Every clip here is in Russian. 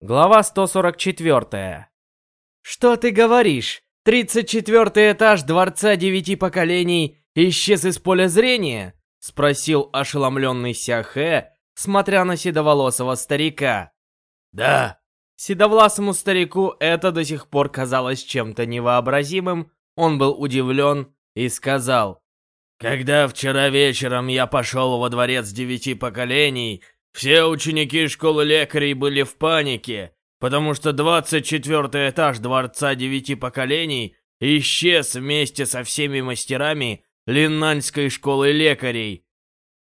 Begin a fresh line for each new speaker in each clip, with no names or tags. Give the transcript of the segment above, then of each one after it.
Глава 144. «Что ты говоришь? 34 этаж Дворца Девяти Поколений исчез из поля зрения?» — спросил ошеломленный Сяхэ, смотря на седоволосого старика.
«Да».
Седовласому старику это до сих пор казалось чем-то невообразимым, он был удивлен и сказал.
«Когда вчера вечером я пошел во Дворец Девяти Поколений, все ученики школы лекарей были в панике, потому что 24 этаж Дворца Девяти Поколений исчез вместе со всеми мастерами Линнаньской школы лекарей.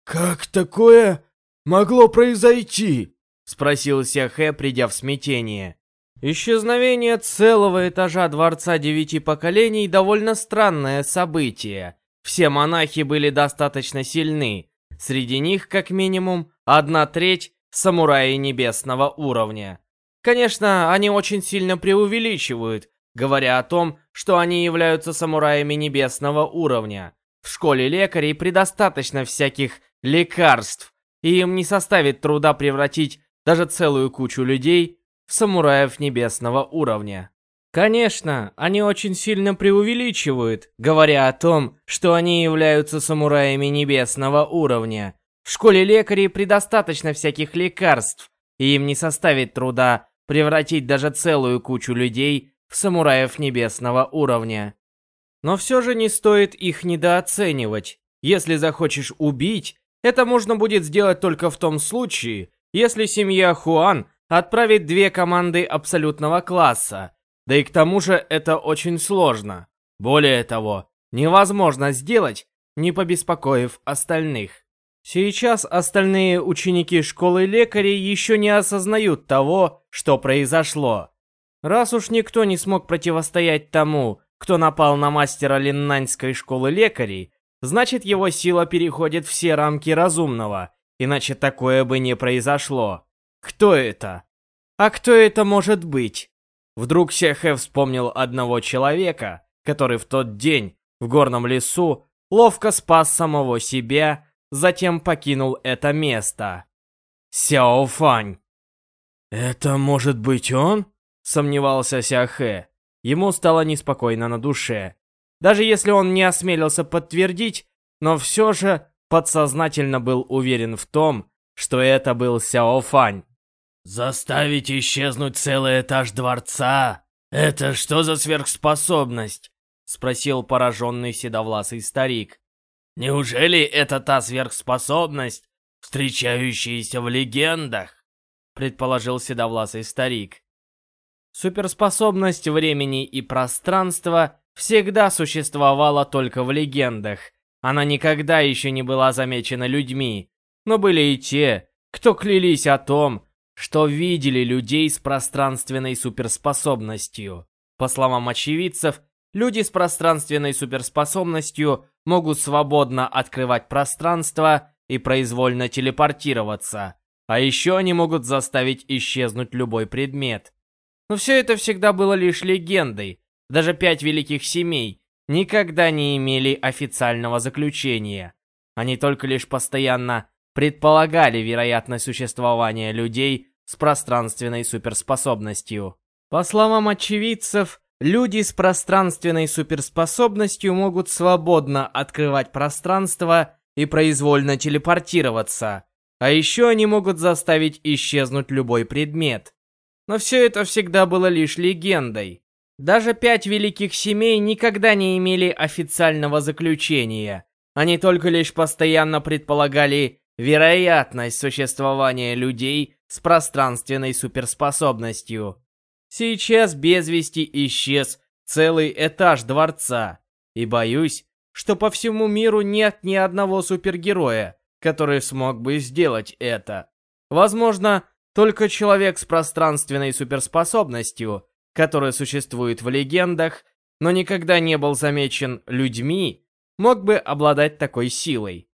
«Как такое могло произойти?»
— спросил Сяхэ, придя в смятение. Исчезновение целого этажа Дворца Девяти Поколений — довольно странное событие. Все монахи были достаточно сильны. Среди них, как минимум, одна треть самураи небесного уровня. Конечно, они очень сильно преувеличивают, говоря о том, что они являются самураями небесного уровня. В школе лекарей предостаточно всяких лекарств, и им не составит труда превратить даже целую кучу людей в самураев небесного уровня. Конечно, они очень сильно преувеличивают, говоря о том, что они являются самураями небесного уровня. В школе лекарей предостаточно всяких лекарств, и им не составит труда превратить даже целую кучу людей в самураев небесного уровня. Но все же не стоит их недооценивать. Если захочешь убить, это можно будет сделать только в том случае, если семья Хуан отправит две команды абсолютного класса. Да и к тому же это очень сложно. Более того, невозможно сделать, не побеспокоив остальных. Сейчас остальные ученики школы лекарей еще не осознают того, что произошло. Раз уж никто не смог противостоять тому, кто напал на мастера Линнаньской школы лекарей, значит его сила переходит все рамки разумного, иначе такое бы не произошло. Кто это? А кто это может быть? Вдруг Сехе вспомнил одного человека, который в тот день в горном лесу ловко спас самого себя затем покинул это место. Сяо Фань.
«Это может быть он?»
— сомневался Сяхэ. Ему стало неспокойно на душе. Даже если он не осмелился подтвердить, но все же подсознательно был уверен в том, что это был Сяо Фань.
«Заставить исчезнуть целый этаж дворца? Это что за сверхспособность?» — спросил пораженный седовласый старик. Неужели это та сверхспособность, встречающаяся в легендах? Предположил седовласый старик.
Суперспособность времени и пространства всегда существовала только в легендах. Она никогда еще не была замечена людьми. Но были и те, кто клялись о том, что видели людей с пространственной суперспособностью. По словам очевидцев, люди с пространственной суперспособностью могут свободно открывать пространство и произвольно телепортироваться. А еще они могут заставить исчезнуть любой предмет. Но все это всегда было лишь легендой. Даже пять великих семей никогда не имели официального заключения. Они только лишь постоянно предполагали вероятность существования людей с пространственной суперспособностью. По словам очевидцев, Люди с пространственной суперспособностью могут свободно открывать пространство и произвольно телепортироваться. А еще они могут заставить исчезнуть любой предмет. Но все это всегда было лишь легендой. Даже пять великих семей никогда не имели официального заключения. Они только лишь постоянно предполагали вероятность существования людей с пространственной суперспособностью. Сейчас без вести исчез целый этаж дворца. И боюсь, что по всему миру нет ни одного супергероя, который смог бы сделать это. Возможно, только человек с пространственной суперспособностью, который существует в легендах, но никогда не был замечен людьми, мог бы обладать такой силой.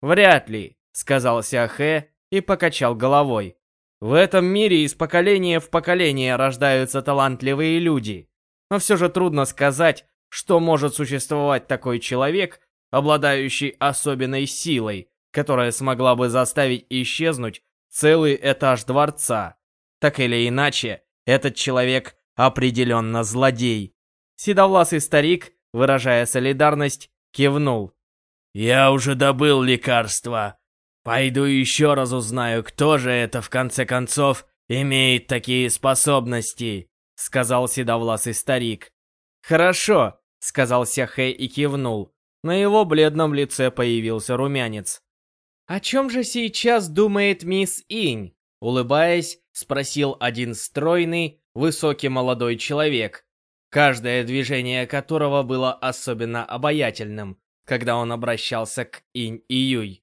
«Вряд ли», — сказал Сяхэ и покачал головой. В этом мире из поколения в поколение рождаются талантливые люди. Но все же трудно сказать, что может существовать такой человек, обладающий особенной силой, которая смогла бы заставить исчезнуть целый этаж дворца. Так или иначе, этот человек определенно злодей. Седовласый старик, выражая солидарность, кивнул.
«Я уже добыл лекарство. Пойду еще раз узнаю, кто же это, в конце концов, имеет такие способности», — сказал седовласый старик.
«Хорошо», — сказал Сяхэ и кивнул. На его бледном лице появился румянец. «О чем же сейчас думает мисс Инь?» Улыбаясь, спросил один стройный, высокий молодой человек, каждое движение которого было особенно обаятельным, когда он обращался к Инь и Юй.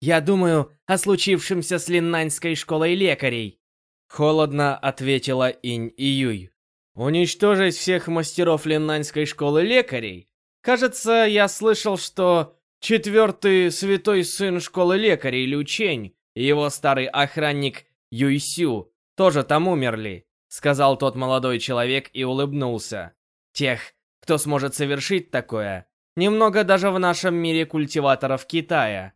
«Я думаю о случившемся с Линнаньской школой лекарей», холодно ответила Инь и Юй. «Уничтожить всех мастеров Линнаньской школы лекарей? Кажется, я слышал, что четвертый святой сын школы лекарей Лючень и его старый охранник Юйсю тоже там умерли», сказал тот молодой человек и улыбнулся. «Тех, кто сможет совершить такое, немного даже в нашем мире культиваторов Китая».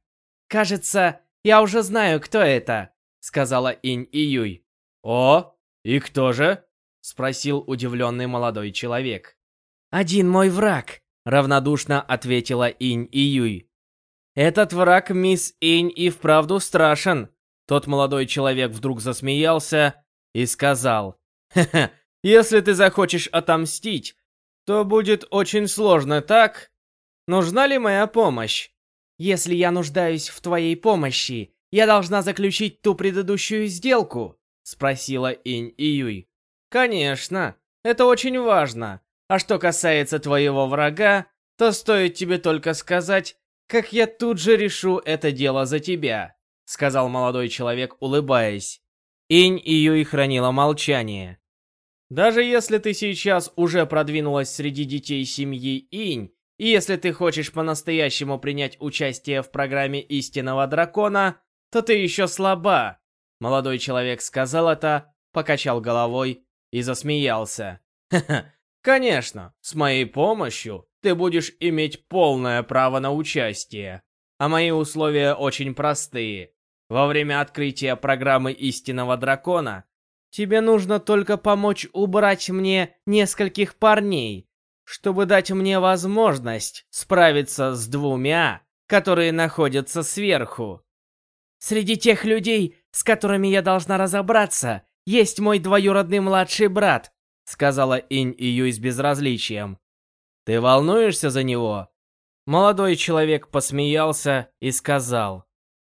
«Кажется, я уже знаю, кто это», сказала Инь и Юй. «О, и кто же?» спросил удивленный молодой человек. «Один мой враг», равнодушно ответила Инь и Юй. «Этот враг, мисс Инь, и вправду страшен», тот молодой человек вдруг засмеялся и сказал, «Ха-ха, если ты захочешь отомстить, то будет очень сложно, так? Нужна ли моя помощь? Если я нуждаюсь в твоей помощи, я должна заключить ту предыдущую сделку?» Спросила Инь Июй. «Конечно, это очень важно. А что касается твоего врага, то стоит тебе только сказать, как я тут же решу это дело за тебя сказал молодой человек, улыбаясь. Инь Июй хранила молчание. Даже если ты сейчас уже продвинулась среди детей семьи Инь, и если ты хочешь по-настоящему принять участие в программе Истинного Дракона, то ты еще слаба. Молодой человек сказал это, покачал головой и засмеялся. Конечно, с моей помощью ты будешь иметь полное право на участие. А мои условия очень простые. Во время открытия программы Истинного Дракона тебе нужно только помочь убрать мне нескольких парней, чтобы дать мне возможность справиться с двумя, которые находятся сверху. Среди тех людей, с которыми я должна разобраться, есть мой двоюродный младший брат, сказала Инь Июй с безразличием. Ты волнуешься за него? Молодой человек посмеялся и сказал: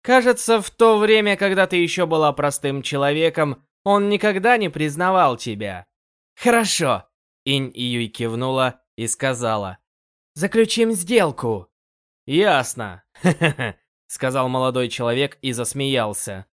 Кажется, в то время, когда ты еще была простым человеком, он никогда не признавал тебя. Хорошо. Инь Июй кивнула и сказала. Заключим сделку. Ясно. сказал молодой человек и засмеялся.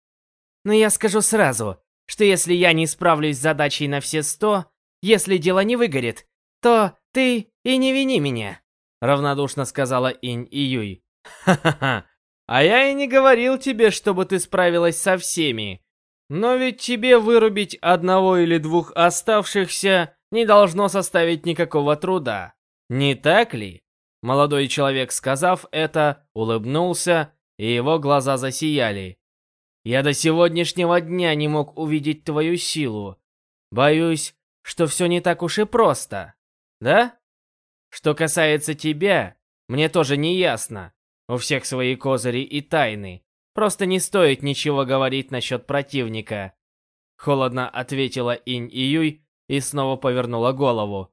Но я скажу сразу, что если я не справлюсь с задачей на все сто, если дело не выгорит, то ты и не вини меня, равнодушно сказала Инь Июй. Ха-ха-ха. А я и не говорил тебе, чтобы ты справилась со всеми. Но ведь тебе вырубить одного или двух оставшихся не должно составить никакого труда. Не так ли? Молодой человек, сказав это, улыбнулся, и его глаза засияли. Я до сегодняшнего дня не мог увидеть твою силу. Боюсь, что все не так уж и просто. Да? Что касается тебя, мне тоже не ясно. У всех свои козыри и тайны. Просто не стоит ничего говорить насчет противника. Холодно ответила Инь Июй и снова повернула голову.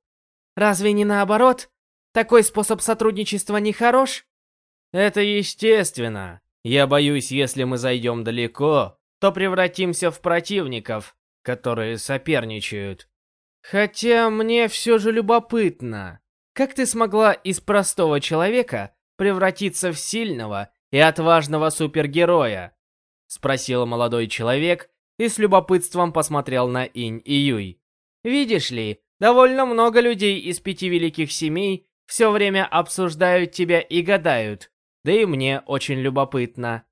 Разве не наоборот? Такой способ сотрудничества не хорош? Это естественно. Я боюсь, если мы зайдем далеко, то превратимся в противников, которые соперничают. Хотя мне все же любопытно, как ты смогла из простого человека превратиться в сильного и отважного супергероя?» Спросил молодой человек и с любопытством посмотрел на Инь и Юй. «Видишь ли, довольно много людей из пяти великих семей все время обсуждают тебя и гадают. Да и мне очень любопытно».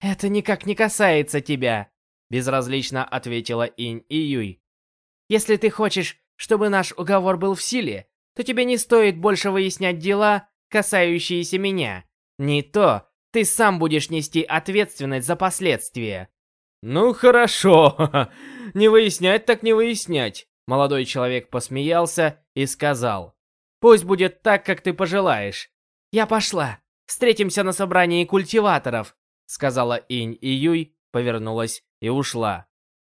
«Это никак не касается тебя», — безразлично ответила Инь и Юй. «Если ты хочешь, чтобы наш уговор был в силе, то тебе не стоит больше выяснять дела касающиеся меня. Не то, ты сам будешь нести ответственность за последствия. Ну хорошо, не выяснять так не выяснять. Молодой человек посмеялся и сказал. Пусть будет так, как ты пожелаешь. Я пошла. Встретимся на собрании культиваторов, сказала Инь и Юй, повернулась и ушла.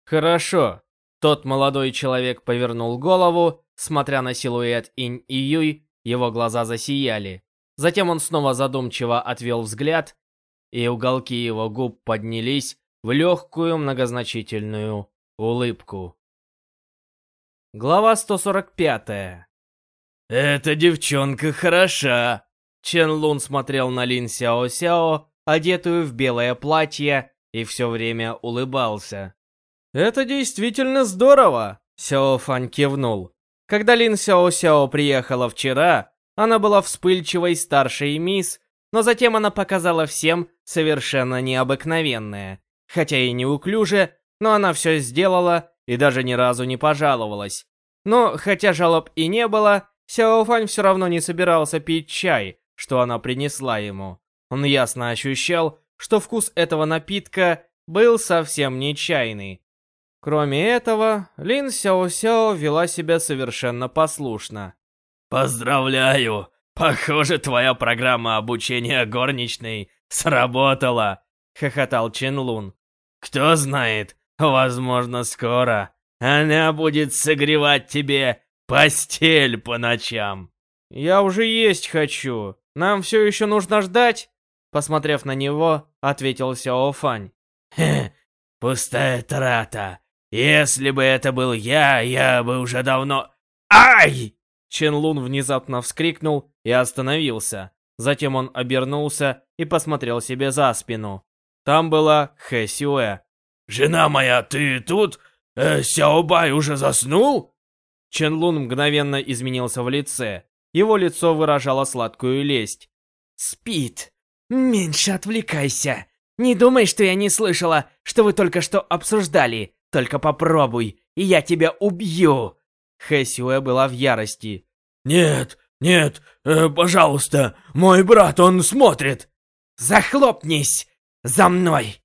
Хорошо. Тот молодой человек повернул голову, смотря на силуэт Инь и Юй, его глаза засияли. Затем он снова задумчиво отвел взгляд, и уголки его губ поднялись в легкую многозначительную улыбку. Глава 145.
«Эта девчонка хороша!»
Чен Лун смотрел на Лин Сяо Сяо, одетую в белое платье, и все время улыбался. «Это действительно здорово!» Сяо Фань кивнул. Когда Лин Сяо Сяо приехала вчера, она была вспыльчивой старшей мисс, но затем она показала всем совершенно необыкновенное. Хотя и неуклюже, но она все сделала и даже ни разу не пожаловалась. Но, хотя жалоб и не было, Сяо Фань все равно не собирался пить чай, что она принесла ему. Он ясно ощущал, что вкус этого напитка был совсем не чайный. Кроме этого, Лин Сяо Сяо вела себя совершенно послушно.
«Поздравляю! Похоже, твоя программа обучения горничной сработала!» — хохотал Чен Лун. «Кто знает, возможно, скоро она будет согревать тебе постель по ночам!»
«Я уже есть хочу. Нам все еще нужно ждать?» Посмотрев на него, ответил Сяо Фань.
«Хе, пустая трата. Если бы это был я, я бы уже давно... Ай!»
Чен Лун внезапно вскрикнул и остановился. Затем он обернулся и посмотрел себе за спину. Там была Хэ Сюэ.
«Жена моя, ты тут? Э, Сяо Бай уже заснул?»
Чен Лун мгновенно изменился в лице. Его лицо выражало сладкую лесть.
«Спит. Меньше отвлекайся. Не думай, что я не слышала, что вы только что обсуждали. Только попробуй, и я тебя убью!»
Хэсюэ была в ярости.
«Нет, нет, э, пожалуйста, мой брат, он смотрит!»
«Захлопнись! За мной!»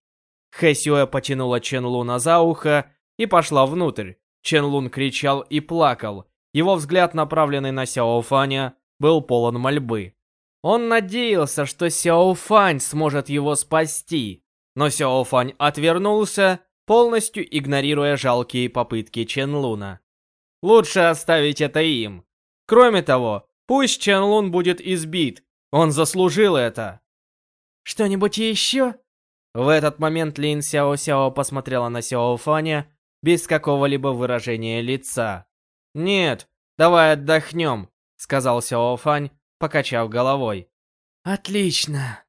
Хэсюэ потянула Чен Луна за ухо и пошла внутрь. Чен Лун кричал и плакал. Его взгляд, направленный на Сяо Фаня, был полон мольбы. Он надеялся, что Сяо Фань сможет его спасти, но Сяо Фань отвернулся, полностью игнорируя жалкие попытки Чен Луна. Лучше оставить это им. Кроме того, пусть Чен Лун будет избит. Он заслужил это.
Что-нибудь еще?
В этот момент Лин Сяо Сяо посмотрела на Сяо Фаня без какого-либо выражения лица. «Нет, давай отдохнем», — сказал Сяо Фань, покачав головой.
«Отлично».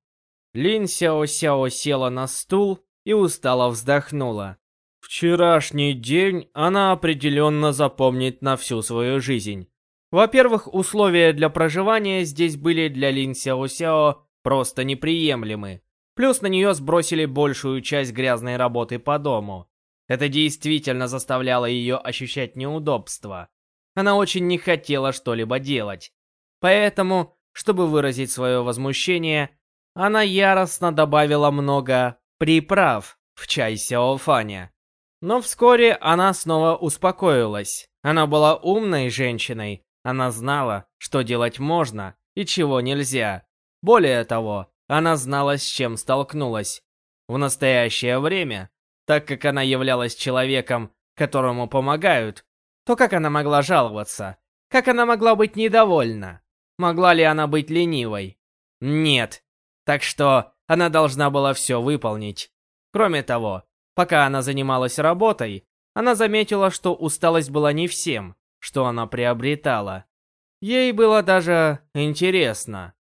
Лин Сяо Сяо села на стул и устало вздохнула. Вчерашний день она определенно запомнит на всю свою жизнь. Во-первых, условия для проживания здесь были для Лин Сяо Сяо просто неприемлемы. Плюс на нее сбросили большую часть грязной работы по дому. Это действительно заставляло ее ощущать неудобство. Она очень не хотела что-либо делать. Поэтому, чтобы выразить свое возмущение, она яростно добавила много приправ в чай Сяофаня. Но вскоре она снова успокоилась. Она была умной женщиной. Она знала, что делать можно и чего нельзя. Более того, она знала, с чем столкнулась. В настоящее время, так как она являлась человеком, которому помогают, то как она могла жаловаться? Как она могла быть недовольна? Могла ли она быть ленивой? Нет. Так что она должна была все выполнить. Кроме того, Пока она занималась работой, она заметила, что усталость была не всем, что она приобретала. Ей было даже интересно.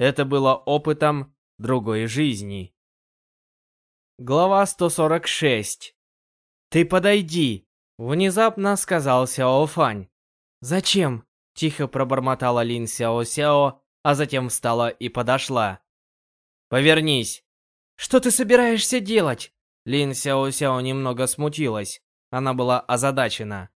Это было опытом другой жизни. Глава 146. «Ты подойди!» — внезапно сказал Сяо Фань. «Зачем?» — тихо пробормотала Лин Сяо Сяо, а затем встала и подошла. «Повернись!» «Что ты собираешься делать?» Лин Сяо Сяо немного смутилась. Она была озадачена.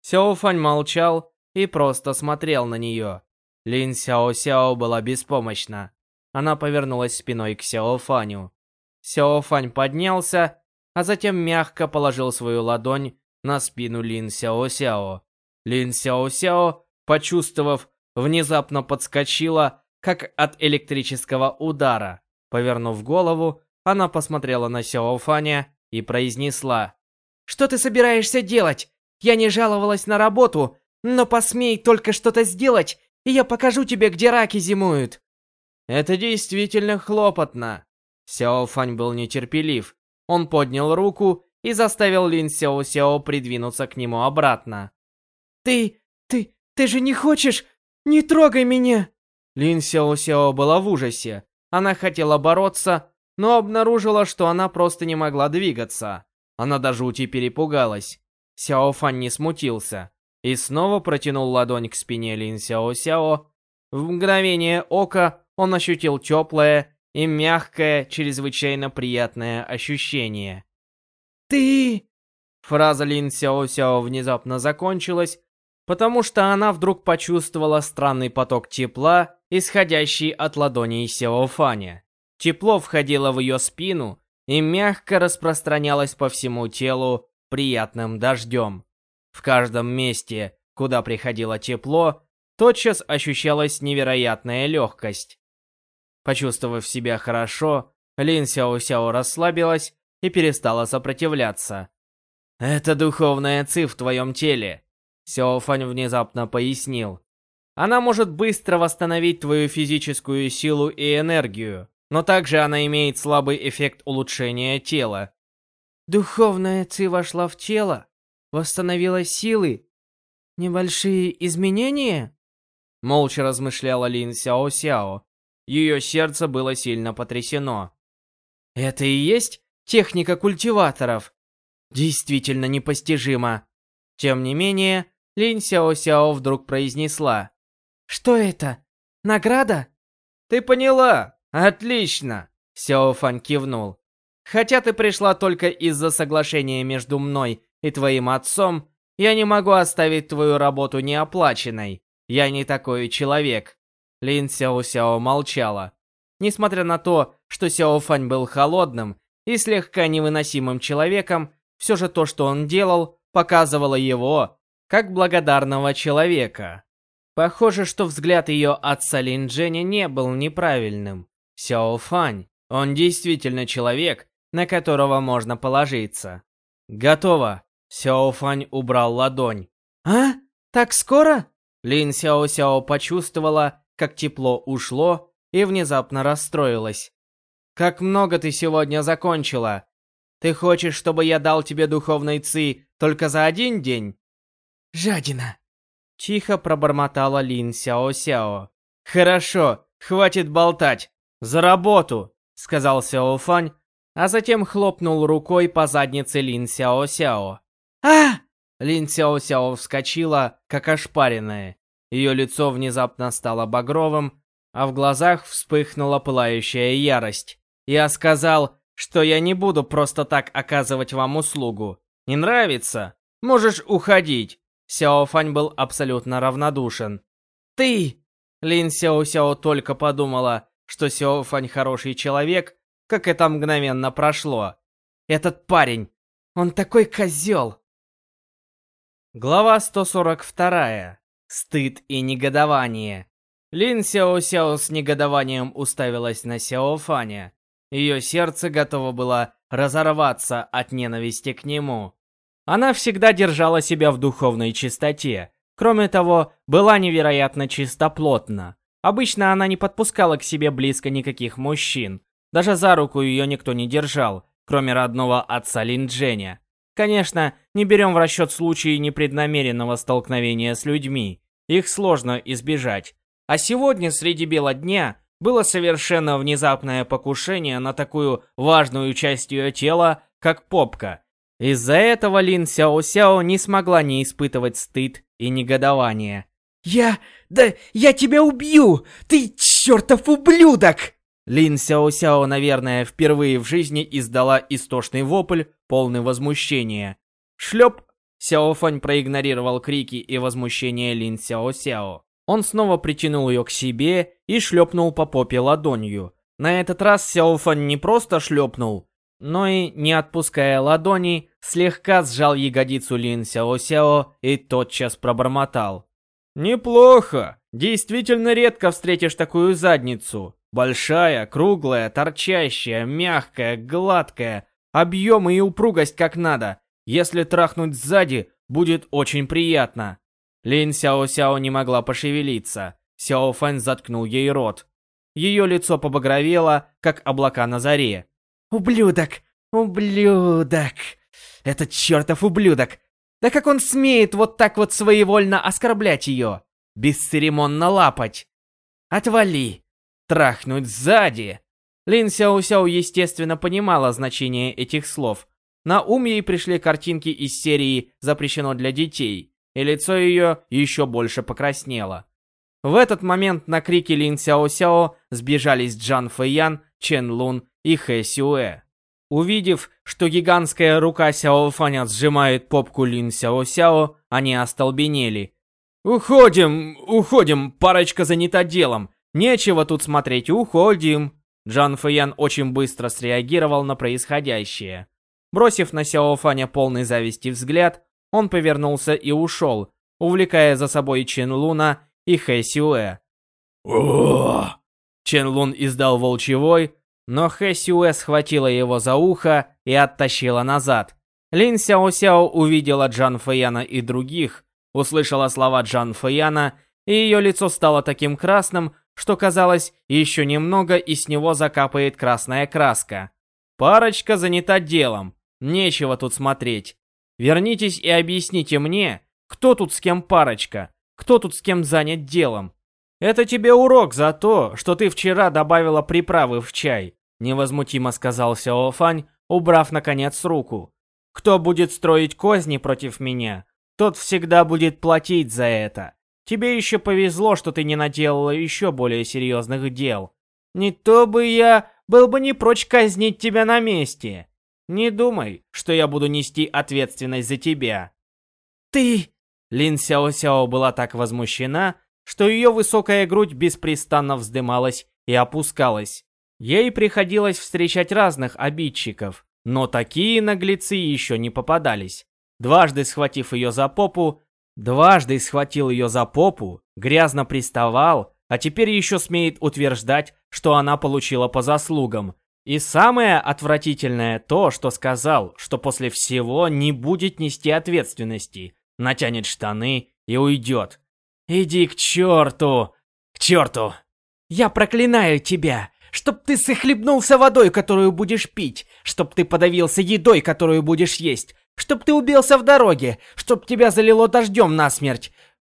Сяо Фань молчал и просто смотрел на нее. Лин Сяо Сяо была беспомощна. Она повернулась спиной к Сяо Фаню. Сяо Фань поднялся, а затем мягко положил свою ладонь на спину Лин Сяо Сяо. Лин Сяо Сяо, почувствовав, внезапно подскочила, как от электрического удара. Повернув голову, она посмотрела на Сяо Фаня и произнесла. «Что ты собираешься делать? Я не жаловалась на работу, но посмей только что-то сделать, и я покажу тебе, где раки зимуют». Это действительно хлопотно. Сяо Фань был нетерпелив. Он поднял руку и заставил Лин Сяо Сяо придвинуться к нему обратно. «Ты... ты... ты же не хочешь? Не трогай меня!» Лин Сяо Сяо была в ужасе. Она хотела бороться, но обнаружила, что она просто не могла двигаться. Она до жути перепугалась. Сяо Фан не смутился и снова протянул ладонь к спине Лин Сяо Сяо. В мгновение ока он ощутил теплое и мягкое, чрезвычайно приятное ощущение. «Ты...» Фраза Лин Сяо Сяо внезапно закончилась, потому что она вдруг почувствовала странный поток тепла, исходящий от ладоней Сяо Фаня. Тепло входило в ее спину и мягко распространялось по всему телу приятным дождем. В каждом месте, куда приходило тепло, тотчас ощущалась невероятная легкость. Почувствовав себя хорошо, Лин Сяо Сяо расслабилась и перестала сопротивляться. «Это духовная ци в твоем теле», Сяо Фань внезапно пояснил. «Она может быстро восстановить твою физическую силу и энергию, но также она имеет слабый эффект улучшения тела. Духовная ци вошла в тело, восстановила силы. Небольшие изменения? Молча размышляла Лин Сяо Сяо. Ее сердце было сильно потрясено. Это и есть техника культиваторов? Действительно непостижимо. Тем не менее, Лин Сяо Сяо вдруг произнесла. «Что это? Награда?» «Ты поняла!» «Отлично!» — Сяо Фан кивнул. «Хотя ты пришла только из-за соглашения между мной и твоим отцом, я не могу оставить твою работу неоплаченной. Я не такой человек». Лин Сяо Сяо молчала. Несмотря на то, что Сяо Фань был холодным и слегка невыносимым человеком, все же то, что он делал, показывало его как благодарного человека. Похоже, что взгляд ее отца Лин Дженя не был неправильным. Сяо Фань. Он действительно человек, на которого можно положиться. Готово. Сяо Фань убрал ладонь. А? Так скоро? Лин Сяо Сяо почувствовала, как тепло ушло и внезапно расстроилась. Как много ты сегодня закончила? Ты хочешь, чтобы я дал тебе духовной ци только за один день? Жадина. Тихо пробормотала Лин Сяо Сяо. Хорошо, хватит болтать. «За работу!» — сказал Сяо Фань, а затем хлопнул рукой по заднице Лин Сяо Сяо. А Лин Сяо Сяо вскочила, как ошпаренная. Ее лицо внезапно стало багровым, а в глазах вспыхнула пылающая ярость. Я сказал, что я не буду просто так оказывать вам услугу. Не нравится? Можешь уходить. Сяо Фань был абсолютно равнодушен. Ты! Лин Сяо Сяо только подумала, что Сяо Фань хороший человек, как это мгновенно прошло. Этот парень, он такой козел. Глава 142. Стыд и негодование. Лин Сяо Сяо с негодованием уставилась на Сяо Фаня. Ее сердце готово было разорваться от ненависти к нему. Она всегда держала себя в духовной чистоте. Кроме того, была невероятно чистоплотна. Обычно она не подпускала к себе близко никаких мужчин. Даже за руку ее никто не держал, кроме родного отца Линдженя. Конечно, не берем в расчет случаи непреднамеренного столкновения с людьми. Их сложно избежать. А сегодня, среди бела дня, было совершенно внезапное покушение на такую важную часть ее тела, как попка. Из-за этого Лин Сяо Сяо не смогла не испытывать стыд и негодование. «Я... да я тебя убью! Ты чертов ублюдок!» Лин Сяо Сяо, наверное, впервые в жизни издала истошный вопль, полный возмущения. Шлеп! Сяо Фань проигнорировал крики и возмущение Лин Сяо Сяо. Он снова притянул ее к себе и шлепнул по попе ладонью. На этот раз Сяо Фань не просто шлепнул, но и, не отпуская ладони, слегка сжал ягодицу Лин Сяо Сяо и тотчас пробормотал. «Неплохо. Действительно редко встретишь такую задницу. Большая, круглая, торчащая, мягкая, гладкая, объем и упругость как надо. Если трахнуть сзади, будет очень приятно». Лин Сяо Сяо не могла пошевелиться. Сяо Фэн заткнул ей рот. Ее лицо побагровело, как облака на заре.
«Ублюдок! Ублюдок! Этот чертов ублюдок! Да как он смеет вот так вот своевольно оскорблять ее? Бесцеремонно лапать! Отвали! Трахнуть сзади!»
Лин Сяо Сяо естественно понимала значение этих слов. На ум ей пришли картинки из серии «Запрещено для детей», и лицо ее еще больше покраснело. В этот момент на крики Лин Сяо Сяо сбежались Джан Фэйян, Чен Лун и Хэ Сюэ. Увидев, что гигантская рука Сяо Фаня сжимает попку Лин Сяо Сяо, они остолбенели. «Уходим, уходим, парочка занята делом. Нечего тут смотреть, уходим!» Джан Фэян очень быстро среагировал на происходящее. Бросив на Сяо Фаня полный зависти взгляд, он повернулся и ушел, увлекая за собой Чен Луна и Хэ Сюэ.
О!
Чен Лун издал волчевой, но Хэ Сюэ схватила его за ухо и оттащила назад. Лин Сяо Сяо увидела Джан Фэяна и других, услышала слова Джан Фэяна, и ее лицо стало таким красным, что казалось, еще немного и с него закапает красная краска. Парочка занята делом, нечего тут смотреть. Вернитесь и объясните мне, кто тут с кем парочка, кто тут с кем занят делом. Это тебе урок за то, что ты вчера добавила приправы в чай, невозмутимо сказал Сяо Фань, убрав наконец руку. Кто будет строить козни против меня, тот всегда будет платить за это. Тебе еще повезло, что ты не наделала еще более серьезных дел. Не то бы я был бы не прочь казнить тебя на месте. Не думай, что я буду нести ответственность за тебя.
Ты...
Лин Сяо Сяо была так возмущена, что ее высокая грудь беспрестанно вздымалась и опускалась. Ей приходилось встречать разных обидчиков, но такие наглецы еще не попадались. Дважды схватив ее за попу, дважды схватил ее за попу, грязно приставал, а теперь еще смеет утверждать, что она получила по заслугам, и самое отвратительное то, что сказал, что после всего не будет нести ответственности, натянет штаны и уйдет. Иди к черту! К черту!
Я проклинаю тебя! Чтоб ты сохлебнулся водой, которую будешь пить, чтоб ты подавился едой, которую будешь есть, чтоб ты убился в дороге, чтоб тебя залило дождем насмерть.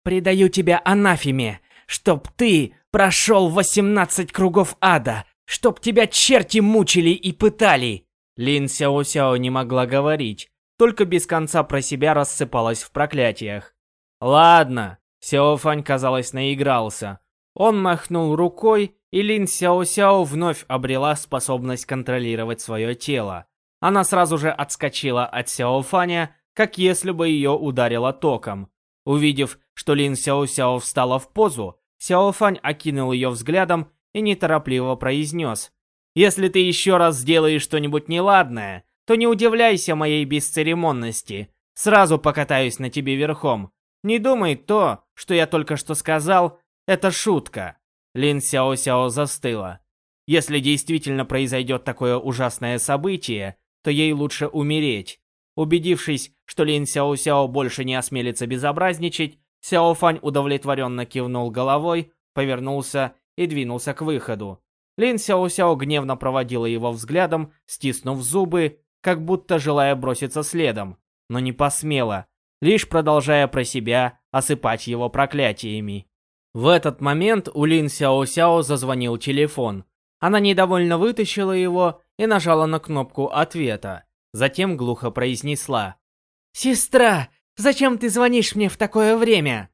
Предаю тебя анафеме, чтоб ты прошел 18 кругов ада, Чтоб тебя черти мучили и пытали!»
Лин Сяо Сяо не могла говорить, только без конца про себя рассыпалась в проклятиях. «Ладно», Сяо Фань, казалось, наигрался. Он махнул рукой, и Лин Сяо Сяо вновь обрела способность контролировать свое тело. Она сразу же отскочила от Сяо Фаня, как если бы ее ударило током. Увидев, что Лин Сяо Сяо встала в позу, Сяо Фань окинул ее взглядом и неторопливо произнес. «Если ты еще раз сделаешь что-нибудь неладное, то не удивляйся моей бесцеремонности. Сразу покатаюсь на тебе верхом. Не думай то, что я только что сказал, это шутка». Лин Сяо Сяо застыла. Если действительно произойдет такое ужасное событие, то ей лучше умереть. Убедившись, что Лин Сяо Сяо больше не осмелится безобразничать, Сяо Фань удовлетворенно кивнул головой, повернулся и двинулся к выходу. Лин Сяо Сяо гневно проводила его взглядом, стиснув зубы, как будто желая броситься следом, но не посмела, лишь продолжая про себя осыпать его проклятиями. В этот момент у Лин Сяо Сяо зазвонил телефон. Она недовольно вытащила его и нажала на кнопку ответа. Затем глухо произнесла.
«Сестра, зачем ты звонишь мне в такое время?»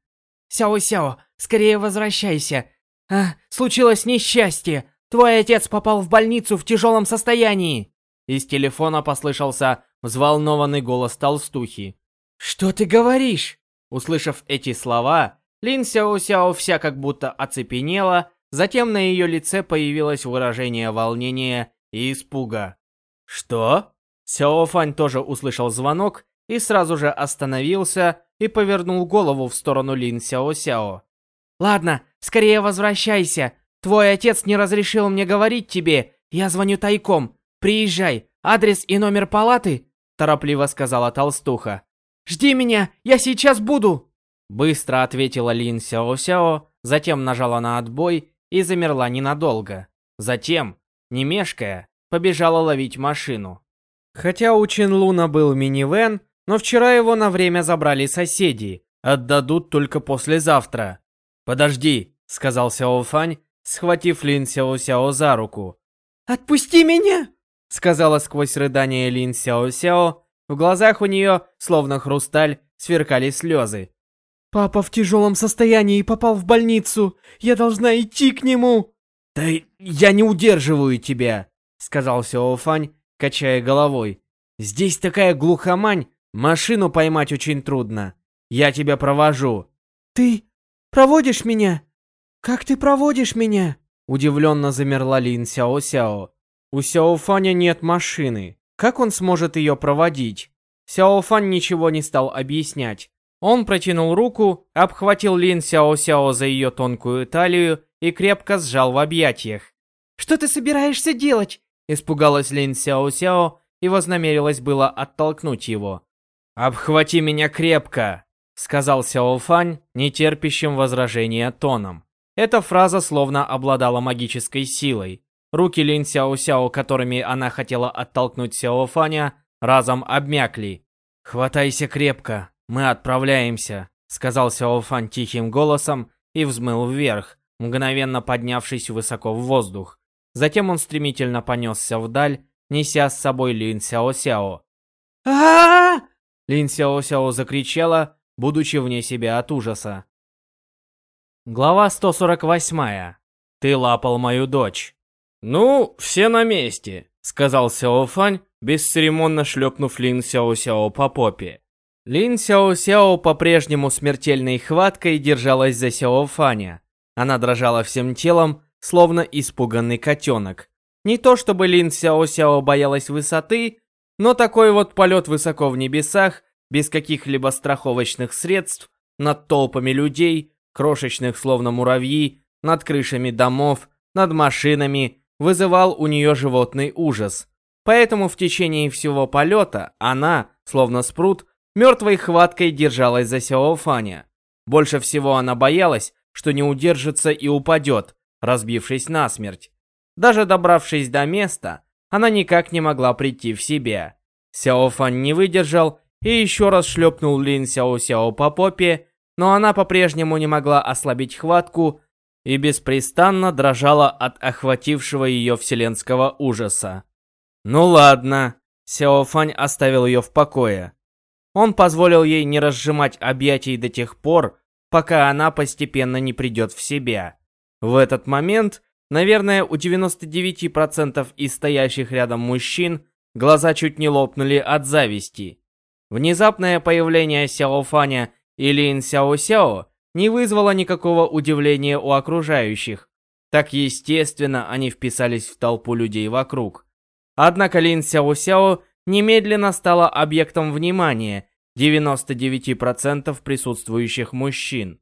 «Сяо-Сяо, скорее возвращайся. «А, случилось несчастье! Твой отец попал в больницу в тяжелом состоянии!»
Из телефона послышался взволнованный голос толстухи.
«Что ты говоришь?»
Услышав эти слова, Лин Сяо Сяо вся как будто оцепенела, затем на ее лице появилось выражение волнения и испуга. Что? Сяо Фань тоже услышал звонок и сразу же остановился и повернул голову в сторону Лин Сяо Сяо.
«Ладно, скорее возвращайся. Твой отец не разрешил мне говорить тебе. Я звоню тайком. Приезжай. Адрес и номер палаты?» Торопливо сказала толстуха. «Жди меня, я сейчас буду!»
Быстро ответила Лин Сяо Сяо, затем нажала на отбой и замерла ненадолго. Затем, не мешкая, побежала ловить машину. Хотя у Чин Луна был минивэн, но вчера его на время забрали соседи. Отдадут только послезавтра. «Подожди», — сказал Сяо Фань, схватив Лин Сяо Сяо за руку.
«Отпусти меня!»
— сказала сквозь рыдание Лин Сяо Сяо. В глазах у нее, словно хрусталь, сверкали слезы.
«Папа в тяжелом состоянии попал в больницу. Я должна идти к нему!»
«Да я не удерживаю тебя!» — сказал Сяо Фань, качая головой. «Здесь такая глухомань, машину поймать очень трудно. Я тебя провожу».
«Ты проводишь меня? Как ты проводишь меня?»
Удивленно замерла Лин Сяо Сяо. У Сяо Фаня нет машины. Как он сможет ее проводить? Сяо Фань ничего не стал объяснять. Он протянул руку, обхватил Лин Сяо Сяо за ее тонкую талию и крепко сжал в объятиях.
«Что ты собираешься делать?»
Испугалась Лин Сяо Сяо и вознамерилась было оттолкнуть его. «Обхвати меня крепко!» Сказал Сяо Фань, нетерпящим возражения тоном. Эта фраза словно обладала магической силой. Руки Лин Сяо Сяо, которыми она хотела оттолкнуть Сяо Фаня, разом обмякли. «Хватайся крепко, мы отправляемся», — сказал Сяо Фань тихим голосом и взмыл вверх, мгновенно поднявшись высоко в воздух. Затем он стремительно понесся вдаль, неся с собой Лин Сяо Сяо.
а
Лин Сяо Сяо закричала, будучи вне себя от ужаса. Глава 148. Ты лапал мою дочь. Ну, все на месте, сказал Сяо Фань, бесцеремонно шлепнув Лин Сяо Сяо по попе. Лин Сяо Сяо по-прежнему смертельной хваткой держалась за Сяо Фаня. Она дрожала всем телом, словно испуганный котенок. Не то чтобы Лин Сяо Сяо боялась высоты, но такой вот полет высоко в небесах, без каких-либо страховочных средств, над толпами людей, крошечных словно муравьи, над крышами домов, над машинами, вызывал у нее животный ужас. Поэтому в течение всего полета она, словно спрут, мертвой хваткой держалась за Сяофаня. Больше всего она боялась, что не удержится и упадет, разбившись насмерть. Даже добравшись до места, она никак не могла прийти в себя. Сяофань не выдержал и еще раз шлепнул Лин Сяо Сяо по попе, но она по-прежнему не могла ослабить хватку и беспрестанно дрожала от охватившего ее вселенского ужаса. Ну ладно, Сяофань оставил ее в покое. Он позволил ей не разжимать объятий до тех пор, пока она постепенно не придет в себя. В этот момент, наверное, у 99% из стоящих рядом мужчин глаза чуть не лопнули от зависти. Внезапное появление Сяофаня и Лин Сяо-Сяо не вызвало никакого удивления у окружающих. Так естественно они вписались в толпу людей вокруг. Однако Лин Сяо-Сяо немедленно стала объектом внимания 99% присутствующих мужчин.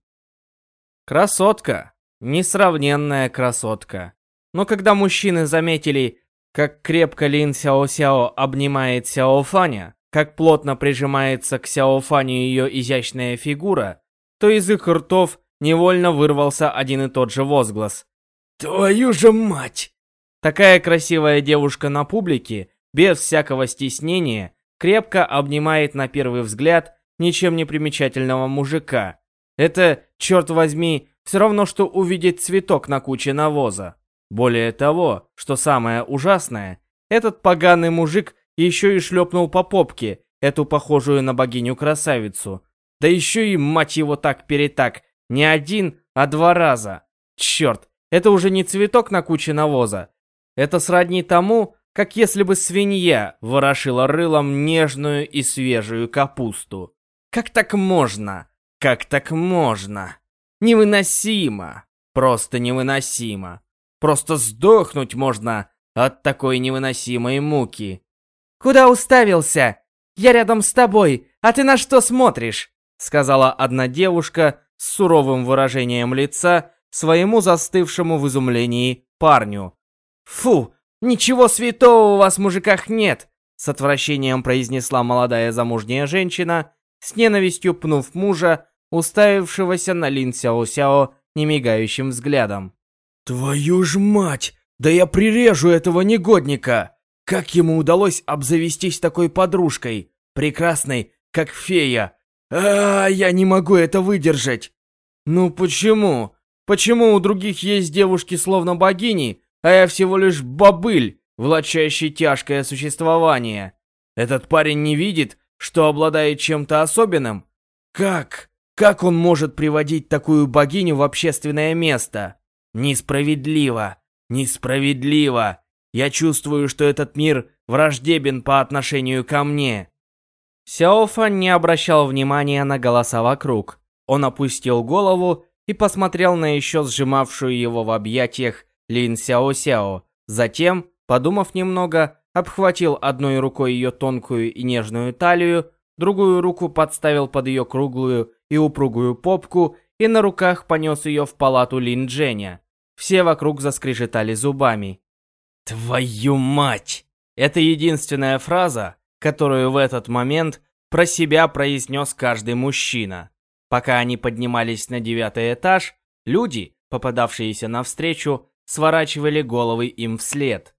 Красотка. Несравненная красотка. Но когда мужчины заметили, как крепко Лин Сяо-Сяо обнимает Сяо Фаня, как плотно прижимается к Сяофаню ее изящная фигура, то из их ртов невольно вырвался один и тот же возглас.
«Твою же мать!»
Такая красивая девушка на публике, без всякого стеснения, крепко обнимает на первый взгляд ничем не примечательного мужика. Это, черт возьми, все равно, что увидеть цветок на куче навоза. Более того, что самое ужасное, этот поганый мужик еще и шлепнул по попке эту похожую на богиню красавицу. Да еще и, мать его, так-перетак, не один, а два раза. Черт, это уже не цветок на куче навоза. Это сродни тому, как если бы свинья ворошила рылом нежную и свежую капусту. Как так можно? Как так можно? Невыносимо. Просто невыносимо. Просто сдохнуть можно от такой невыносимой муки.
Куда уставился? Я рядом с тобой, а ты на что смотришь?» Сказала одна девушка с суровым выражением лица своему застывшему в изумлении парню. «Фу, ничего святого у вас, мужиках, нет!» С отвращением произнесла молодая замужняя женщина, с ненавистью пнув мужа, уставившегося на Лин Сяо Сяо немигающим взглядом.
«Твою ж мать! Да я прирежу этого негодника! Как ему удалось обзавестись такой подружкой, прекрасной, как фея? А, я не могу это выдержать!»
«Ну почему? Почему у других есть девушки словно богини, а я всего лишь бобыль, влачащий тяжкое существование? Этот парень не видит, что обладает чем-то особенным? Как? Как он может приводить такую богиню в общественное место?» Несправедливо! Несправедливо! Я чувствую, что этот мир враждебен по отношению ко мне. Сяофан не обращал внимания на голоса вокруг. Он опустил голову и посмотрел на еще сжимавшую его в объятиях Лин Сяо-Сяо. Затем, подумав немного, обхватил одной рукой ее тонкую и нежную талию, другую руку подставил под ее круглую и упругую попку и на руках понес ее в палату Лин Дженя. Все вокруг заскрежетали зубами. «Твою мать!» Это единственная фраза, которую в этот момент про себя произнес каждый мужчина. Пока они поднимались на девятый этаж, люди, попадавшиеся навстречу, сворачивали головы им вслед.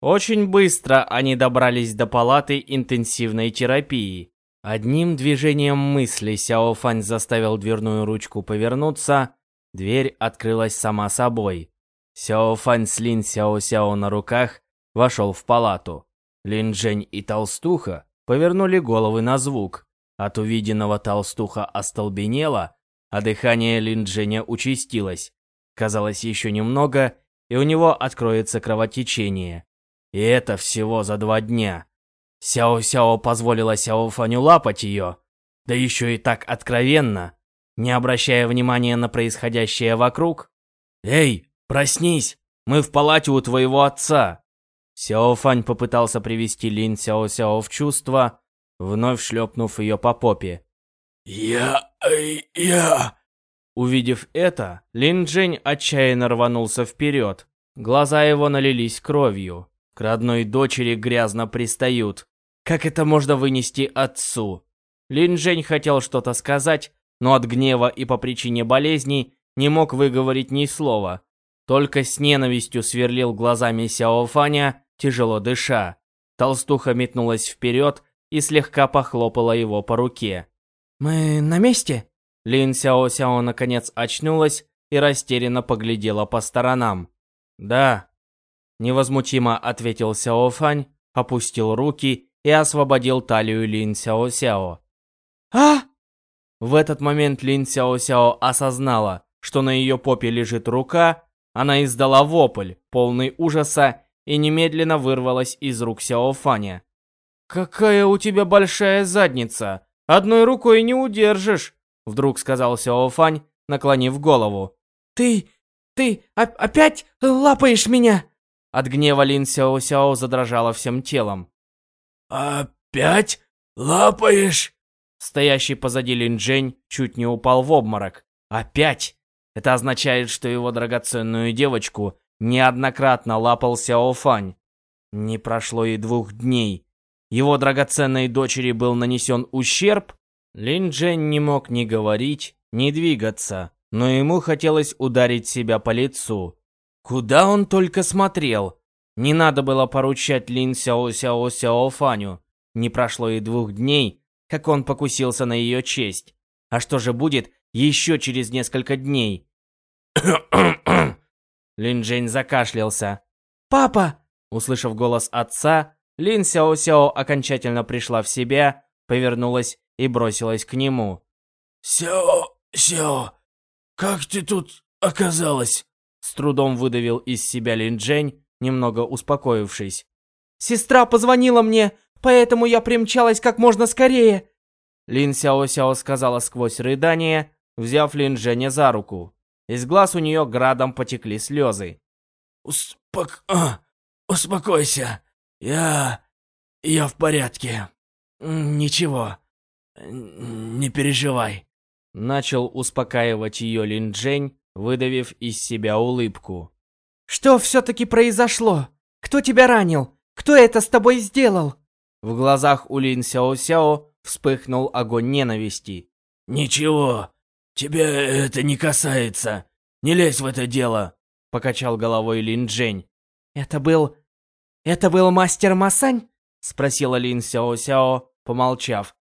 Очень быстро они добрались до палаты интенсивной терапии. Одним движением мысли Сяо Фань заставил дверную ручку повернуться, Дверь открылась сама собой. Сяо Фань с Лин Сяо Сяо на руках вошел в палату. Лин Джень и Толстуха повернули головы на звук. От увиденного Толстуха остолбенела, а дыхание Лин Дженя участилось. Казалось, еще немного, и у него откроется кровотечение. И это всего за два дня. Сяо-Сяо позволила Сяо Фаню лапать ее. Да еще и так откровенно не обращая внимания на происходящее вокруг. «Эй, проснись! Мы в палате у твоего отца!» Сяо Фань попытался привести Лин Сяо Сяо в чувство, вновь шлепнув ее по попе.
«Я... я...»
Увидев это, Лин Джень отчаянно рванулся вперед. Глаза его налились кровью. К родной дочери грязно пристают. Как это можно вынести отцу? Лин Джень хотел что-то сказать, но от гнева и по причине болезни не мог выговорить ни слова. Только с ненавистью сверлил глазами Сяо Фаня, тяжело дыша. Толстуха метнулась вперед и слегка похлопала его по руке.
«Мы на месте?»
Лин Сяо Сяо наконец очнулась и растерянно поглядела по сторонам. «Да», — невозмутимо ответил Сяо Фань, опустил руки и освободил талию Лин Сяо Сяо.
«А!»
В этот момент Лин Сяо Сяо осознала, что на ее попе лежит рука, она издала вопль, полный ужаса, и немедленно вырвалась из рук Сяо Фаня. «Какая у тебя большая задница! Одной рукой не удержишь!» Вдруг сказал Сяо Фань, наклонив голову.
«Ты... ты опять лапаешь меня?»
От гнева Лин Сяо Сяо задрожала всем телом.
«Опять лапаешь?»
Стоящий позади Линджень чуть не упал в обморок. Опять! Это означает, что его драгоценную девочку неоднократно лапал Сяо Фань. Не прошло и двух дней. Его драгоценной дочери был нанесен ущерб. Лин Джен не мог ни говорить, ни двигаться, но ему хотелось ударить себя по лицу. Куда он только смотрел. Не надо было поручать Лин Сяо Сяо Сяо Фаню. Не прошло и двух дней, как он покусился на ее честь. А что же будет еще через несколько дней? Лин Джейн закашлялся.
«Папа!»
Услышав голос отца, Лин Сяо Сяо окончательно пришла в себя, повернулась и бросилась к нему.
«Сяо Сяо, как ты тут оказалась?»
С трудом выдавил из себя Лин Джень, немного успокоившись.
«Сестра позвонила мне, поэтому я примчалась как можно скорее!»
Лин Сяо Сяо сказала сквозь рыдание, взяв Лин Женя за руку. Из глаз у нее градом потекли слезы.
«Успок... А, успокойся. Я... я в порядке. Ничего, не переживай.
Начал успокаивать ее Лин Джень, выдавив из себя улыбку.
Что все-таки произошло? Кто тебя ранил? Кто это с тобой сделал?
В глазах у Лин Сяо Сяо вспыхнул огонь ненависти.
«Ничего, тебя это не касается. Не лезь в это дело», — покачал головой Лин Джень.
«Это был... это был мастер Масань?»
— спросила Лин Сяо Сяо, помолчав.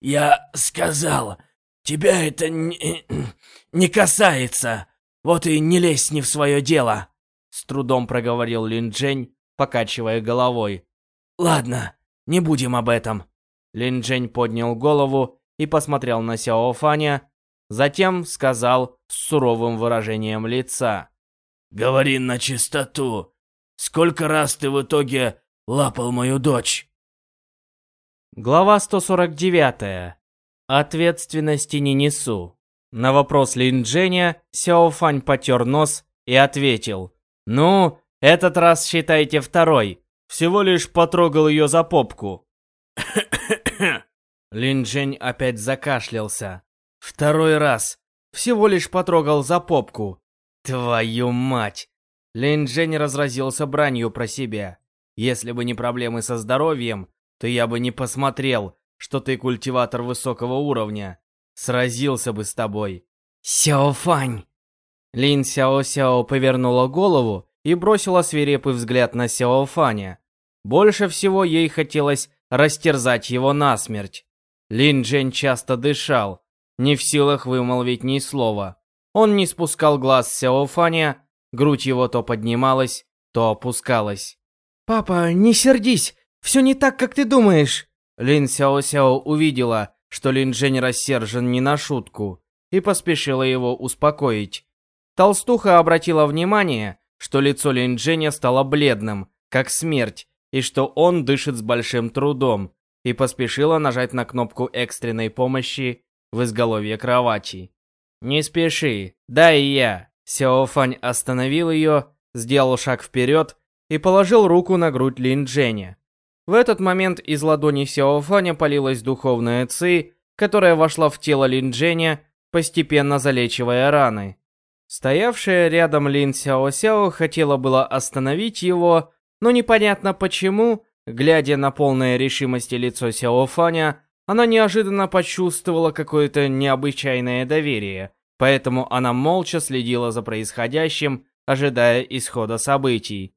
«Я сказал, тебя это не, не касается. Вот и не лезь не в свое дело», —
с трудом проговорил Лин Джень, покачивая головой.
«Ладно, не будем об этом».
Лин Джень поднял голову и посмотрел на Сяо Фаня, затем сказал с суровым выражением лица.
«Говори на чистоту. Сколько раз ты в итоге лапал мою дочь?»
Глава 149. Ответственности не несу. На вопрос Лин Дженя Сяо Фань потер нос и ответил. «Ну, этот раз считайте второй. Всего лишь потрогал ее за попку». Лин Джень опять закашлялся. Второй раз. Всего лишь потрогал за попку. Твою мать! Лин Джень разразился бранью про себя. Если бы не проблемы со здоровьем, то я бы не посмотрел, что ты культиватор высокого уровня. Сразился бы с тобой.
Сяо Фань!
Лин Сяо Сяо повернула голову и бросила свирепый взгляд на Сяо Фаня. Больше всего ей хотелось растерзать его насмерть. Лин Джен часто дышал, не в силах вымолвить ни слова. Он не спускал глаз с Сяо Фаня, грудь его то поднималась, то опускалась.
«Папа, не сердись, все не так, как ты думаешь!»
Лин Сяо Сяо увидела, что Лин Джен рассержен не на шутку, и поспешила его успокоить. Толстуха обратила внимание, что лицо Лин Дженя стало бледным, как смерть, и что он дышит с большим трудом, и поспешила нажать на кнопку экстренной помощи в изголовье кровати. «Не спеши, дай я!» Сяофань остановил ее, сделал шаг вперед и положил руку на грудь Лин Дженя. В этот момент из ладони Сяофаня полилась духовная ци, которая вошла в тело Лин Дженя, постепенно залечивая раны. Стоявшая рядом Лин Сяо Сяо хотела было остановить его, но непонятно почему Глядя на полное решимости лицо Сяо Фаня, она неожиданно почувствовала какое-то необычайное доверие, поэтому она молча следила за происходящим, ожидая исхода событий.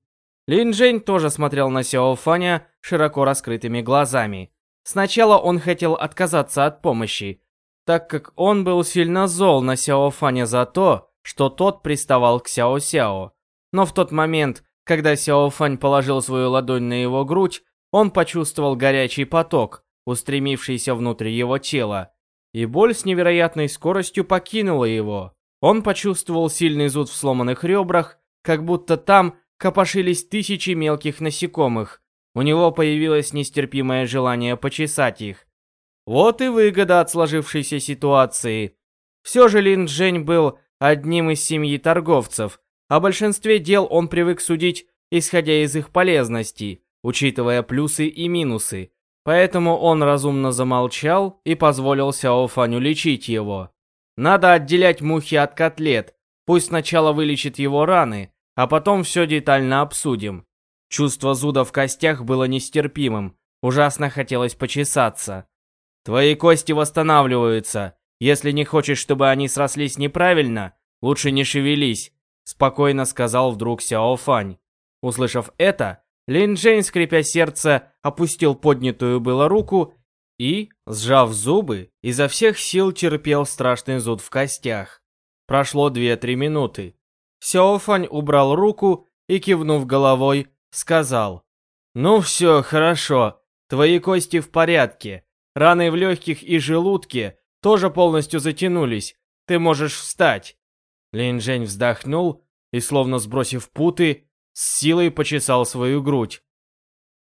Лин Джень тоже смотрел на Сяо Фаня широко раскрытыми глазами. Сначала он хотел отказаться от помощи, так как он был сильно зол на Сяо Фаня за то, что тот приставал к Сяо Сяо. Но в тот момент, когда Сяо Фань положил свою ладонь на его грудь, он почувствовал горячий поток, устремившийся внутрь его тела, и боль с невероятной скоростью покинула его. Он почувствовал сильный зуд в сломанных ребрах, как будто там копошились тысячи мелких насекомых. У него появилось нестерпимое желание почесать их. Вот и выгода от сложившейся ситуации. Все же Лин Джень был одним из семьи торговцев, о большинстве дел он привык судить, исходя из их полезности, учитывая плюсы и минусы. Поэтому он разумно замолчал и позволил Сяофаню лечить его. Надо отделять мухи от котлет. Пусть сначала вылечит его раны, а потом все детально обсудим. Чувство зуда в костях было нестерпимым. Ужасно хотелось почесаться. Твои кости восстанавливаются. Если не хочешь, чтобы они срослись неправильно, лучше не шевелись спокойно сказал вдруг Сяо Фань. Услышав это, Лин Джейн, скрипя сердце, опустил поднятую было руку и, сжав зубы, изо всех сил терпел страшный зуд в костях. Прошло две-три минуты. Сяо Фань убрал руку и, кивнув головой, сказал. «Ну все, хорошо. Твои кости в порядке. Раны в легких и желудке тоже полностью затянулись. Ты можешь встать. Лин Жень вздохнул и, словно сбросив путы, с силой почесал свою грудь.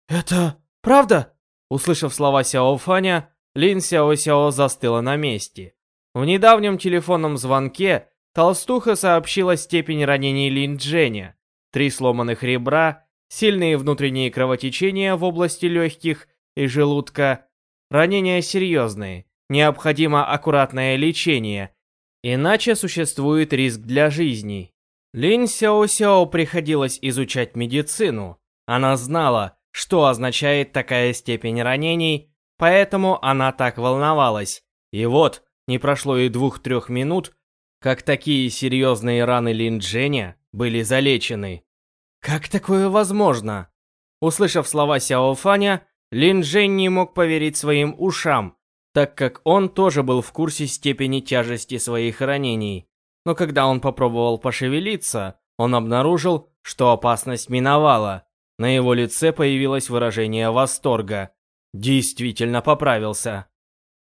«Это правда?» Услышав слова Сяо Фаня, Лин Сяо Сяо застыла на месте. В недавнем телефонном звонке толстуха сообщила степень ранений Лин Дженя. Три сломанных ребра, сильные внутренние кровотечения в области легких и желудка. Ранения серьезные, необходимо аккуратное лечение, иначе существует риск для жизни. Лин Сяо Сяо приходилось изучать медицину. Она знала, что означает такая степень ранений, поэтому она так волновалась. И вот, не прошло и двух-трех минут, как такие серьезные раны Лин Дженя были залечены. Как такое возможно? Услышав слова Сяо Фаня, Лин Джень не мог поверить своим ушам, так как он тоже был в курсе степени тяжести своих ранений. Но когда он попробовал пошевелиться, он обнаружил, что опасность миновала. На его лице появилось выражение восторга. Действительно поправился.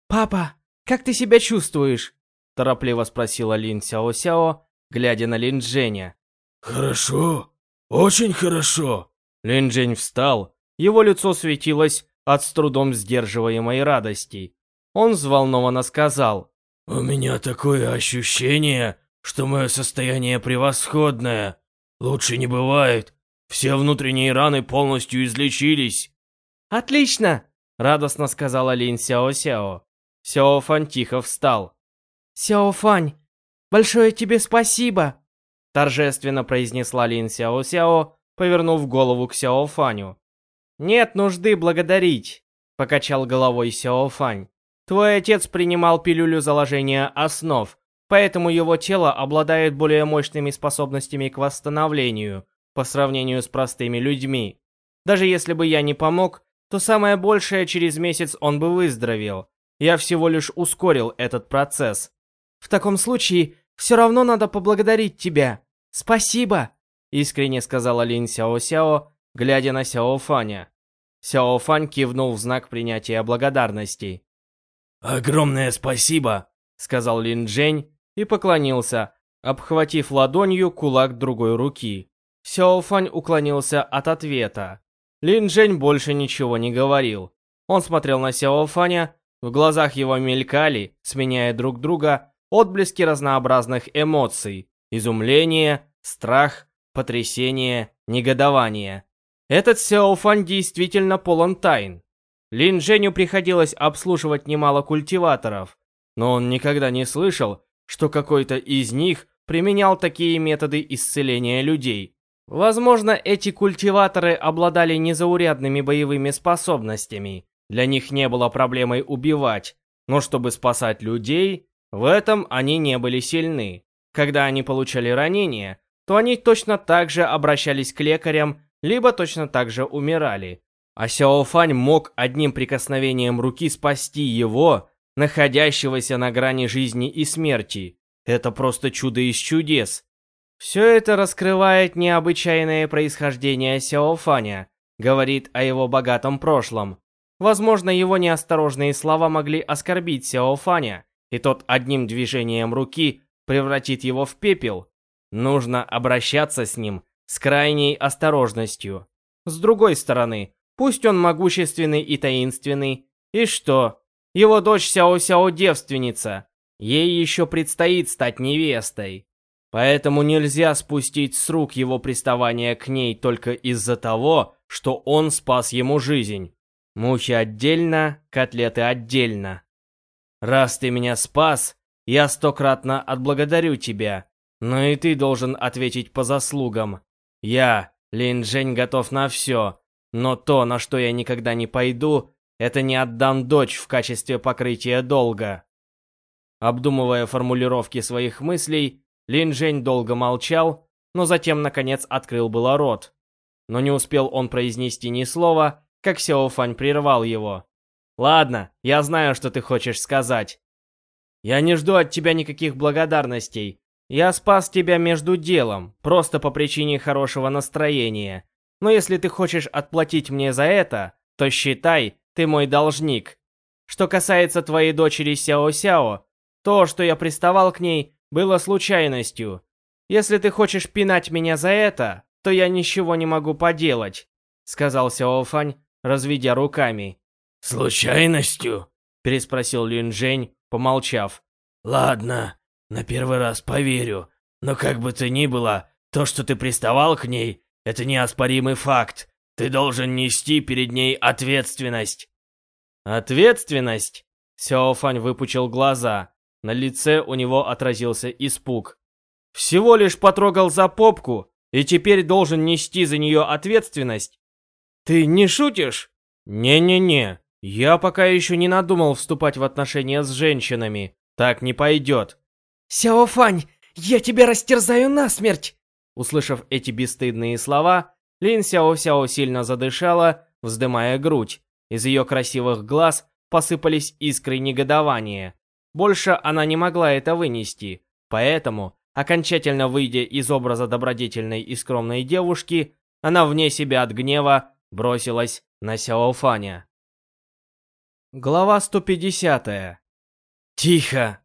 «Папа, как ты себя чувствуешь?»
Торопливо спросила Лин Сяо Сяо, глядя на Лин Дженя.
«Хорошо, очень хорошо».
Лин Джень встал, его лицо светилось от с трудом сдерживаемой радости. Он взволнованно сказал.
«У меня такое ощущение, что мое состояние превосходное. Лучше не бывает. Все внутренние раны полностью излечились».
«Отлично!» — радостно сказала Лин Сяо Сяо. Сяо Фан тихо встал.
«Сяо Фань, большое тебе спасибо!»
Торжественно произнесла Лин Сяо Сяо, повернув голову к Сяо Фаню. «Нет нужды благодарить», — покачал головой Сяо Фань. «Твой отец принимал пилюлю заложения основ, поэтому его тело обладает более мощными способностями к восстановлению по сравнению с простыми людьми. Даже если бы я не помог, то самое большее через месяц он бы выздоровел. Я всего лишь ускорил этот процесс.
В таком случае, все равно надо поблагодарить тебя. Спасибо!»
Искренне сказала Лин Сяо Сяо, глядя на Сяо Фаня. Сяо Фань кивнул в знак принятия благодарности.
«Огромное спасибо!»
Сказал Лин Джень и поклонился, обхватив ладонью кулак другой руки. Сяо Фань уклонился от ответа. Лин Джень больше ничего не говорил. Он смотрел на Сяо Фаня, в глазах его мелькали, сменяя друг друга, отблески разнообразных эмоций, изумление, страх, потрясение, негодование. Этот Сяофан действительно полон тайн. Лин Женю приходилось обслуживать немало культиваторов, но он никогда не слышал, что какой-то из них применял такие методы исцеления людей. Возможно, эти культиваторы обладали незаурядными боевыми способностями. Для них не было проблемой убивать, но чтобы спасать людей, в этом они не были сильны. Когда они получали ранения, то они точно так же обращались к лекарям, либо точно так же умирали. А Сяофань мог одним прикосновением руки спасти его, находящегося на грани жизни и смерти. Это просто чудо из чудес. Все это раскрывает необычайное происхождение Сяофаня, говорит о его богатом прошлом. Возможно, его неосторожные слова могли оскорбить Сяофаня, и тот одним движением руки превратит его в пепел. Нужно обращаться с ним с крайней осторожностью. С другой стороны, пусть он могущественный и таинственный, и что? Его дочь Сяо-Сяо девственница. Ей еще предстоит стать невестой. Поэтому нельзя спустить с рук его приставания к ней только из-за того, что он спас ему жизнь. Мухи отдельно, котлеты отдельно. Раз ты меня спас, я стократно отблагодарю тебя, но и ты должен ответить по заслугам. Я, Лин Джень, готов на все, но то, на что я никогда не пойду, это не отдам дочь в качестве покрытия долга. Обдумывая формулировки своих мыслей, Лин Джень долго молчал, но затем, наконец, открыл было рот. Но не успел он произнести ни слова, как Сяо Фань прервал его. Ладно, я знаю, что ты хочешь сказать. Я не жду от тебя никаких благодарностей. Я спас тебя между делом, просто по причине хорошего настроения. Но если ты хочешь отплатить мне за это, то считай, ты мой должник. Что касается твоей дочери Сяо-Сяо, то, что я приставал к ней, было случайностью. Если ты хочешь пинать меня за это, то я ничего не могу поделать», — сказал Сяо Фань, разведя руками.
«Случайностью?»
— переспросил Лин Жень, помолчав.
«Ладно, на первый раз поверю. Но как бы то ни было, то, что ты приставал к ней, это неоспоримый факт. Ты должен нести перед ней ответственность».
Ответственность? Сяофань выпучил глаза. На лице у него отразился испуг. Всего лишь потрогал за попку и теперь должен нести за нее ответственность? Ты не шутишь? Не-не-не, я пока еще не надумал вступать в отношения с женщинами. Так не пойдет.
Сяофань, я тебя растерзаю насмерть!
Услышав эти бесстыдные слова, Лин Сяо-Сяо сильно задышала, вздымая грудь. Из ее красивых глаз посыпались искры негодования. Больше она не могла это вынести, поэтому, окончательно выйдя из образа добродетельной и скромной девушки, она вне себя от гнева бросилась на Сяофаня. Глава 150. Тихо!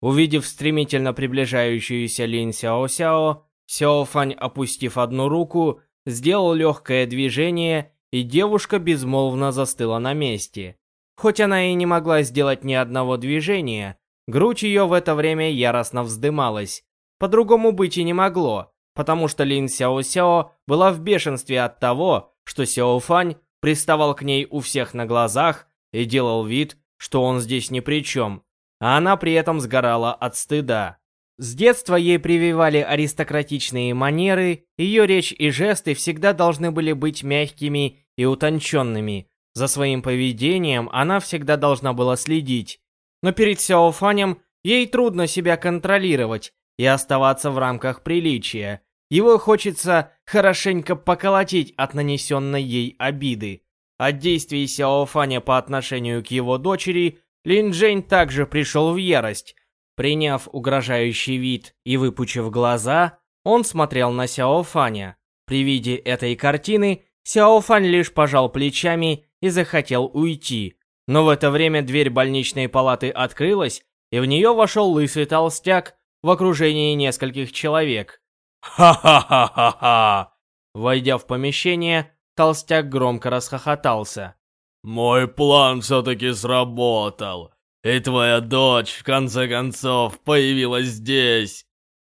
Увидев стремительно приближающуюся Лин Сяо-Сяо, Сяофань, опустив одну руку, сделал легкое движение, и девушка безмолвно застыла на месте. Хоть она и не могла сделать ни одного движения, грудь ее в это время яростно вздымалась. По-другому быть и не могло, потому что Лин Сяо-Сяо была в бешенстве от того, что Сяофань приставал к ней у всех на глазах и делал вид, что он здесь ни при чем, а она при этом сгорала от стыда. С детства ей прививали аристократичные манеры, ее речь и жесты всегда должны были быть мягкими и утонченными. За своим поведением она всегда должна была следить. Но перед Сяофанем ей трудно себя контролировать и оставаться в рамках приличия. Его хочется хорошенько поколотить от нанесенной ей обиды. От действий Сяофаня по отношению к его дочери Лин Джень также пришел в ярость. Приняв угрожающий вид и выпучив глаза, он смотрел на Сяо Фаня. При виде этой картины Сяо Фань лишь пожал плечами и захотел уйти. Но в это время дверь больничной палаты открылась, и в нее вошел лысый толстяк в окружении нескольких человек. «Ха-ха-ха-ха-ха!» Войдя в помещение, толстяк громко расхохотался.
«Мой план все-таки сработал. И твоя дочь, в конце концов, появилась здесь!»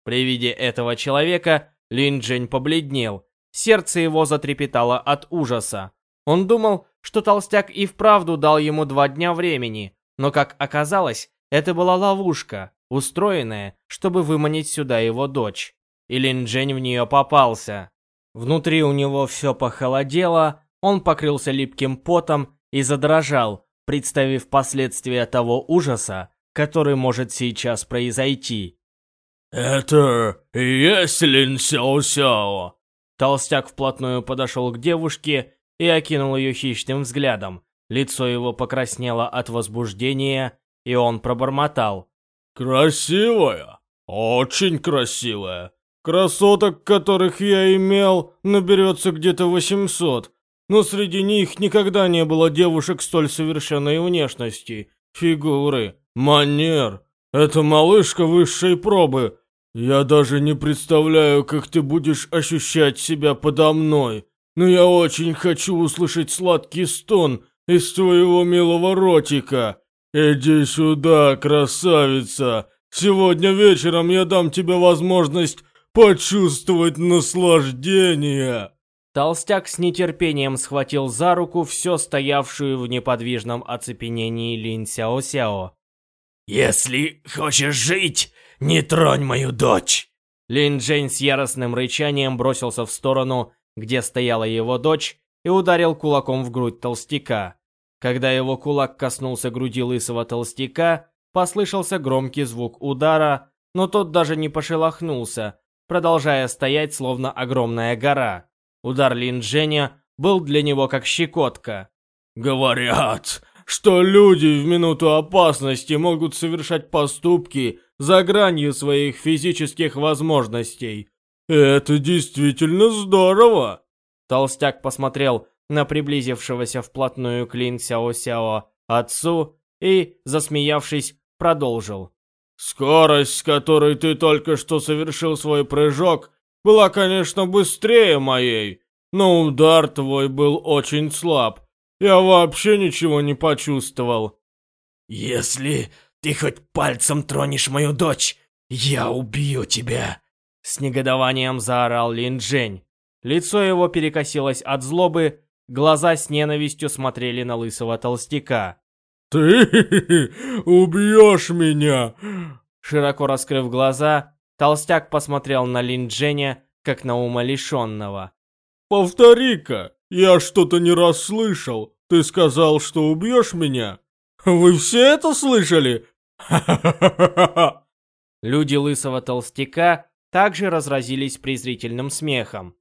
При виде этого человека Лин Джень побледнел. Сердце его затрепетало от ужаса. Он думал, что толстяк и вправду дал ему два дня времени, но, как оказалось, это была ловушка, устроенная, чтобы выманить сюда его дочь. И Лин Джень в нее попался. Внутри у него все похолодело, он покрылся липким потом и задрожал, представив последствия того ужаса, который может сейчас произойти.
«Это и есть Лин Сяо-Сяо?»
Толстяк вплотную подошел к девушке и окинул ее хищным взглядом. Лицо его покраснело от возбуждения, и он пробормотал.
«Красивая, очень красивая. Красоток, которых я имел, наберется где-то 800, но среди них никогда не было девушек столь совершенной внешности, фигуры, манер. Это малышка высшей пробы. Я даже не представляю, как ты будешь ощущать себя подо мной. Но я очень хочу услышать сладкий стон из твоего милого ротика. Иди сюда, красавица. Сегодня вечером я дам тебе возможность почувствовать наслаждение.
Толстяк с нетерпением схватил за руку все стоявшую в неподвижном оцепенении Лин Сяо Сяо.
«Если хочешь жить, не тронь мою дочь!»
Лин Джень с яростным рычанием бросился в сторону, где стояла его дочь, и ударил кулаком в грудь толстяка. Когда его кулак коснулся груди лысого толстяка, послышался громкий звук удара, но тот даже не пошелохнулся, продолжая стоять словно огромная гора. Удар Лин Дженя был для него как щекотка.
«Говорят, что люди в минуту опасности могут совершать поступки за гранью своих физических возможностей. Это действительно здорово!»
Толстяк посмотрел на приблизившегося вплотную к Лин Сяо-Сяо отцу и, засмеявшись, продолжил.
«Скорость, с которой ты только что совершил свой прыжок, была, конечно, быстрее моей, но удар твой был очень слаб. Я вообще ничего не почувствовал.
Если ты хоть пальцем тронешь мою дочь, я убью тебя.
С негодованием заорал Лин Джень. Лицо его перекосилось от злобы, Глаза с ненавистью смотрели на лысого толстяка.
«Ты убьешь меня!»
Широко раскрыв глаза, толстяк посмотрел на Лин Дженя, как на умалишенного.
«Повтори-ка, я что-то не расслышал. Ты сказал, что убьешь меня? Вы все это слышали? Ха-ха-ха-ха-ха!»
Люди лысого толстяка также разразились презрительным смехом.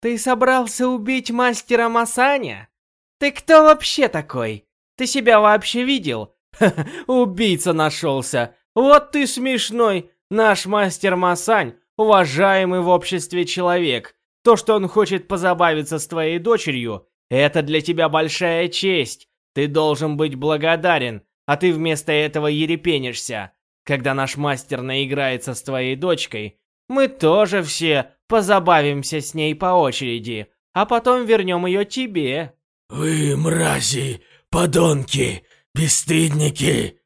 Ты собрался убить мастера Масаня? Ты кто вообще такой? Ты себя вообще видел?
убийца нашелся. Вот ты смешной. Наш мастер Масань, уважаемый в обществе человек. То, что он хочет позабавиться с твоей дочерью, это для тебя большая честь. Ты должен быть благодарен, а ты вместо этого ерепенишься. Когда наш мастер наиграется с твоей дочкой, мы тоже все позабавимся с ней по очереди, а потом вернем ее тебе».
«Вы мрази, подонки, бесстыдники!»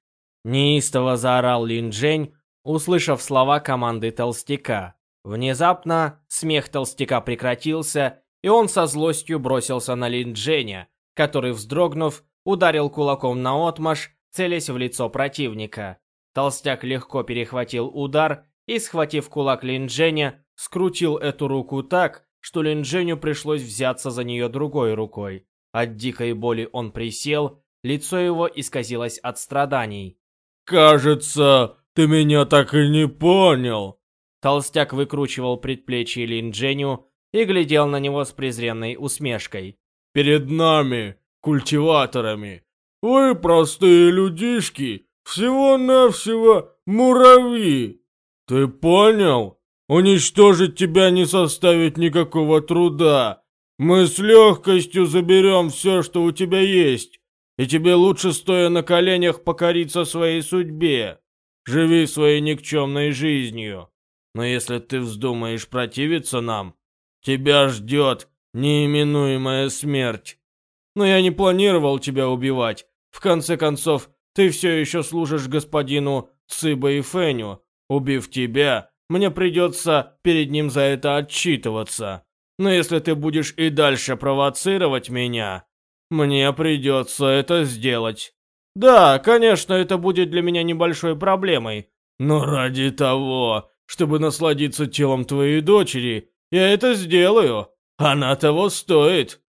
Неистово заорал Лин Джень, услышав слова команды толстяка. Внезапно смех толстяка прекратился, и он со злостью бросился на Лин Дженя, который, вздрогнув, ударил кулаком на отмаш, целясь в лицо противника. Толстяк легко перехватил удар и, схватив кулак Линдженя, скрутил эту руку так, что Линдженю пришлось взяться за нее другой рукой. От дикой боли он присел, лицо его исказилось от страданий.
«Кажется, ты меня так и не понял!»
Толстяк выкручивал предплечье Линдженю и глядел на него с презренной усмешкой.
«Перед нами, культиваторами, вы простые людишки, всего-навсего муравьи!» «Ты понял? Уничтожить тебя не составит никакого труда. Мы с легкостью заберем все, что у тебя есть. И тебе лучше, стоя на коленях, покориться своей судьбе. Живи своей никчемной жизнью. Но если ты вздумаешь противиться нам, тебя ждет неименуемая смерть. Но я не планировал тебя убивать. В конце концов, ты все еще служишь господину Цыба и Феню, Убив тебя, мне придется перед ним за это отчитываться. Но если ты будешь и дальше провоцировать меня, мне придется это сделать. Да, конечно, это будет для меня небольшой проблемой. Но ради того, чтобы насладиться телом твоей дочери, я это сделаю. Она того стоит.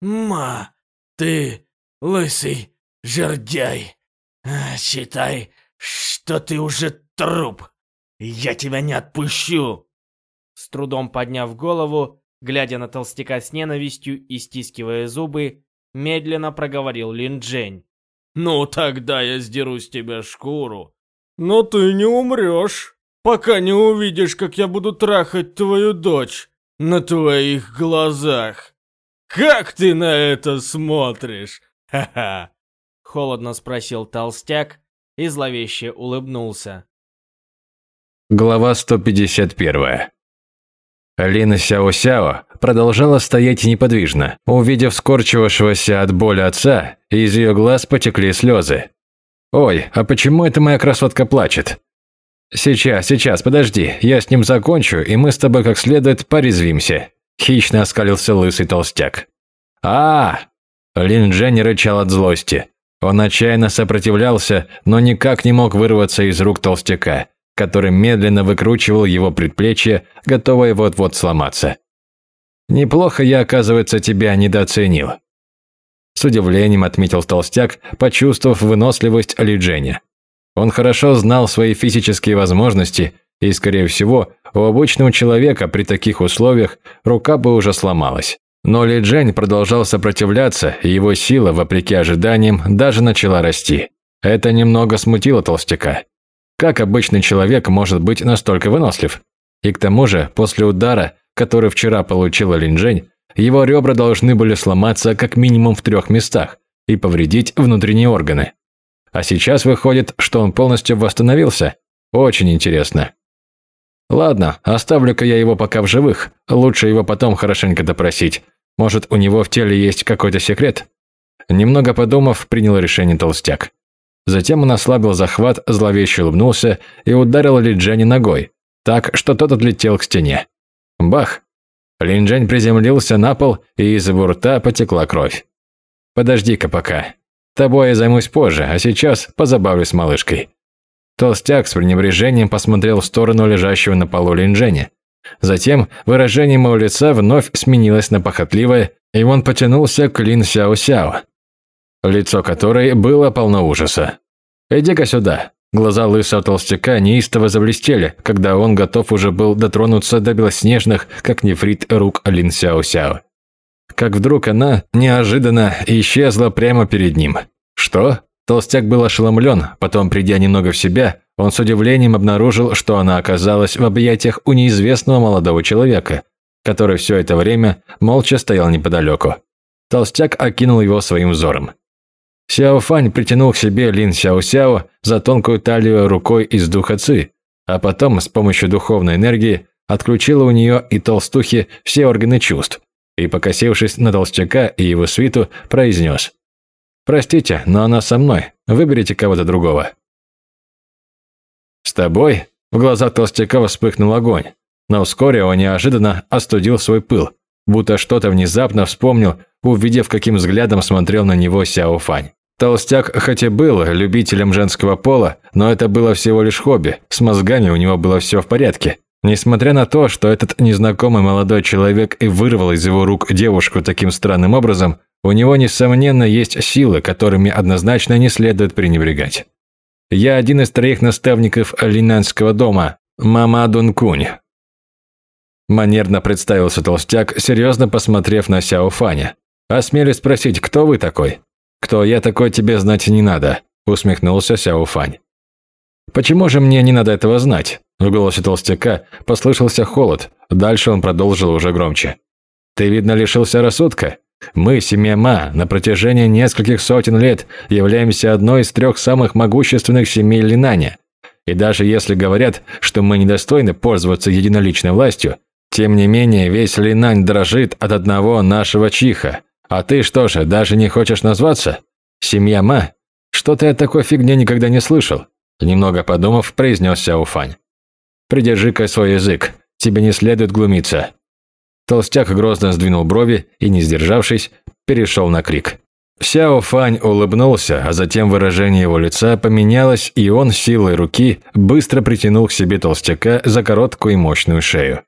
Ма, ты лысый жердяй. Считай, что ты уже труп. Я тебя не отпущу!»
С трудом подняв голову, глядя на толстяка с ненавистью и стискивая зубы, медленно проговорил Лин Джень.
«Ну тогда я сдеру с тебя шкуру. Но ты не умрешь, пока не увидишь, как я буду трахать твою дочь на твоих глазах. Как ты на это смотришь? Ха-ха!»
Холодно спросил толстяк и зловеще улыбнулся.
Глава 151. Лина Сяо-Сяо продолжала стоять неподвижно. Увидев скорчившегося от боли отца, из ее глаз потекли слезы. «Ой, а почему эта моя красотка плачет?» «Сейчас, сейчас, подожди, я с ним закончу, и мы с тобой как следует порезвимся», – хищно оскалился лысый толстяк. а, -а, -а Лин Джен рычал от злости. Он отчаянно сопротивлялся, но никак не мог вырваться из рук толстяка который медленно выкручивал его предплечье, готовое вот-вот сломаться. «Неплохо я, оказывается, тебя недооценил». С удивлением отметил толстяк, почувствовав выносливость Ли Он хорошо знал свои физические возможности, и, скорее всего, у обычного человека при таких условиях рука бы уже сломалась. Но Ли Джень продолжал сопротивляться, и его сила, вопреки ожиданиям, даже начала расти. Это немного смутило толстяка. Как обычный человек может быть настолько вынослив? И к тому же, после удара, который вчера получила Линжень, его ребра должны были сломаться как минимум в трех местах и повредить внутренние органы. А сейчас выходит, что он полностью восстановился. Очень интересно. Ладно, оставлю-ка я его пока в живых. Лучше его потом хорошенько допросить. Может, у него в теле есть какой-то секрет? Немного подумав, принял решение толстяк. Затем он ослабил захват, зловеще улыбнулся и ударил Ли Дженни ногой, так, что тот отлетел к стене. Бах! Линджень приземлился на пол, и из его рта потекла кровь. «Подожди-ка пока. Тобой я займусь позже, а сейчас позабавлюсь малышкой». Толстяк с пренебрежением посмотрел в сторону лежащего на полу Линдженя. Затем выражение его лица вновь сменилось на похотливое, и он потянулся к Лин Сяо Сяо, лицо которой было полно ужаса. «Иди-ка сюда». Глаза лысого толстяка неистово заблестели, когда он готов уже был дотронуться до белоснежных, как нефрит, рук Лин Сяо Сяо. Как вдруг она неожиданно исчезла прямо перед ним. Что? Толстяк был ошеломлен, потом, придя немного в себя, он с удивлением обнаружил, что она оказалась в объятиях у неизвестного молодого человека, который все это время молча стоял неподалеку. Толстяк окинул его своим взором. Сяо Фань притянул к себе Лин Сяо Сяо за тонкую талию рукой из духа Ци, а потом с помощью духовной энергии отключил у нее и толстухи все органы чувств, и, покосившись на толстяка и его свиту, произнес «Простите, но она со мной, выберите кого-то другого». «С тобой?» В глазах толстяка вспыхнул огонь, но вскоре он неожиданно остудил свой пыл, будто что-то внезапно вспомнил, увидев, каким взглядом смотрел на него Сяо Фань. Толстяк хоть и был любителем женского пола, но это было всего лишь хобби, с мозгами у него было все в порядке. Несмотря на то, что этот незнакомый молодой человек и вырвал из его рук девушку таким странным образом, у него, несомненно, есть силы, которыми однозначно не следует пренебрегать. Я один из троих наставников Линанского дома, Мама Дункунь. Манерно представился толстяк, серьезно посмотрев на Сяо Фаня. «Осмелюсь спросить, кто вы такой?» «Кто я такой, тебе знать не надо», – усмехнулся Сяо Фань. «Почему же мне не надо этого знать?» В голосе толстяка послышался холод, дальше он продолжил уже громче. «Ты, видно, лишился рассудка? Мы, семья Ма, на протяжении нескольких сотен лет являемся одной из трех самых могущественных семей Линаня. И даже если говорят, что мы недостойны пользоваться единоличной властью, тем не менее весь Линань дрожит от одного нашего чиха. «А ты что же, даже не хочешь назваться? Семья Ма? Что-то я такой фигни никогда не слышал», немного подумав, произнес Сяо Фань. «Придержи-ка свой язык, тебе не следует глумиться». Толстяк грозно сдвинул брови и, не сдержавшись, перешел на крик. Сяо Фань улыбнулся, а затем выражение его лица поменялось, и он силой руки быстро притянул к себе толстяка за короткую и мощную шею.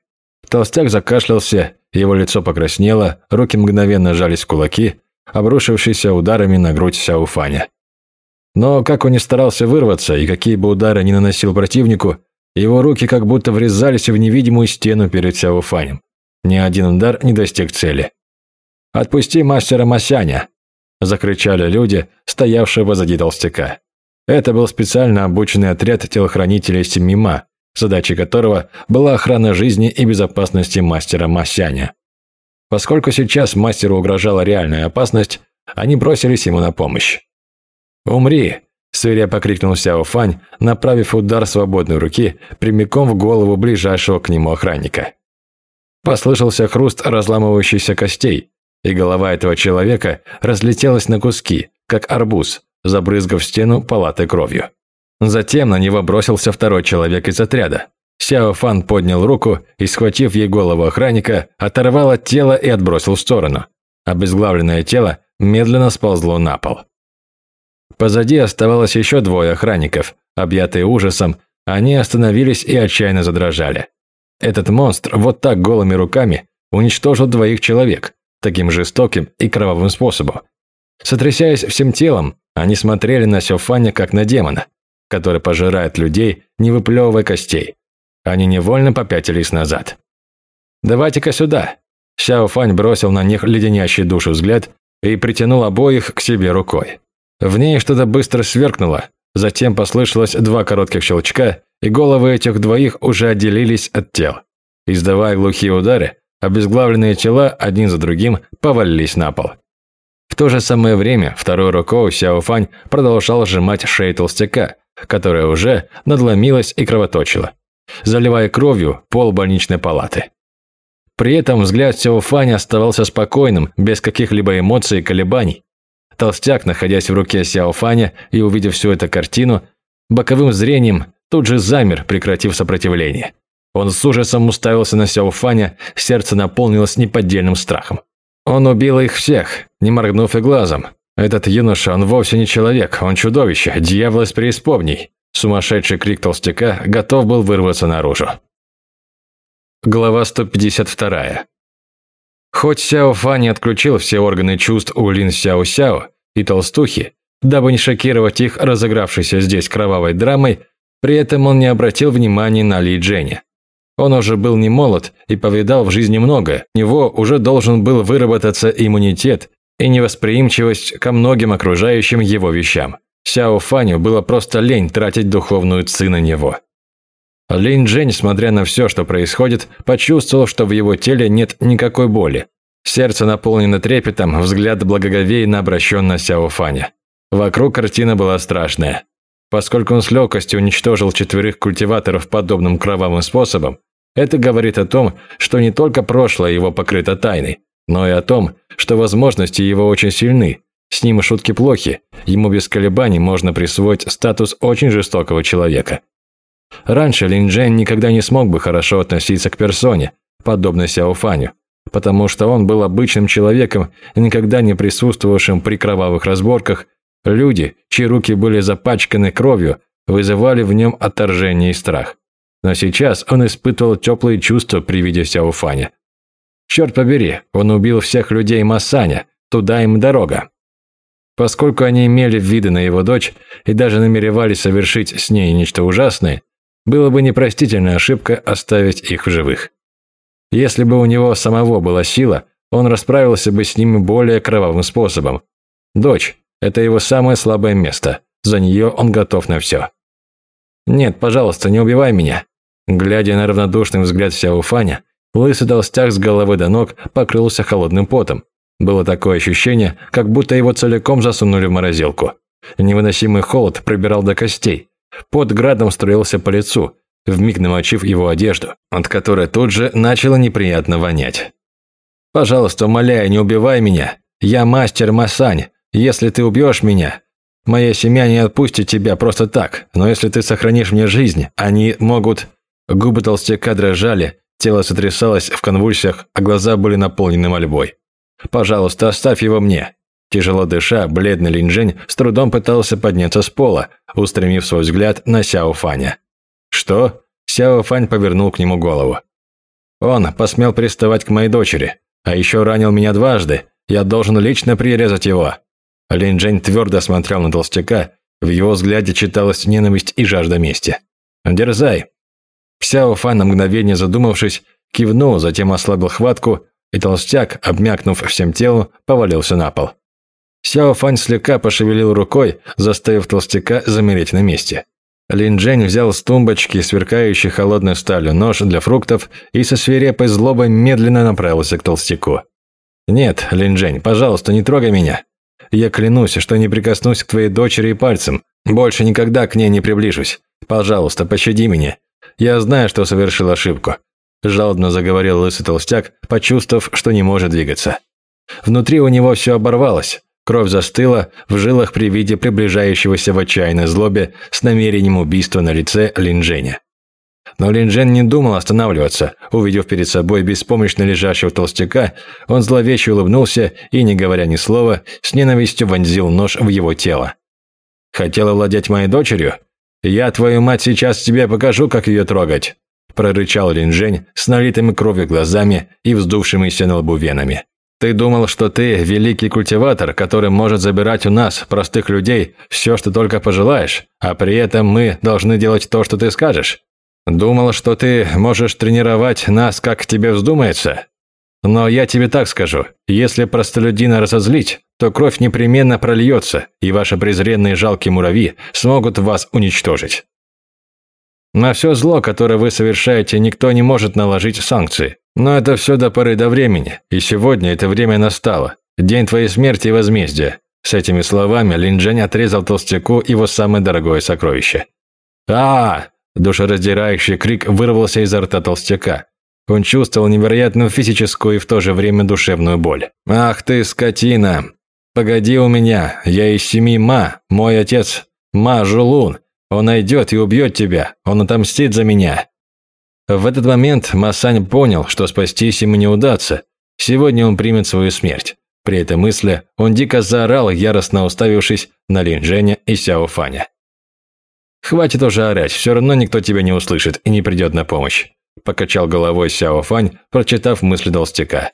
Толстяк закашлялся его лицо покраснело, руки мгновенно сжались в кулаки, обрушившиеся ударами на грудь Сяуфаня. Но как он не старался вырваться и какие бы удары ни наносил противнику, его руки как будто врезались в невидимую стену перед Сяуфанем. Ни один удар не достиг цели. «Отпусти мастера Масяня!» – закричали люди, стоявшие позади толстяка. Это был специально обученный отряд телохранителей Семима, задачей которого была охрана жизни и безопасности мастера Масяня. Поскольку сейчас мастеру угрожала реальная опасность, они бросились ему на помощь. «Умри!» – свирепо крикнул Сяо Фань, направив удар свободной руки прямиком в голову ближайшего к нему охранника. Послышался хруст разламывающихся костей, и голова этого человека разлетелась на куски, как арбуз, забрызгав стену палаты кровью. Затем на него бросился второй человек из отряда. Сяо Фан поднял руку и, схватив ей голову охранника, оторвал от тела и отбросил в сторону. Обезглавленное тело медленно сползло на пол. Позади оставалось еще двое охранников. Объятые ужасом, они остановились и отчаянно задрожали. Этот монстр вот так голыми руками уничтожил двоих человек, таким жестоким и кровавым способом. Сотрясаясь всем телом, они смотрели на Сёфаня как на демона, который пожирает людей, не выплевывая костей. Они невольно попятились назад. «Давайте-ка сюда!» Сяо Фань бросил на них леденящий душу взгляд и притянул обоих к себе рукой. В ней что-то быстро сверкнуло, затем послышалось два коротких щелчка, и головы этих двоих уже отделились от тел. Издавая глухие удары, обезглавленные тела один за другим повалились на пол. В то же самое время второй рукой Сяо Фань продолжал сжимать шею толстяка, которая уже надломилась и кровоточила, заливая кровью пол больничной палаты. При этом взгляд Сяофаня оставался спокойным, без каких-либо эмоций и колебаний. Толстяк, находясь в руке Сяофаня и увидев всю эту картину, боковым зрением тут же замер, прекратив сопротивление. Он с ужасом уставился на Сяофаня, сердце наполнилось неподдельным страхом. Он убил их всех, не моргнув и глазом. Этот юноша, он вовсе не человек, он чудовище, дьявол из преисподней. Сумасшедший крик толстяка готов был вырваться наружу. Глава 152. Хоть Сяо Фань отключил все органы чувств у Лин Сяо Сяо и толстухи, дабы не шокировать их разыгравшейся здесь кровавой драмой, при этом он не обратил внимания на Ли Дженни. Он уже был не молод и повидал в жизни многое. У него уже должен был выработаться иммунитет и невосприимчивость ко многим окружающим его вещам. Сяо Фаню было просто лень тратить духовную ци на него. Линь Джень, смотря на все, что происходит, почувствовал, что в его теле нет никакой боли. Сердце наполнено трепетом, взгляд благоговейно обращен на Сяо Фаня. Вокруг картина была страшная. Поскольку он с легкостью уничтожил четверых культиваторов подобным кровавым способом, это говорит о том, что не только прошлое его покрыто тайной, но и о том, что возможности его очень сильны. С ним шутки плохи, ему без колебаний можно присвоить статус очень жестокого человека. Раньше Лин Джен никогда не смог бы хорошо относиться к персоне, подобной Сяофаню, потому что он был обычным человеком, никогда не присутствовавшим при кровавых разборках Люди, чьи руки были запачканы кровью, вызывали в нем отторжение и страх. Но сейчас он испытывал теплые чувства при виде Сяофаня. Черт побери, он убил всех людей Масаня, туда им дорога. Поскольку они имели виды на его дочь и даже намеревались совершить с ней нечто ужасное, было бы непростительная ошибка оставить их в живых. Если бы у него самого была сила, он расправился бы с ними более кровавым способом. Дочь, это его самое слабое место. За нее он готов на все. «Нет, пожалуйста, не убивай меня». Глядя на равнодушный взгляд Сяофаня, лысый толстяк с головы до ног покрылся холодным потом. Было такое ощущение, как будто его целиком засунули в морозилку. Невыносимый холод пробирал до костей. Под градом струился по лицу, вмиг намочив его одежду, от которой тут же начало неприятно вонять. «Пожалуйста, умоляю, не убивай меня. Я мастер Масань, если ты убьешь меня, моя семья не отпустит тебя просто так, но если ты сохранишь мне жизнь, они могут...» Губы толстяка дрожали, тело сотрясалось в конвульсиях, а глаза были наполнены мольбой. «Пожалуйста, оставь его мне». Тяжело дыша, бледный Линжень с трудом пытался подняться с пола, устремив свой взгляд на Сяо Фаня. «Что?» Сяо Фань повернул к нему голову. «Он посмел приставать к моей дочери, а еще ранил меня дважды. Я должен лично прирезать его. Лень Джень твердо смотрел на толстяка, в его взгляде читалась ненависть и жажда мести. «Дерзай!» Сяо Фан, на мгновение задумавшись, кивнул, затем ослабил хватку, и толстяк, обмякнув всем телом, повалился на пол. Сяо Фань слегка пошевелил рукой, заставив толстяка замереть на месте. Лин Джень взял с тумбочки сверкающий холодной сталью нож для фруктов и со свирепой злобой медленно направился к толстяку. «Нет, Лин Джень, пожалуйста, не трогай меня. Я клянусь, что не прикоснусь к твоей дочери и пальцем. Больше никогда к ней не приближусь. Пожалуйста, пощади меня. Я знаю, что совершил ошибку. Жалобно заговорил лысый толстяк, почувствовав, что не может двигаться. Внутри у него все оборвалось. Кровь застыла в жилах при виде приближающегося в отчаянной злобе с намерением убийства на лице Линженя. Но Линжен не думал останавливаться. Увидев перед собой беспомощно лежащего толстяка, он зловеще улыбнулся и, не говоря ни слова, с ненавистью вонзил нож в его тело. «Хотела владеть моей дочерью? Я, твою мать, сейчас тебе покажу, как ее трогать!» прорычал Линжень с налитыми кровью глазами и вздувшимися на лбу венами. «Ты думал, что ты великий культиватор, который может забирать у нас, простых людей, все, что только пожелаешь, а при этом мы должны делать то, что ты скажешь? Думал, что ты можешь тренировать нас, как тебе вздумается? Но я тебе так скажу, если простолюдина разозлить, то кровь непременно прольется, и ваши презренные жалкие муравьи смогут вас уничтожить. На все зло, которое вы совершаете, никто не может наложить санкции. Но это все до поры до времени, и сегодня это время настало. День твоей смерти и возмездия. С этими словами Линджань отрезал толстяку его самое дорогое сокровище. а, Душераздирающий крик вырвался изо рта толстяка. Он чувствовал невероятную физическую и в то же время душевную боль. «Ах ты, скотина! Погоди у меня, я из семьи Ма, мой отец, Ма Жулун. Он найдет и убьет тебя, он отомстит за меня!» В этот момент Масань понял, что спастись ему не удастся. Сегодня он примет свою смерть. При этой мысли он дико заорал, яростно уставившись на Лин Женя и Сяо Фаня. «Хватит уже орать, все равно никто тебя не услышит и не придет на помощь», покачал головой Сяо Фань, прочитав мысли толстяка.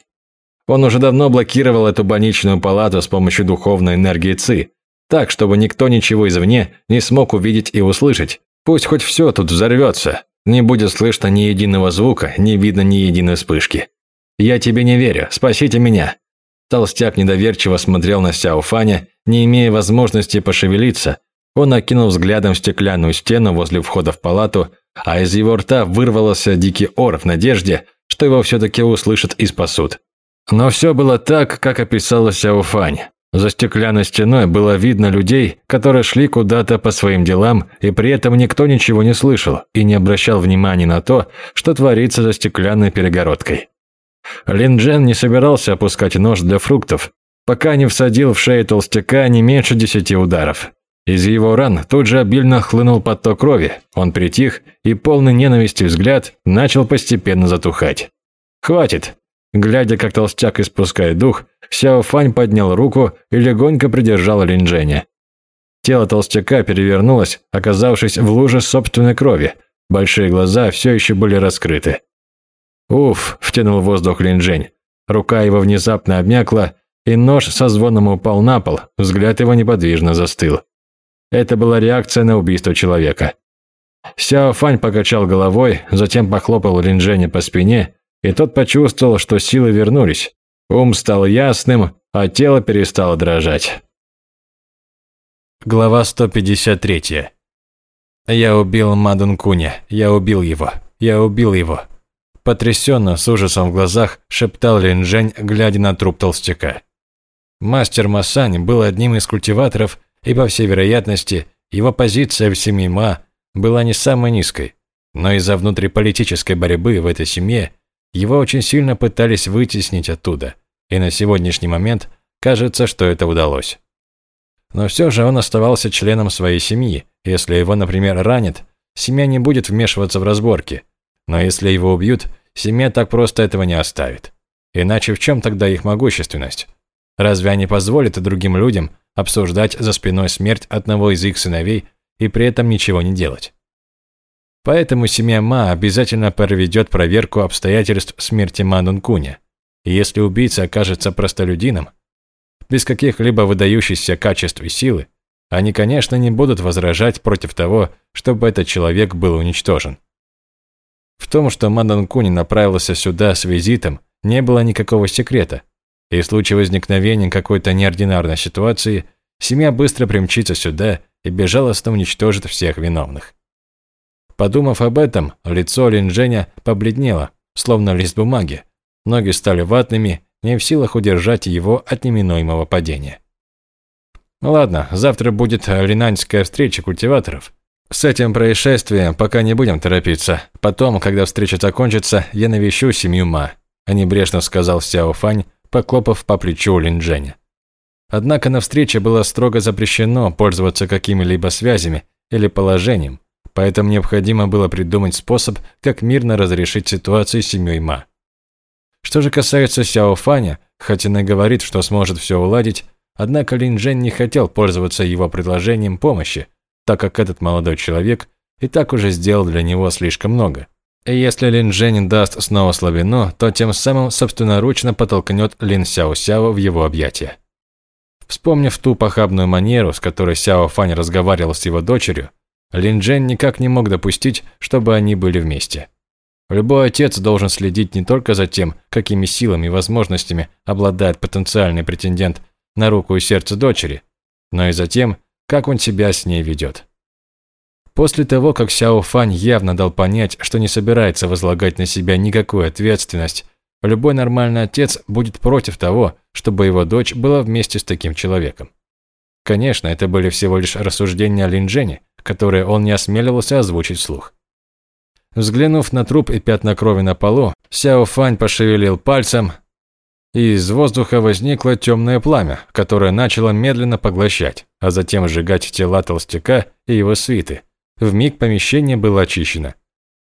Он уже давно блокировал эту больничную палату с помощью духовной энергии Ци, так, чтобы никто ничего извне не смог увидеть и услышать. Пусть хоть все тут взорвется, не будет слышно ни единого звука, не видно ни единой вспышки. «Я тебе не верю, спасите меня!» Толстяк недоверчиво смотрел на Сяо Фаня, не имея возможности пошевелиться. Он окинул взглядом стеклянную стену возле входа в палату, а из его рта вырвался дикий ор в надежде, что его все-таки услышат и спасут. Но все было так, как описала Сяо Фань. За стеклянной стеной было видно людей, которые шли куда-то по своим делам, и при этом никто ничего не слышал и не обращал внимания на то, что творится за стеклянной перегородкой. Лин Джен не собирался опускать нож для фруктов, пока не всадил в шею толстяка не меньше десяти ударов. Из его ран тут же обильно хлынул поток крови, он притих, и полный ненависти взгляд начал постепенно затухать. «Хватит!» Глядя, как толстяк испускает дух, Сяо Фань поднял руку и легонько придержал Линдженя. Тело толстяка перевернулось, оказавшись в луже собственной крови. Большие глаза все еще были раскрыты. «Уф!» – втянул воздух Линджень. Рука его внезапно обмякла, и нож со звоном упал на пол, взгляд его неподвижно застыл. Это была реакция на убийство человека. Сяо Фань покачал головой, затем похлопал Линдженя по спине и тот почувствовал, что силы вернулись. Ум стал ясным, а тело перестало дрожать. Глава 153. Я убил Мадун Куня, я убил его, я убил его. Потрясенно, с ужасом в глазах, шептал Линжень, глядя на труп толстяка. Мастер Масань был одним из культиваторов, и, по всей вероятности, его позиция в семье Ма была не самой низкой. Но из-за внутриполитической борьбы в этой семье его очень сильно пытались вытеснить оттуда, и на сегодняшний момент кажется, что это удалось. Но все же он оставался членом своей семьи. Если его, например, ранят, семья не будет вмешиваться в разборки. Но если его убьют, семья так просто этого не оставит. Иначе в чем тогда их могущественность? Разве они позволят другим людям обсуждать за спиной смерть одного из их сыновей и при этом ничего не делать? Поэтому семья Ма обязательно проведет проверку обстоятельств смерти Ма Дункуня. И если убийца окажется простолюдином, без каких-либо выдающихся качеств и силы, они, конечно, не будут возражать против того, чтобы этот человек был уничтожен. В том, что Мадан Куни направился сюда с визитом, не было никакого секрета, и в случае возникновения какой-то неординарной ситуации, семья быстро примчится сюда и безжалостно уничтожит всех виновных. Подумав об этом, лицо Линженя побледнело, словно лист бумаги. Ноги стали ватными, не в силах удержать его от неминуемого падения. Ладно, завтра будет линаньская встреча культиваторов. С этим происшествием пока не будем торопиться. Потом, когда встреча закончится, я навещу семью Ма, небрежно сказал Сяо Фань, поклопав по плечу Линдженя. Однако на встрече было строго запрещено пользоваться какими-либо связями или положением, поэтому необходимо было придумать способ, как мирно разрешить ситуацию с семьей Ма. Что же касается Сяо Фаня, хотя он и говорит, что сможет все уладить, однако Лин Джен не хотел пользоваться его предложением помощи, так как этот молодой человек и так уже сделал для него слишком много. И если Лин Джен даст снова слабину, то тем самым собственноручно подтолкнет Лин Сяо Сяо в его объятия. Вспомнив ту похабную манеру, с которой Сяо Фань разговаривал с его дочерью, Лин Джен никак не мог допустить, чтобы они были вместе. Любой отец должен следить не только за тем, какими силами и возможностями обладает потенциальный претендент на руку и сердце дочери, но и за тем, как он себя с ней ведет. После того, как Сяо Фань явно дал понять, что не собирается возлагать на себя никакую ответственность, любой нормальный отец будет против того, чтобы его дочь была вместе с таким человеком. Конечно, это были всего лишь рассуждения Лин Дженни, которые он не осмеливался озвучить вслух. Взглянув на труп и пятна крови на полу, Сяо Фань пошевелил пальцем, и из воздуха возникло темное пламя, которое начало медленно поглощать, а затем сжигать тела толстяка и его свиты. В миг помещение было очищено.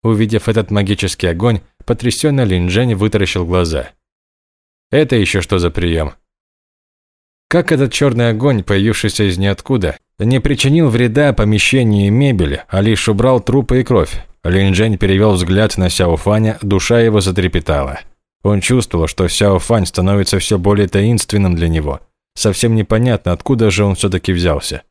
Увидев этот магический огонь, потрясенно Лин Джень вытаращил глаза. Это еще что за прием? Как этот черный огонь, появившийся из ниоткуда, не причинил вреда помещению и мебели, а лишь убрал трупы и кровь? Лин Джень перевел взгляд на Сяо Фаня, душа его затрепетала. Он чувствовал, что Сяо Фань становится все более таинственным для него. Совсем непонятно, откуда же он все-таки взялся.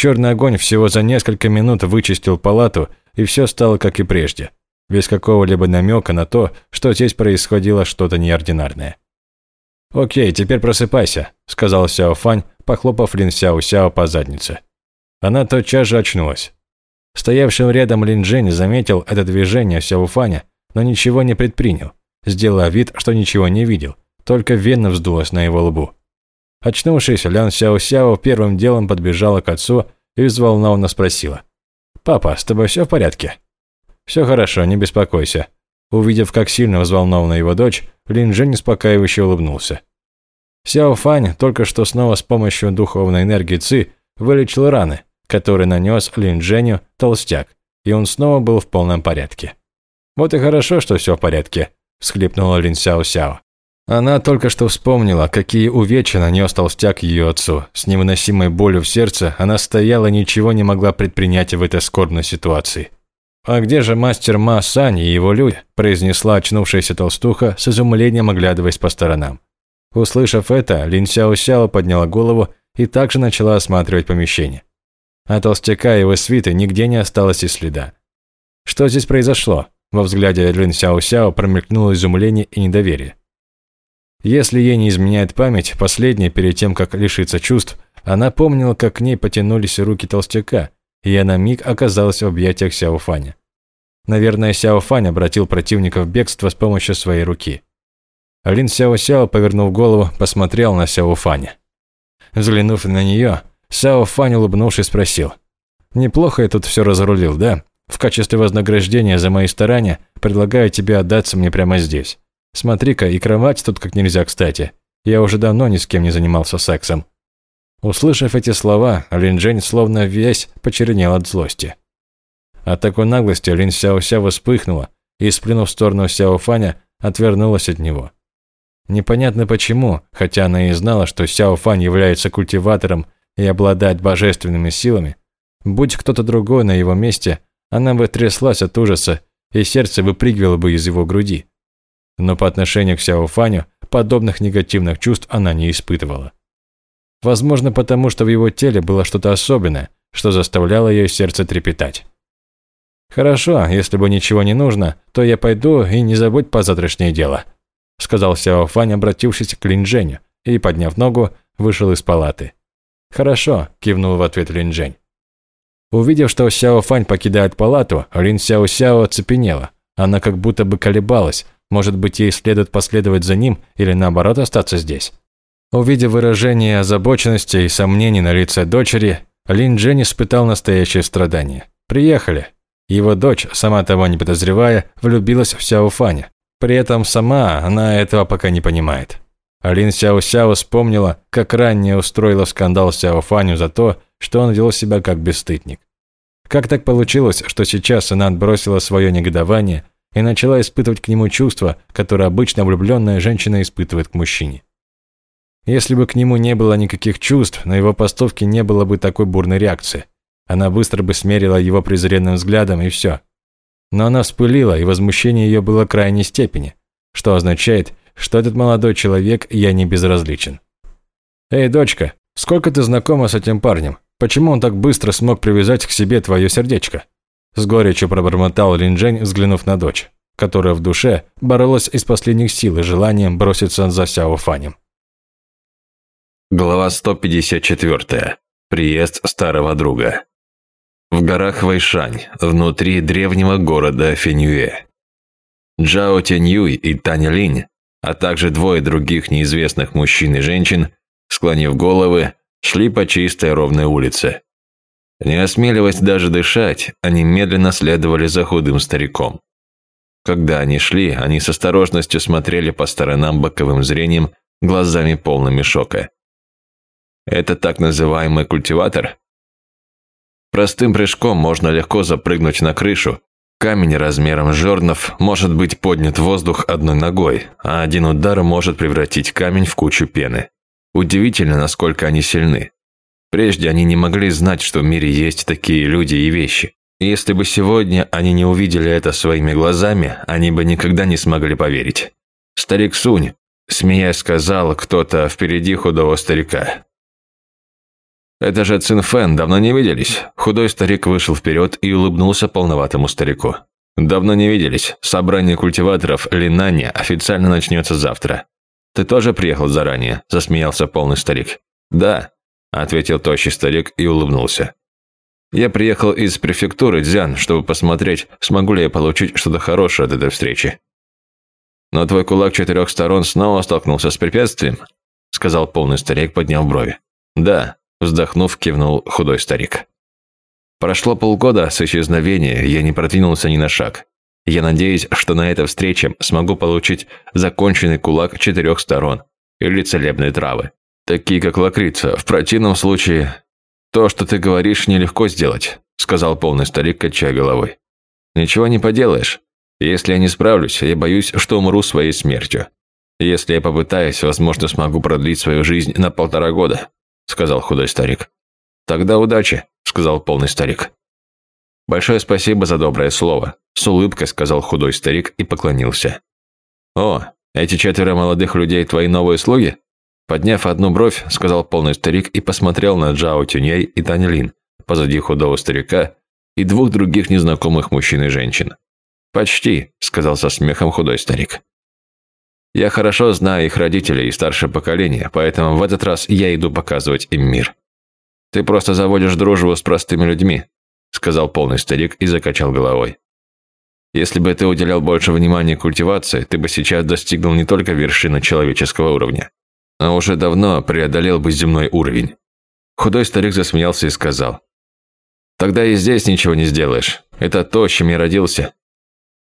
Черный огонь всего за несколько минут вычистил палату и все стало как и прежде, без какого-либо намека на то, что здесь происходило что-то неординарное. «Окей, теперь просыпайся», – сказал Сяо Фань, похлопав Лин Сяо Сяо по заднице. Она тотчас же очнулась. Стоявший рядом Лин Джень заметил это движение Сяо Фаня, но ничего не предпринял, сделав вид, что ничего не видел, только вена вздулась на его лбу. Очнувшись, Лян Сяо Сяо первым делом подбежала к отцу и взволнованно спросила. «Папа, с тобой все в порядке?» «Все хорошо, не беспокойся». Увидев, как сильно взволнована его дочь, Лин Джин успокаивающе улыбнулся. Сяо Фань только что снова с помощью духовной энергии Ци вылечил раны, которые нанес Лин Дженю толстяк, и он снова был в полном порядке. «Вот и хорошо, что все в порядке», – всхлипнула Лин Сяо Сяо. Она только что вспомнила, какие увечья нанес толстяк ее отцу. С невыносимой болью в сердце она стояла и ничего не могла предпринять в этой скорбной ситуации. «А где же мастер Ма Сань и его люди?» – произнесла очнувшаяся толстуха с изумлением оглядываясь по сторонам. Услышав это, Лин Сяо Сяо подняла голову и также начала осматривать помещение. А толстяка и его свиты нигде не осталось и следа. Что здесь произошло? Во взгляде Лин Сяо Сяо промелькнуло изумление и недоверие. Если ей не изменяет память, последняя, перед тем, как лишиться чувств, она помнила, как к ней потянулись руки толстяка, и она миг оказалась в объятиях Сяо Фаня. Наверное, Сяо Фань обратил противника в бегство с помощью своей руки. Лин Сяо Сяо, повернув голову, посмотрел на Сяо Фаня. Взглянув на нее, Сяо Фань, улыбнувшись, спросил. «Неплохо я тут все разрулил, да? В качестве вознаграждения за мои старания предлагаю тебе отдаться мне прямо здесь. Смотри-ка, и кровать тут как нельзя кстати. Я уже давно ни с кем не занимался сексом». Услышав эти слова, Лин Джень словно весь почернел от злости. От такой наглости Лин Сяо Ся вспыхнула и, сплюнув в сторону Сяо Фаня, отвернулась от него. Непонятно почему, хотя она и знала, что Сяо Фань является культиватором и обладает божественными силами, будь кто-то другой на его месте, она бы тряслась от ужаса, и сердце выпрыгивало бы из его груди. Но по отношению к Сяо Фаню подобных негативных чувств она не испытывала. Возможно, потому что в его теле было что-то особенное, что заставляло ее сердце трепетать. «Хорошо, если бы ничего не нужно, то я пойду и не забудь по завтрашнее дело», сказал Сяо Фань, обратившись к Лин Дженю, и, подняв ногу, вышел из палаты. «Хорошо», – кивнул в ответ Лин Джень. Увидев, что Сяо Фань покидает палату, Лин Сяо Сяо оцепенела. Она как будто бы колебалась, может быть, ей следует последовать за ним или наоборот остаться здесь. Увидев выражение озабоченности и сомнений на лице дочери, Лин Джен испытал настоящее страдание. Приехали. Его дочь, сама того не подозревая, влюбилась в Сяо Фаня. При этом сама она этого пока не понимает. Алин Сяо Сяо вспомнила, как ранее устроила скандал Сяо Фаню за то, что он вел себя как бесстыдник. Как так получилось, что сейчас она отбросила свое негодование и начала испытывать к нему чувства, которые обычно влюбленная женщина испытывает к мужчине? Если бы к нему не было никаких чувств, на его поступки не было бы такой бурной реакции. Она быстро бы смерила его презренным взглядом, и все. Но она вспылила, и возмущение ее было крайней степени, что означает, что этот молодой человек я не безразличен. «Эй, дочка, сколько ты знакома с этим парнем? Почему он так быстро смог привязать к себе твое сердечко?» С горечью пробормотал Линджень, взглянув на дочь, которая в душе боролась из последних сил и желанием броситься за Сяо Фанем. Глава 154. Приезд старого друга. В горах Вайшань, внутри древнего города Фенюэ. Джао Тяньюй и Таня Линь, а также двое других неизвестных мужчин и женщин, склонив головы, шли по чистой ровной улице. Не осмеливаясь даже дышать, они медленно следовали за худым стариком. Когда они шли, они с осторожностью смотрели по сторонам боковым зрением, глазами полными шока. Это так называемый культиватор? Простым прыжком можно легко запрыгнуть на крышу,
Камень размером жернов может быть поднят в воздух одной ногой, а один удар может превратить камень в кучу пены. Удивительно, насколько они сильны. Прежде они не могли знать, что в мире есть такие люди и вещи. Если бы сегодня они не увидели это своими глазами, они бы никогда не смогли поверить. Старик Сунь, смеясь, сказал кто-то впереди худого старика. «Это же Цинфэн, давно не виделись». Худой старик вышел вперед и улыбнулся полноватому старику. «Давно не виделись. Собрание культиваторов Линани официально начнется завтра. Ты тоже приехал заранее?» – засмеялся полный старик. «Да», – ответил тощий старик и улыбнулся. «Я приехал из префектуры Дзян, чтобы посмотреть, смогу ли я получить что-то хорошее от этой встречи». «Но твой кулак четырех сторон снова столкнулся с препятствием?» – сказал полный старик, подняв брови. «Да», Вздохнув, кивнул худой старик. Прошло полгода с исчезновения, я не продвинулся ни на шаг. Я надеюсь, что на этой встрече смогу получить законченный кулак четырех сторон или целебные травы, такие как лакрица. В противном случае, то, что ты говоришь, нелегко сделать, сказал полный старик, качая головой. Ничего не поделаешь. Если я не справлюсь, я боюсь, что умру своей смертью. Если я попытаюсь, возможно, смогу продлить свою жизнь на полтора года сказал худой старик. Тогда удачи, сказал полный старик. Большое спасибо за доброе слово, с улыбкой сказал худой старик и поклонился. О, эти четверо молодых людей твои новые слуги? Подняв одну бровь, сказал полный старик и посмотрел на Джао Тюней и Танилин, позади худого старика и двух других незнакомых мужчин и женщин. «Почти», – сказал со смехом худой старик. Я хорошо знаю их родителей и старшее поколение, поэтому в этот раз я иду показывать им мир. Ты просто заводишь дружбу с простыми людьми, сказал полный старик и закачал головой. Если бы ты уделял больше внимания культивации, ты бы сейчас достигнул не только вершины человеческого уровня, а уже давно преодолел бы земной уровень. Худой старик засмеялся и сказал: Тогда и здесь ничего не сделаешь. Это то, чем я родился.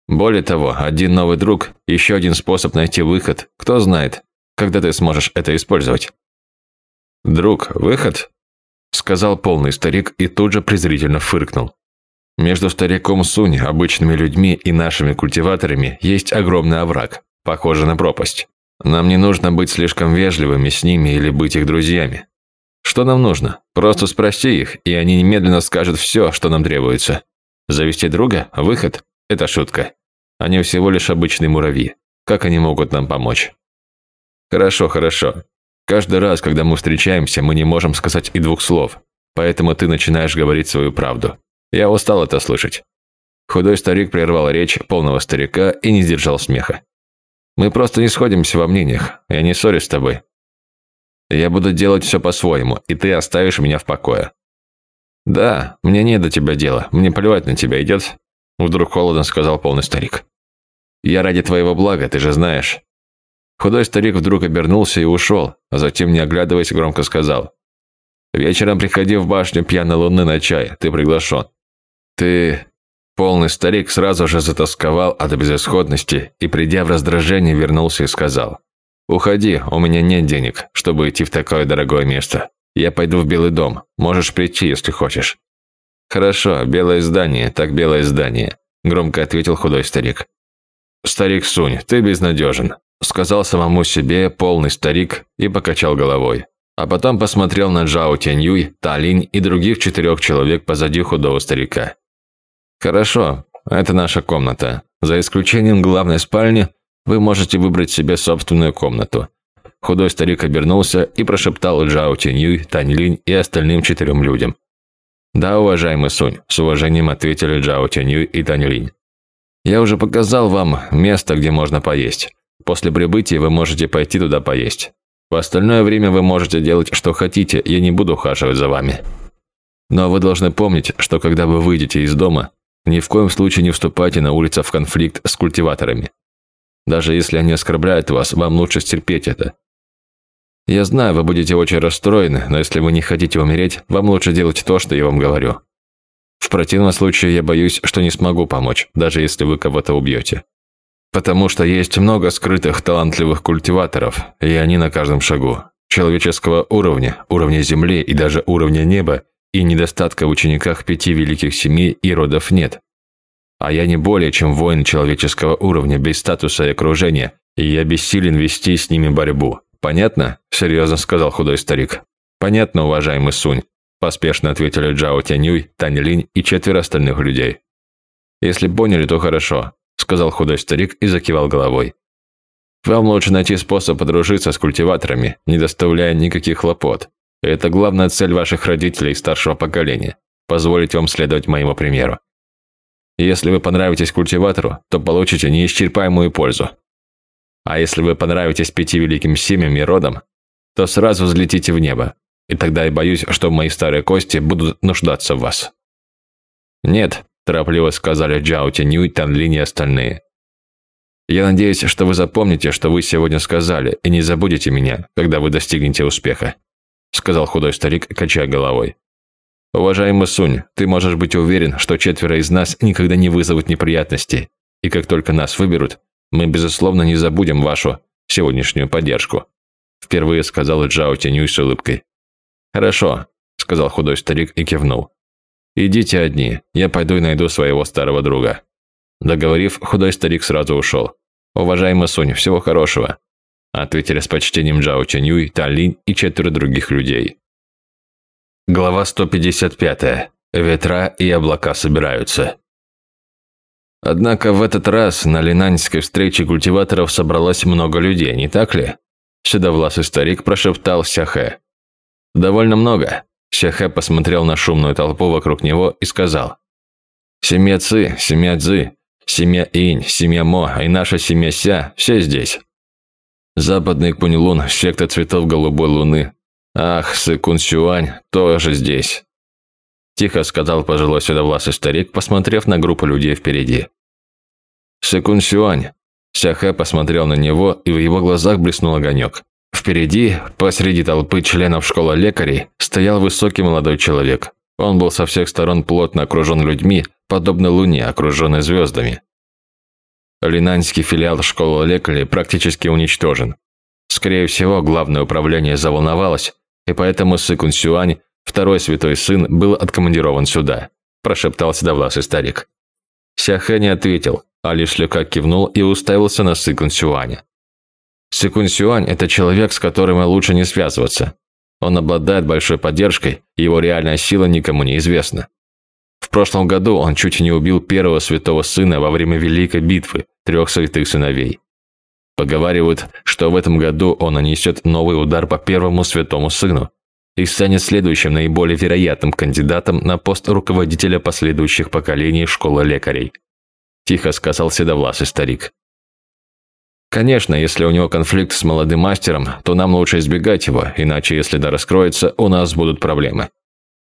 Более того, один новый друг – еще один способ найти выход. Кто знает, когда ты сможешь это использовать. «Друг, выход?» – сказал полный старик и тут же презрительно фыркнул. Между стариком Сунь, обычными людьми и нашими культиваторами есть огромный овраг, похожий на пропасть. Нам не нужно быть слишком вежливыми с ними или быть их друзьями. Что нам нужно? Просто спроси их, и они немедленно скажут все, что нам требуется. Завести друга? Выход? Это шутка. Они всего лишь обычные муравьи. Как они могут нам помочь? Хорошо, хорошо. Каждый раз, когда мы встречаемся, мы не можем сказать и двух слов. Поэтому ты начинаешь говорить свою правду. Я устал это слышать. Худой старик прервал речь полного старика и не сдержал смеха. Мы просто не сходимся во мнениях. Я не ссорюсь с тобой. Я буду делать все по-своему, и ты оставишь меня в покое. Да, мне не до тебя дела. Мне плевать на тебя, идет? Вдруг холодно сказал полный старик. «Я ради твоего блага, ты же знаешь». Худой старик вдруг обернулся и ушел, а затем, не оглядываясь, громко сказал. «Вечером приходи в башню пьяной луны на чай, ты приглашен». «Ты...» Полный старик сразу же затасковал от безысходности и, придя в раздражение, вернулся и сказал. «Уходи, у меня нет денег, чтобы идти в такое дорогое место. Я пойду в Белый дом, можешь прийти, если хочешь». «Хорошо, белое здание, так белое здание», – громко ответил худой старик. «Старик Сунь, ты безнадежен», – сказал самому себе полный старик и покачал головой. А потом посмотрел на Джао Тяньюй, Талинь и других четырех человек позади худого старика. «Хорошо, это наша комната. За исключением главной спальни, вы можете выбрать себе собственную комнату». Худой старик обернулся и прошептал Джао Тяньюй, Таньлинь и остальным четырем людям. «Да, уважаемый Сунь», – с уважением ответили Джао Тянью и Тань Линь. «Я уже показал вам место, где можно поесть. После прибытия вы можете пойти туда поесть. В остальное время вы можете делать, что хотите, я не буду ухаживать за вами. Но вы должны помнить, что когда вы выйдете из дома, ни в коем случае не вступайте на улице в конфликт с культиваторами. Даже если они оскорбляют вас, вам лучше стерпеть это. Я знаю, вы будете очень расстроены, но если вы не хотите умереть, вам лучше делать то, что я вам говорю. В противном случае я боюсь, что не смогу помочь, даже если вы кого-то убьете. Потому что есть много скрытых талантливых культиваторов, и они на каждом шагу. Человеческого уровня, уровня Земли и даже уровня неба, и недостатка в учениках пяти великих семей и родов нет. А я не более чем воин человеческого уровня, без статуса и окружения, и я бессилен вести с ними борьбу. Понятно? Серьезно сказал худой старик. Понятно, уважаемый Сунь. Поспешно ответили Джао Тянюй, Тань Линь и четверо остальных людей. Если поняли, то хорошо, сказал худой старик и закивал головой. Вам лучше найти способ подружиться с культиваторами, не доставляя никаких хлопот. Это главная цель ваших родителей старшего поколения – позволить вам следовать моему примеру. Если вы понравитесь культиватору, то получите неисчерпаемую пользу. А если вы понравитесь пяти великим семьям и родам, то сразу взлетите в небо, и тогда я боюсь, что мои старые кости будут нуждаться в вас. Нет, торопливо сказали Джао Тянюй, Танлин и остальные. Я надеюсь, что вы запомните, что вы сегодня сказали, и не забудете меня, когда вы достигнете успеха», сказал худой старик, качая головой. «Уважаемый Сунь, ты можешь быть уверен, что четверо из нас никогда не вызовут неприятностей, и как только нас выберут, мы, безусловно, не забудем вашу сегодняшнюю поддержку», впервые сказал Джао Тянюй с улыбкой. «Хорошо», сказал худой старик и кивнул. «Идите одни, я пойду и найду своего старого друга». Договорив, худой старик сразу ушел. «Уважаемый Сунь, всего хорошего», – ответили с почтением Джао Чанюй, Талинь и четверо других людей. Глава 155. Ветра и облака собираются. Однако в этот раз на линаньской встрече культиваторов собралось много людей, не так ли? Седовласый старик прошептал Сяхэ. «Довольно много». Сяхэ посмотрел на шумную толпу вокруг него и сказал. «Семья Ци, семья Цзы, Семья Инь, семья Мо и наша семья Ся – все здесь. Западный Куньлун, секта цветов голубой луны. Ах, Сыкун Сюань тоже здесь. Тихо сказал пожилой седовласый старик, посмотрев на группу людей впереди. Сыкун Сюань. Сяхэ посмотрел на него, и в его глазах блеснул огонек. Впереди, посреди толпы членов школы лекарей, стоял высокий молодой человек. Он был со всех сторон плотно окружен людьми, подобно Луне, окруженной звездами. Линаньский филиал школы лекарей практически уничтожен. Скорее всего, главное управление заволновалось, и поэтому Сыкун Сюань, второй святой сын, был откомандирован сюда, прошептал седовласый старик. Сяхэ не ответил, а лишь слегка кивнул и уставился на Сыкун Сюаня. Сыкун Сюань – это человек, с которым лучше не связываться. Он обладает большой поддержкой, его реальная сила никому не известна. В прошлом году он чуть не убил первого святого сына во время Великой битвы трех святых сыновей. Поговаривают, что в этом году он нанесет новый удар по первому святому сыну и станет следующим наиболее вероятным кандидатом на пост руководителя последующих поколений школы лекарей. Тихо сказал седовласый старик. Конечно, если у него конфликт с молодым мастером, то нам лучше избегать его, иначе если да раскроется, у нас будут проблемы.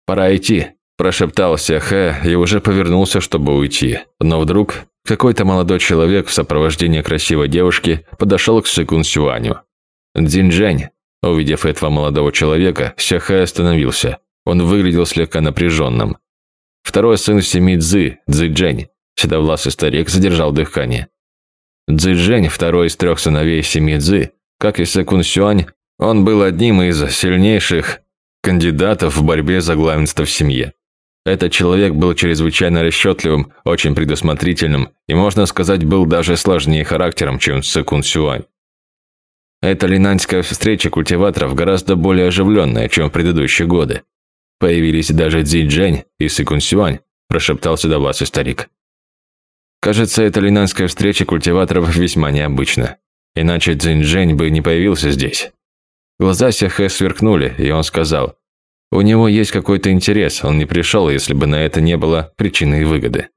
Пора идти, Прошептал Сяхэ и уже повернулся, чтобы уйти. Но вдруг какой-то молодой человек в сопровождении красивой девушки подошел к Сыкун Сюаню. Дзинджань, увидев этого молодого человека, Сяхэ остановился. Он выглядел слегка напряженным. Второй сын семьи Цзы, Цзэджэнь, седовласый старик, задержал дыхание. Цзэджэнь, второй из трех сыновей семьи Цзы, как и Сэкун Сюань, он был одним из сильнейших кандидатов в борьбе за главенство в семье. Этот человек был чрезвычайно расчетливым, очень предусмотрительным и, можно сказать, был даже сложнее характером, чем Секун Сюань. Эта линаньская встреча культиваторов гораздо более оживленная, чем в предыдущие годы. Появились даже Цзи Джень и Секун Сюань, прошептал седовласый старик. Кажется, эта линанская встреча культиваторов весьма необычна. Иначе Цзинь Джень бы не появился здесь. Глаза Сяхэ сверкнули, и он сказал, у него есть какой-то интерес, он не пришел, если бы на это не было причины и выгоды.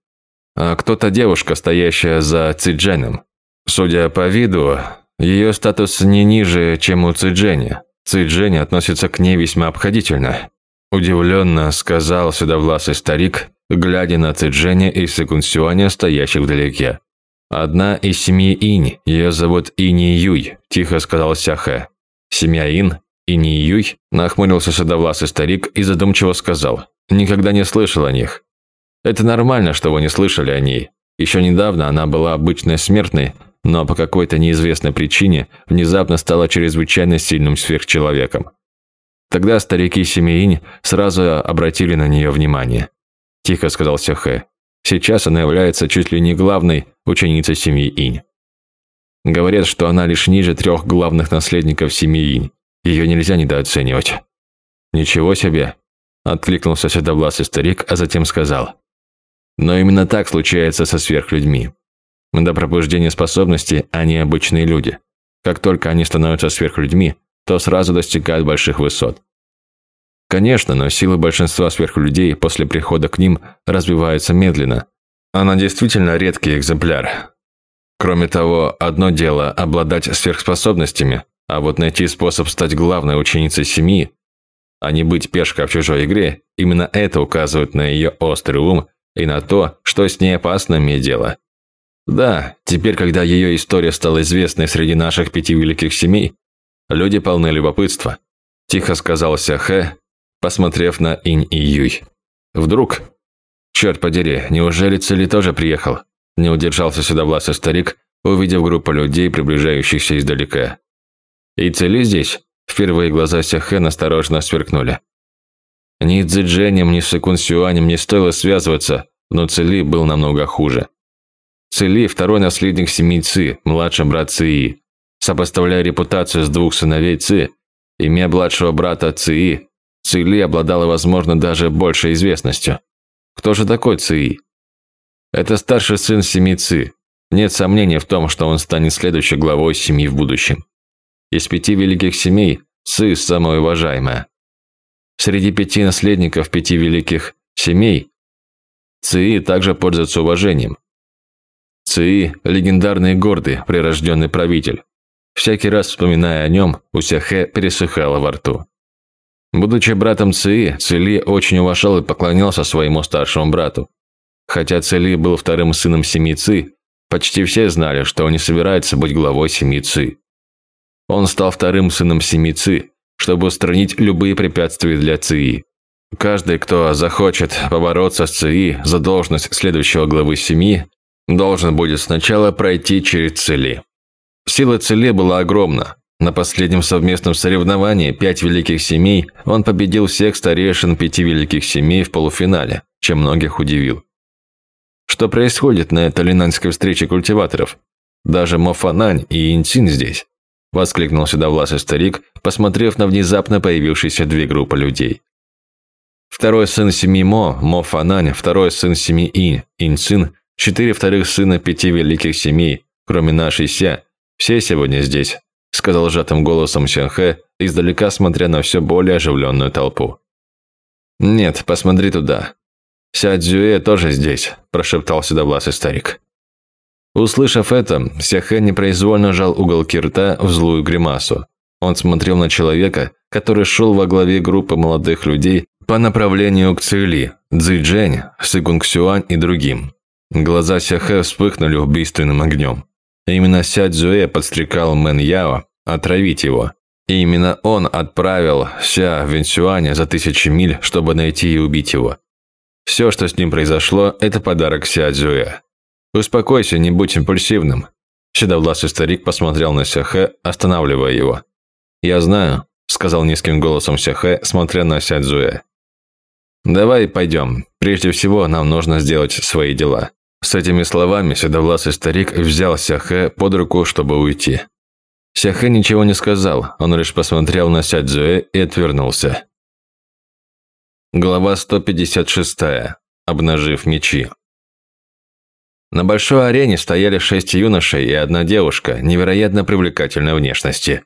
А кто-то девушка, стоящая за Цзэдженом. Судя по виду, ее статус не ниже, чем у Цзэджэня. Цзэджэнь относится к ней весьма обходительно. Удивленно сказал седовласый старик, глядя на Цзэджэня и Секунсюаня, стоящих вдалеке. «Одна из семьи Инь, ее зовут Ини Юй», – тихо сказал Сяхэ. «Семья Ин? И не Юй, нахмурился седовласый старик и задумчиво сказал. «Никогда не слышал о них». «Это нормально, что вы не слышали о ней. Еще недавно она была обычной смертной, но по какой-то неизвестной причине внезапно стала чрезвычайно сильным сверхчеловеком. Тогда старики Семеинь сразу обратили на нее внимание. Тихо сказал Сяхэ. Сейчас она является чуть ли не главной ученицей семьи Инь. Говорят, что она лишь ниже трех главных наследников семьи Инь. Ее нельзя недооценивать. Ничего себе, откликнулся седовласый старик, а затем сказал. Но именно так случается со сверхлюдьми. До пробуждения способностей они обычные люди. Как только они становятся сверхлюдьми, то сразу достигают больших высот. Конечно, но силы большинства сверхлюдей после прихода к ним развиваются медленно. Она действительно редкий экземпляр. Кроме того, одно дело обладать сверхспособностями, а вот найти способ стать главной ученицей семьи, а не быть пешкой в чужой игре, именно это указывает на ее острый ум и на то, что с ней опасно иметь дело. Да, теперь, когда ее история стала известной среди наших пяти великих семей, люди полны любопытства. Тихо сказал Сяхэ, посмотрев на Инь и Юй. Вдруг... Черт подери, неужели Цели тоже приехал? Не удержался сюда властный старик, увидев группу людей, приближающихся издалека. И Цели здесь? Впервые глаза Сяхэ осторожно сверкнули. Ни Цзэджэнем, ни с Секун Сюанем не стоило связываться, но Цели был намного хуже. Цели – второй наследник семьи Ци, младший брат Ци. Сопоставляя репутацию с двух сыновей Ци, имя младшего брата Ци, Цили обладала, возможно, даже большей известностью. Кто же такой Ци? Это старший сын семьи Ци. Нет сомнений в том, что он станет следующей главой семьи в будущем. Из пяти великих семей Ци самая уважаемая. Среди пяти наследников пяти великих семей Ци также пользуется уважением. Ци – легендарный и гордый, прирожденный правитель. Всякий раз вспоминая о нем, у Сяхэ пересыхало во рту. Будучи братом Ци, Цили очень уважал и поклонялся своему старшему брату. Хотя Цили был вторым сыном семьи Ци, почти все знали, что он не собирается быть главой семьи Ци. Он стал вторым сыном семьи Ци, чтобы устранить любые препятствия для Ци. Каждый, кто захочет побороться с Ци за должность следующего главы семьи, должен будет сначала пройти через Цили. Сила Цили была огромна. На последнем совместном соревновании «Пять великих семей» он победил всех старейшин пяти великих семей в полуфинале, чем многих удивил. Что происходит на этой линанской встрече культиваторов? Даже Мофанань и Инцин здесь. Воскликнул седовласый старик, посмотрев на внезапно появившиеся две группы людей. Второй сын семьи Мо, Мо Фанань, второй сын семьи Инь, Инцин, четыре вторых сына пяти великих семей, кроме нашей Ся, все сегодня здесь, сказал сжатым голосом Сянхэ, издалека смотря на все более оживленную толпу. «Нет, посмотри туда. Ся Цзюэ тоже здесь», – прошептал седовласый старик. Услышав это, Сяхэ непроизвольно жал уголки рта в злую гримасу. Он смотрел на человека, который шел во главе группы молодых людей по направлению к Цили, Цзэджэнь, Сыгунг Сюань и другим. Глаза Сяхэ вспыхнули убийственным огнем. Именно Ся Цзюэ подстрекал Мэн Яо отравить его. И именно он отправил Ся Венсюаня за тысячи миль, чтобы найти и убить его. Все, что с ним произошло, это подарок Ся Цзюэ. «Успокойся, не будь импульсивным». Седовласый старик посмотрел на Сяхэ, останавливая его. «Я знаю», – сказал низким голосом Сяхэ, смотря на Сядзуэ. «Давай пойдем. Прежде всего, нам нужно сделать свои дела». С этими словами седовласый старик взял Сяхэ под руку, чтобы уйти. Сяхэ ничего не сказал, он лишь посмотрел на Сядзуэ и отвернулся. Глава 156. Обнажив мечи. На большой арене стояли шесть юношей и одна девушка невероятно привлекательной внешности.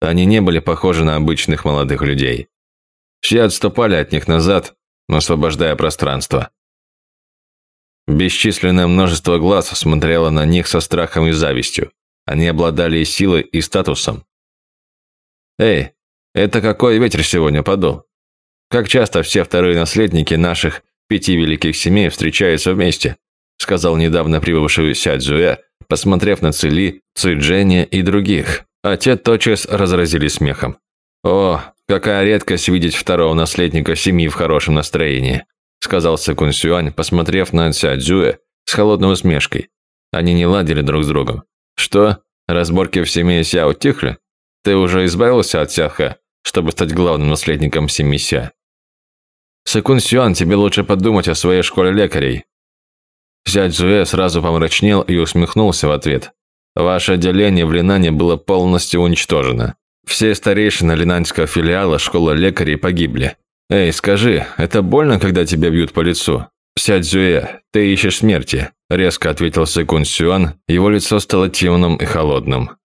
Они не были похожи на обычных молодых людей. Все отступали от них назад, освобождая пространство. Бесчисленное множество глаз смотрело на них со страхом и завистью. Они обладали и силой, и статусом. «Эй, это какой ветер сегодня подул? Как часто все вторые наследники наших пяти великих семей встречаются вместе?» Сказал недавно прибывший Ся Цзуэ, посмотрев на Цили, Цзэджэня и других. А те тотчас разразились смехом. «О, какая редкость видеть второго наследника семьи в хорошем настроении», сказал Сэкун Сюань, посмотрев на Ся Цзуэ с холодной усмешкой. Они не ладили друг с другом. «Что? Разборки в семье Ся утихли? Ты уже избавился от Сяха, чтобы стать главным наследником семьи Ся?» Сэкун Сюань, тебе лучше подумать о своей школе лекарей. Сядь Зуэ сразу помрачнел и усмехнулся в ответ. Ваше отделение в Линане было полностью уничтожено. Все старейшины линанского филиала школы лекарей погибли. Эй, скажи, это больно, когда тебя бьют по лицу? Сядь Зуэ, ты ищешь смерти, резко ответил Секун Сюан, его лицо стало темным и холодным.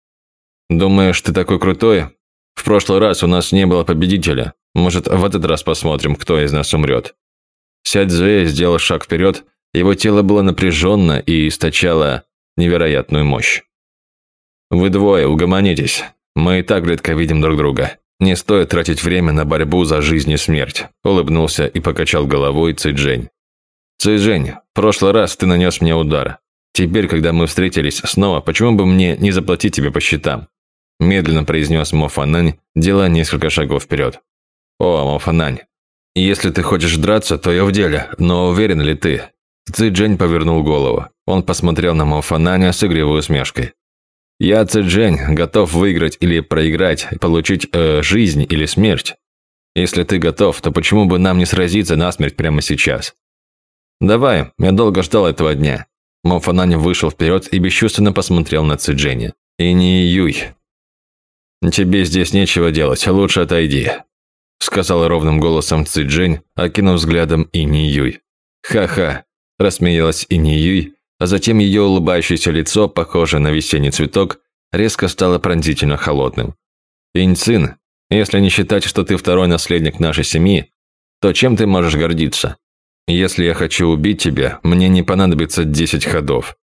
Думаешь, ты такой крутой? В прошлый раз у нас не было победителя. Может, в этот раз посмотрим, кто из нас умрет. Сядь Зуэ сделал шаг вперед, его тело было напряженно и источало невероятную мощь. «Вы двое, угомонитесь. Мы и так редко видим друг друга. Не стоит тратить время на борьбу за жизнь и смерть», – улыбнулся и покачал головой Цзэджень. «Цзэджень, в прошлый раз ты нанес мне удар. Теперь, когда мы встретились снова, почему бы мне не заплатить тебе по счетам?» Медленно произнес Мо Фанань, делая несколько шагов вперед. «О, Мо Фанань, если ты хочешь драться, то я в деле, но уверен ли ты?» Цзэджень повернул голову. Он посмотрел на Мо Фананя с игривой усмешкой. Я, Цзэджень, готов выиграть или проиграть, получить э, жизнь или смерть. Если ты готов, то почему бы нам не сразиться насмерть прямо сейчас? Давай, я долго ждал этого дня. Мофанань вышел вперед и бесчувственно посмотрел на Цзэджэня. И не Юй. Тебе здесь нечего делать, лучше отойди. Сказал ровным голосом Цзэджэнь, окинув взглядом и не Юй. Ха-ха, рассмеялась и а затем ее улыбающееся лицо, похожее на весенний цветок, резко стало пронзительно холодным. «Инцин, если не считать, что ты второй наследник нашей семьи, то чем ты можешь гордиться? Если я хочу убить тебя, мне не понадобится десять ходов».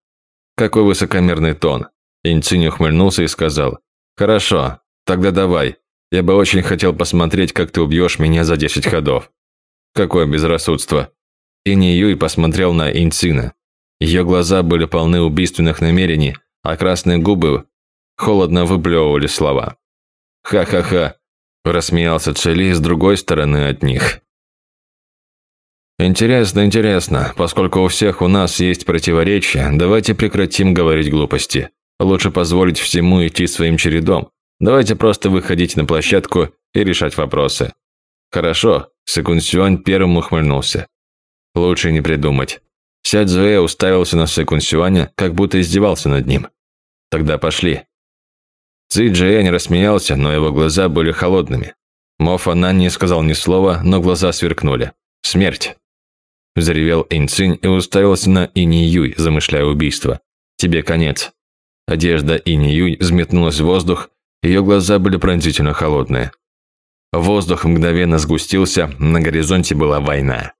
Какой высокомерный тон. Инцин ухмыльнулся и сказал, «Хорошо, тогда давай. Я бы очень хотел посмотреть, как ты убьешь меня за десять ходов». Какое безрассудство. Ини Юй посмотрел на Инцина. Ее глаза были полны убийственных намерений, а красные губы холодно выплевывали слова. «Ха-ха-ха!» – рассмеялся Цели с другой стороны от них. «Интересно, интересно. Поскольку у всех у нас есть противоречия, давайте прекратим говорить глупости. Лучше позволить всему идти своим чередом. Давайте просто выходить на площадку и решать вопросы». «Хорошо», – Секун Сюань первым ухмыльнулся. «Лучше не придумать. Сядь Зуэ уставился на Секун Сюаня, как будто издевался над ним. «Тогда пошли». Цзи Джиэнь рассмеялся, но его глаза были холодными. Мо Фанан не сказал ни слова, но глаза сверкнули. «Смерть!» Заревел Инцинь и уставился на Ини Юй, замышляя убийство. «Тебе конец». Одежда Ини Юй взметнулась в воздух, ее глаза были пронзительно холодные. Воздух мгновенно сгустился, на горизонте была война.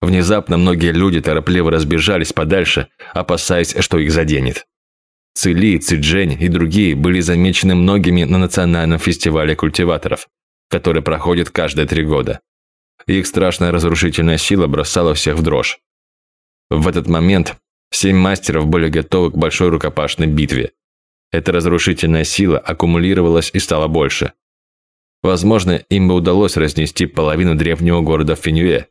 Внезапно многие люди торопливо разбежались подальше, опасаясь, что их заденет. Цили, Циджень и другие были замечены многими на национальном фестивале культиваторов, который проходит каждые три года. Их страшная разрушительная сила бросала всех в дрожь. В этот момент семь мастеров были готовы к большой рукопашной битве. Эта разрушительная сила аккумулировалась и стала больше. Возможно, им бы удалось разнести половину древнего города Финюэ,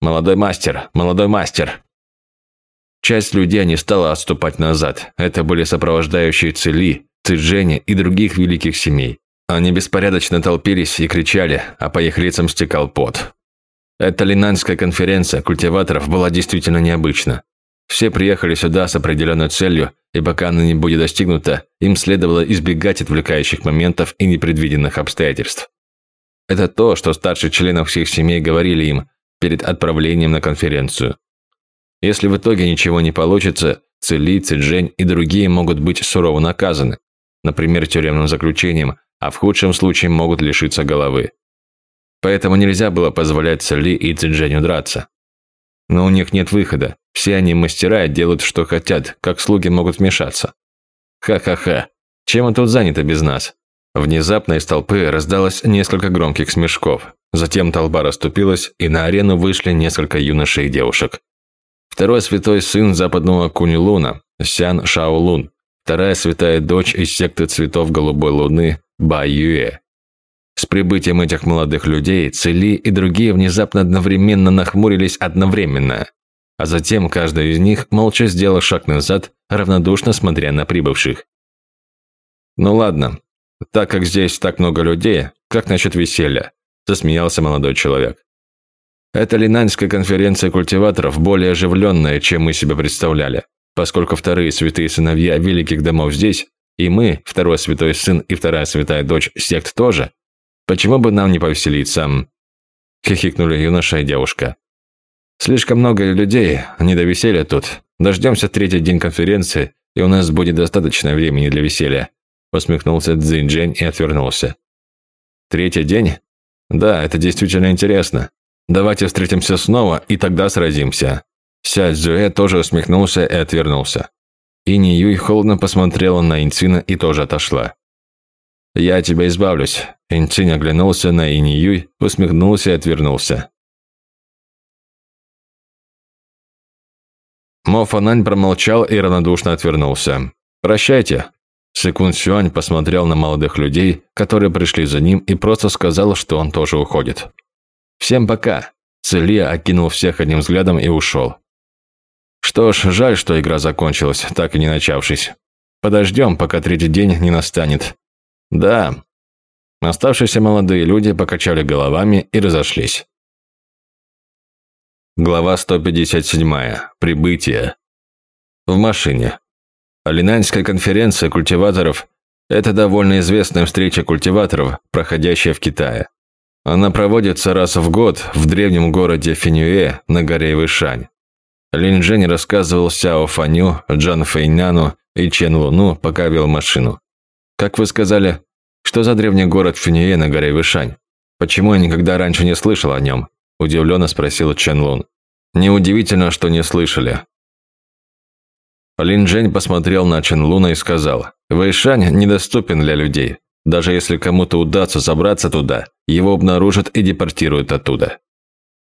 «Молодой мастер! Молодой мастер!» Часть людей не стала отступать назад. Это были сопровождающие Цили, Цзэня и других великих семей. Они беспорядочно толпились и кричали, а по их лицам стекал пот. Эта линанская конференция культиваторов была действительно необычна. Все приехали сюда с определенной целью, и пока она не будет достигнута, им следовало избегать отвлекающих моментов и непредвиденных обстоятельств. Это то, что старшие членов всех семей говорили им, перед отправлением на конференцию. Если в итоге ничего не получится, Цили, Цзэнь и другие могут быть сурово наказаны, например, тюремным заключением, а в худшем случае могут лишиться головы. Поэтому нельзя было позволять Цили и Цзэню драться. Но у них нет выхода, все они мастера и делают, что хотят, как слуги могут вмешаться. Ха-ха-ха, чем он тут занято без нас? Внезапно из толпы раздалось несколько громких смешков. Затем толпа расступилась, и на арену вышли несколько юношей и девушек. Второй святой сын западного Кунилуна, Сян Шаолун. Вторая святая дочь из секты цветов голубой луны, Ба Юэ. С прибытием этих молодых людей Цели и другие внезапно одновременно нахмурились одновременно. А затем каждый из них молча сделал шаг назад, равнодушно смотря на прибывших. «Ну ладно, так как здесь так много людей, как насчет веселья?» засмеялся молодой человек. Эта линаньская конференция культиваторов более оживленная, чем мы себе представляли, поскольку вторые святые сыновья великих домов здесь, и мы, второй святой сын и вторая святая дочь сект тоже, почему бы нам не повеселиться?» Хихикнули юноша и девушка. «Слишком много людей, не до веселья тут. Дождемся третий день конференции, и у нас будет достаточно времени для веселья», усмехнулся Цзиньчжэнь и отвернулся. «Третий день? Да, это действительно интересно. Давайте встретимся снова, и тогда сразимся». Ся Цзюэ тоже усмехнулся и отвернулся. Ини Юй холодно посмотрела на Инцина и тоже отошла. «Я тебя избавлюсь». Инцин оглянулся на Ини Юй, усмехнулся и отвернулся. Мо Фанань промолчал и равнодушно отвернулся. «Прощайте». Секунд Сюань посмотрел на молодых людей, которые пришли за ним, и просто сказал, что он тоже уходит. «Всем пока». Целия окинул всех одним взглядом и ушел. Что ж, жаль, что игра закончилась, так и не начавшись. Подождем, пока третий день не настанет. Да. Оставшиеся молодые люди покачали головами и разошлись. Глава 157. Прибытие. В машине. Алинанская конференция культиваторов – это довольно известная встреча культиваторов, проходящая в Китае. Она проводится раз в год в древнем городе Финюэ на горе Вышань. Лин Джень рассказывал Сяо Фаню, Джан Фэйняну и Чен Луну, пока вел машину. «Как вы сказали, что за древний город Финюэ на горе Вышань? Почему я никогда раньше не слышал о нем?» – удивленно спросил Чен Лун. «Неудивительно, что не слышали». Лин Джень посмотрел на Чен Луна и сказал, «Вэйшань недоступен для людей. Даже если кому-то удастся забраться туда, его обнаружат и депортируют оттуда.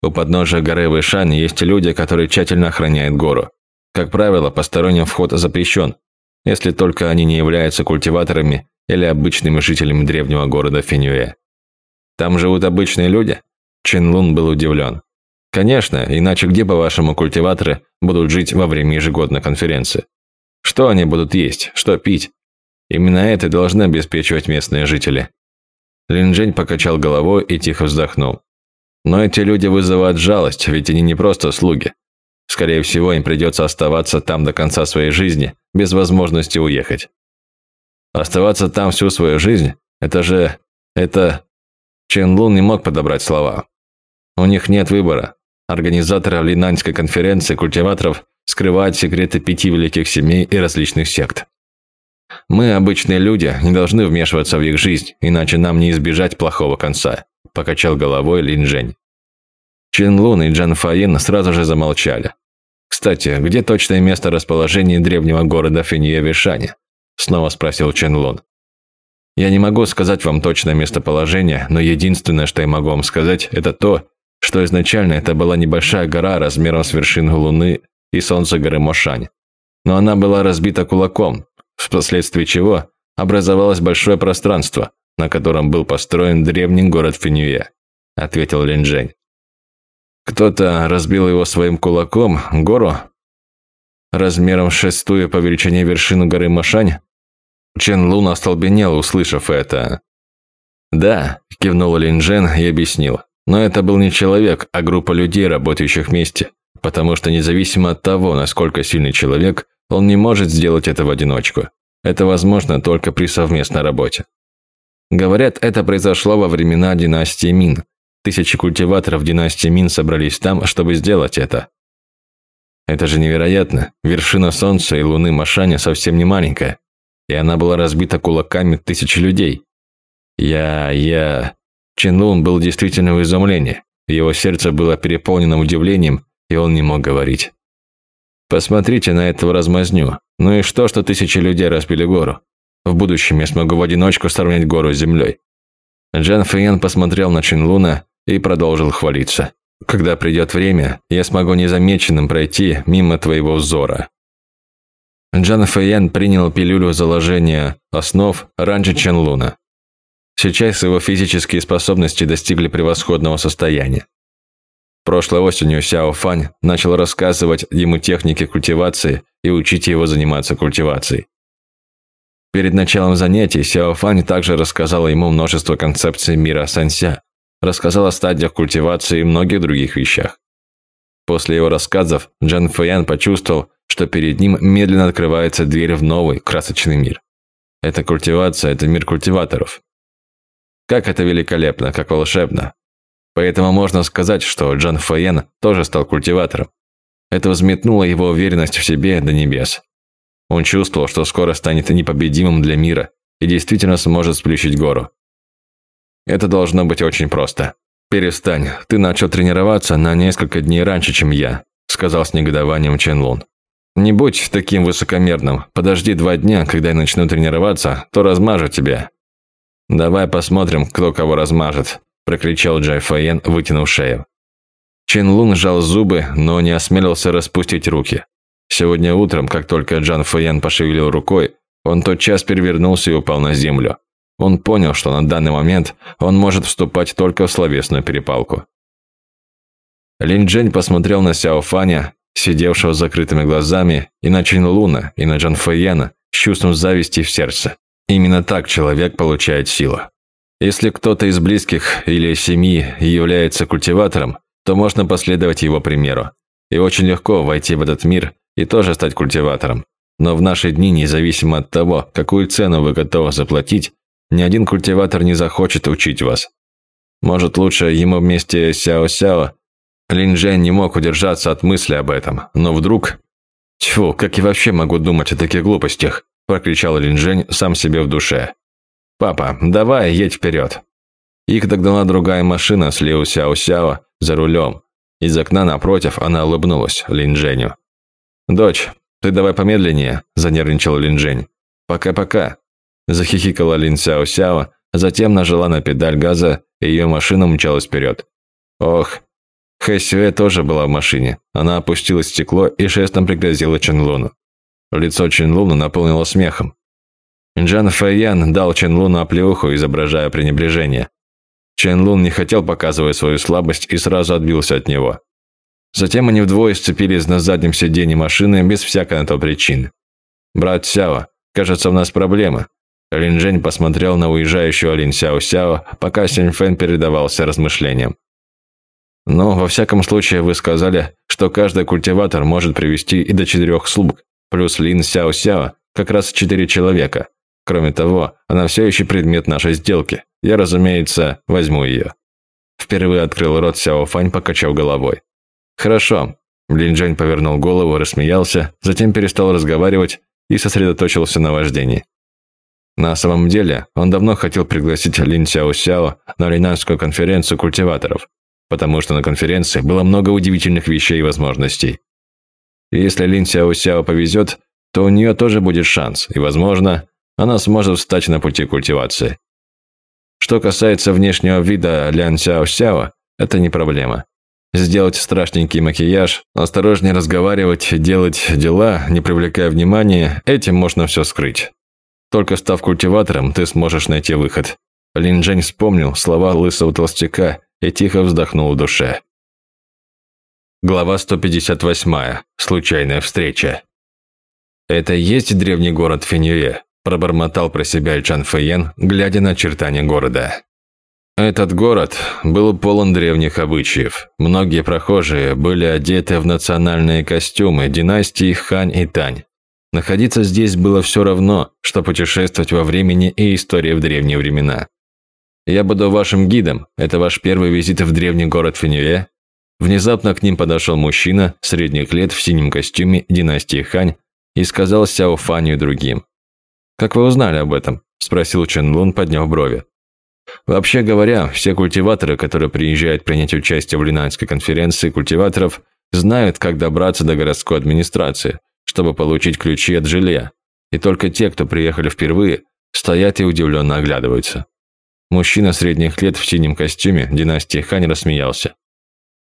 У подножия горы Вышань есть люди, которые тщательно охраняют гору. Как правило, посторонним вход запрещен, если только они не являются культиваторами или обычными жителями древнего города Финюэ. Там живут обычные люди? Чин Лун был удивлен. Конечно, иначе где, по-вашему, культиваторы будут жить во время ежегодной конференции? Что они будут есть, что пить? Именно это должны обеспечивать местные жители. Линджень покачал головой и тихо вздохнул. Но эти люди вызывают жалость, ведь они не просто слуги. Скорее всего, им придется оставаться там до конца своей жизни, без возможности уехать. Оставаться там всю свою жизнь – это же… это… Чен Лун не мог подобрать слова. У них нет выбора. Организаторы Линаньской конференции культиваторов скрывают секреты пяти великих семей и различных сект. Мы, обычные люди, не должны вмешиваться в их жизнь, иначе нам не избежать плохого конца покачал головой Лин Жень. Чин Лун и Джан Фаин сразу же замолчали. «Кстати, где точное место расположения древнего города Финье-Вишани?» Снова спросил Чин Лун. «Я не могу сказать вам точное местоположение, но единственное, что я могу вам сказать, это то, что изначально это была небольшая гора размером с вершину Луны и Солнца горы Мошань. Но она была разбита кулаком, впоследствии чего образовалось большое пространство, на котором был построен древний город Финюе», – ответил Линджень. «Кто-то разбил его своим кулаком, гору, размером шестую по величине вершину горы Машань?» Чен Лун остолбенел, услышав это. «Да», – кивнул Линджен и объяснил. «Но это был не человек, а группа людей, работающих вместе, потому что независимо от того, насколько сильный человек, он не может сделать это в одиночку. Это возможно только при совместной работе. Говорят, это произошло во времена династии Мин. Тысячи культиваторов династии Мин собрались там, чтобы сделать это. Это же невероятно. Вершина Солнца и Луны Машаня совсем не маленькая. И она была разбита кулаками тысячи людей. Я... я... Чин Лун был действительно в изумлении. Его сердце было переполнено удивлением, и он не мог говорить. Посмотрите на этого размазню. Ну и что, что тысячи людей разбили гору? В будущем я смогу в одиночку сравнять гору с землей. Джан Фэйен посмотрел на Чин Луна и продолжил хвалиться. Когда придет время, я смогу незамеченным пройти мимо твоего взора. Джан Фэйен принял пилюлю заложения основ раньше Чен Луна. Сейчас его физические способности достигли превосходного состояния. Прошлой осенью Сяо Фань начал рассказывать ему техники культивации и учить его заниматься культивацией. Перед началом занятий Сяо Фань также рассказала ему множество концепций мира Санся, рассказал о стадиях культивации и многих других вещах. После его рассказов Джан Фэян почувствовал, что перед ним медленно открывается дверь в новый, красочный мир. Это культивация, это мир культиваторов. Как это великолепно, как волшебно. Поэтому можно сказать, что Джан Фэян тоже стал культиватором. Это взметнуло его уверенность в себе до небес. Он чувствовал, что скоро станет непобедимым для мира и действительно сможет сплющить гору. Это должно быть очень просто. «Перестань, ты начал тренироваться на несколько дней раньше, чем я», сказал с негодованием Чен Лун. «Не будь таким высокомерным. Подожди два дня, когда я начну тренироваться, то размажу тебя». «Давай посмотрим, кто кого размажет», – прокричал Джай Фаен, вытянув шею. Чен Лун сжал зубы, но не осмелился распустить руки. Сегодня утром, как только Джан Фэян пошевелил рукой, он тотчас перевернулся и упал на землю. Он понял, что на данный момент он может вступать только в словесную перепалку. Лин Джень посмотрел на Сяо Фаня, сидевшего с закрытыми глазами, и на Чин Луна, и на Джан Фэяна с чувством зависти в сердце. Именно так человек получает силу. Если кто-то из близких или семьи является культиватором, то можно последовать его примеру. И очень легко войти в этот мир и тоже стать культиватором. Но в наши дни, независимо от того, какую цену вы готовы заплатить, ни один культиватор не захочет учить вас. Может, лучше ему вместе с Сяо-Сяо? Лин Джен не мог удержаться от мысли об этом, но вдруг... «Тьфу, как я вообще могу думать о таких глупостях?» – прокричал Лин Джень сам себе в душе. «Папа, давай, едь вперед!» Их догнала другая машина с Лиу Сяо-Сяо за рулем. Из окна напротив она улыбнулась Лин Дженю. «Дочь, ты давай помедленнее», – занервничал Лин Джень. «Пока-пока», – захихикала Лин Сяо Сяо, затем нажала на педаль газа, и ее машина умчалась вперед. Ох, Хэ Сюэ тоже была в машине. Она опустила стекло и жестом пригрозила Чен Луну. Лицо Чен Луна наполнило смехом. Джан Фэйян дал Чен Луну оплеуху, изображая пренебрежение. Чен Лун не хотел показывать свою слабость и сразу отбился от него. Затем они вдвое сцепились на заднем сиденье машины без всякой на то причины. «Брат Сяо, кажется, у нас проблемы». Лин Жень посмотрел на уезжающего Лин Сяо Сяо, пока Синь Фэн передавался размышлениям. «Ну, во всяком случае, вы сказали, что каждый культиватор может привести и до четырех слуг, плюс Лин Сяо Сяо, как раз четыре человека. Кроме того, она все еще предмет нашей сделки. Я, разумеется, возьму ее». Впервые открыл рот Сяо Фань, покачав головой. «Хорошо». Линджань повернул голову, рассмеялся, затем перестал разговаривать и сосредоточился на вождении. На самом деле, он давно хотел пригласить Лин Сяо Сяо на Линанскую конференцию культиваторов, потому что на конференции было много удивительных вещей и возможностей. И если Лин Сяо Сяо повезет, то у нее тоже будет шанс, и, возможно, она сможет встать на пути культивации. Что касается внешнего вида Лян Сяо Сяо, это не проблема сделать страшненький макияж, осторожнее разговаривать, делать дела, не привлекая внимания, этим можно все скрыть. Только став культиватором, ты сможешь найти выход. Лин Джень вспомнил слова лысого толстяка и тихо вздохнул в душе. Глава 158. Случайная встреча. «Это есть древний город Фенюе», – пробормотал про себя Чан Фэйен, глядя на очертания города. Этот город был полон древних обычаев. Многие прохожие были одеты в национальные костюмы династии Хань и Тань. Находиться здесь было все равно, что путешествовать во времени и истории в древние времена. «Я буду вашим гидом. Это ваш первый визит в древний город Фенюэ?» Внезапно к ним подошел мужчина средних лет в синем костюме династии Хань и сказал Сяо Фаню и другим. «Как вы узнали об этом?» – спросил Чен Лун, подняв брови. Вообще говоря, все культиваторы, которые приезжают принять участие в Линанской конференции культиваторов, знают, как добраться до городской администрации, чтобы получить ключи от жилья. И только те, кто приехали впервые, стоят и удивленно оглядываются. Мужчина средних лет в синем костюме династии Хань рассмеялся.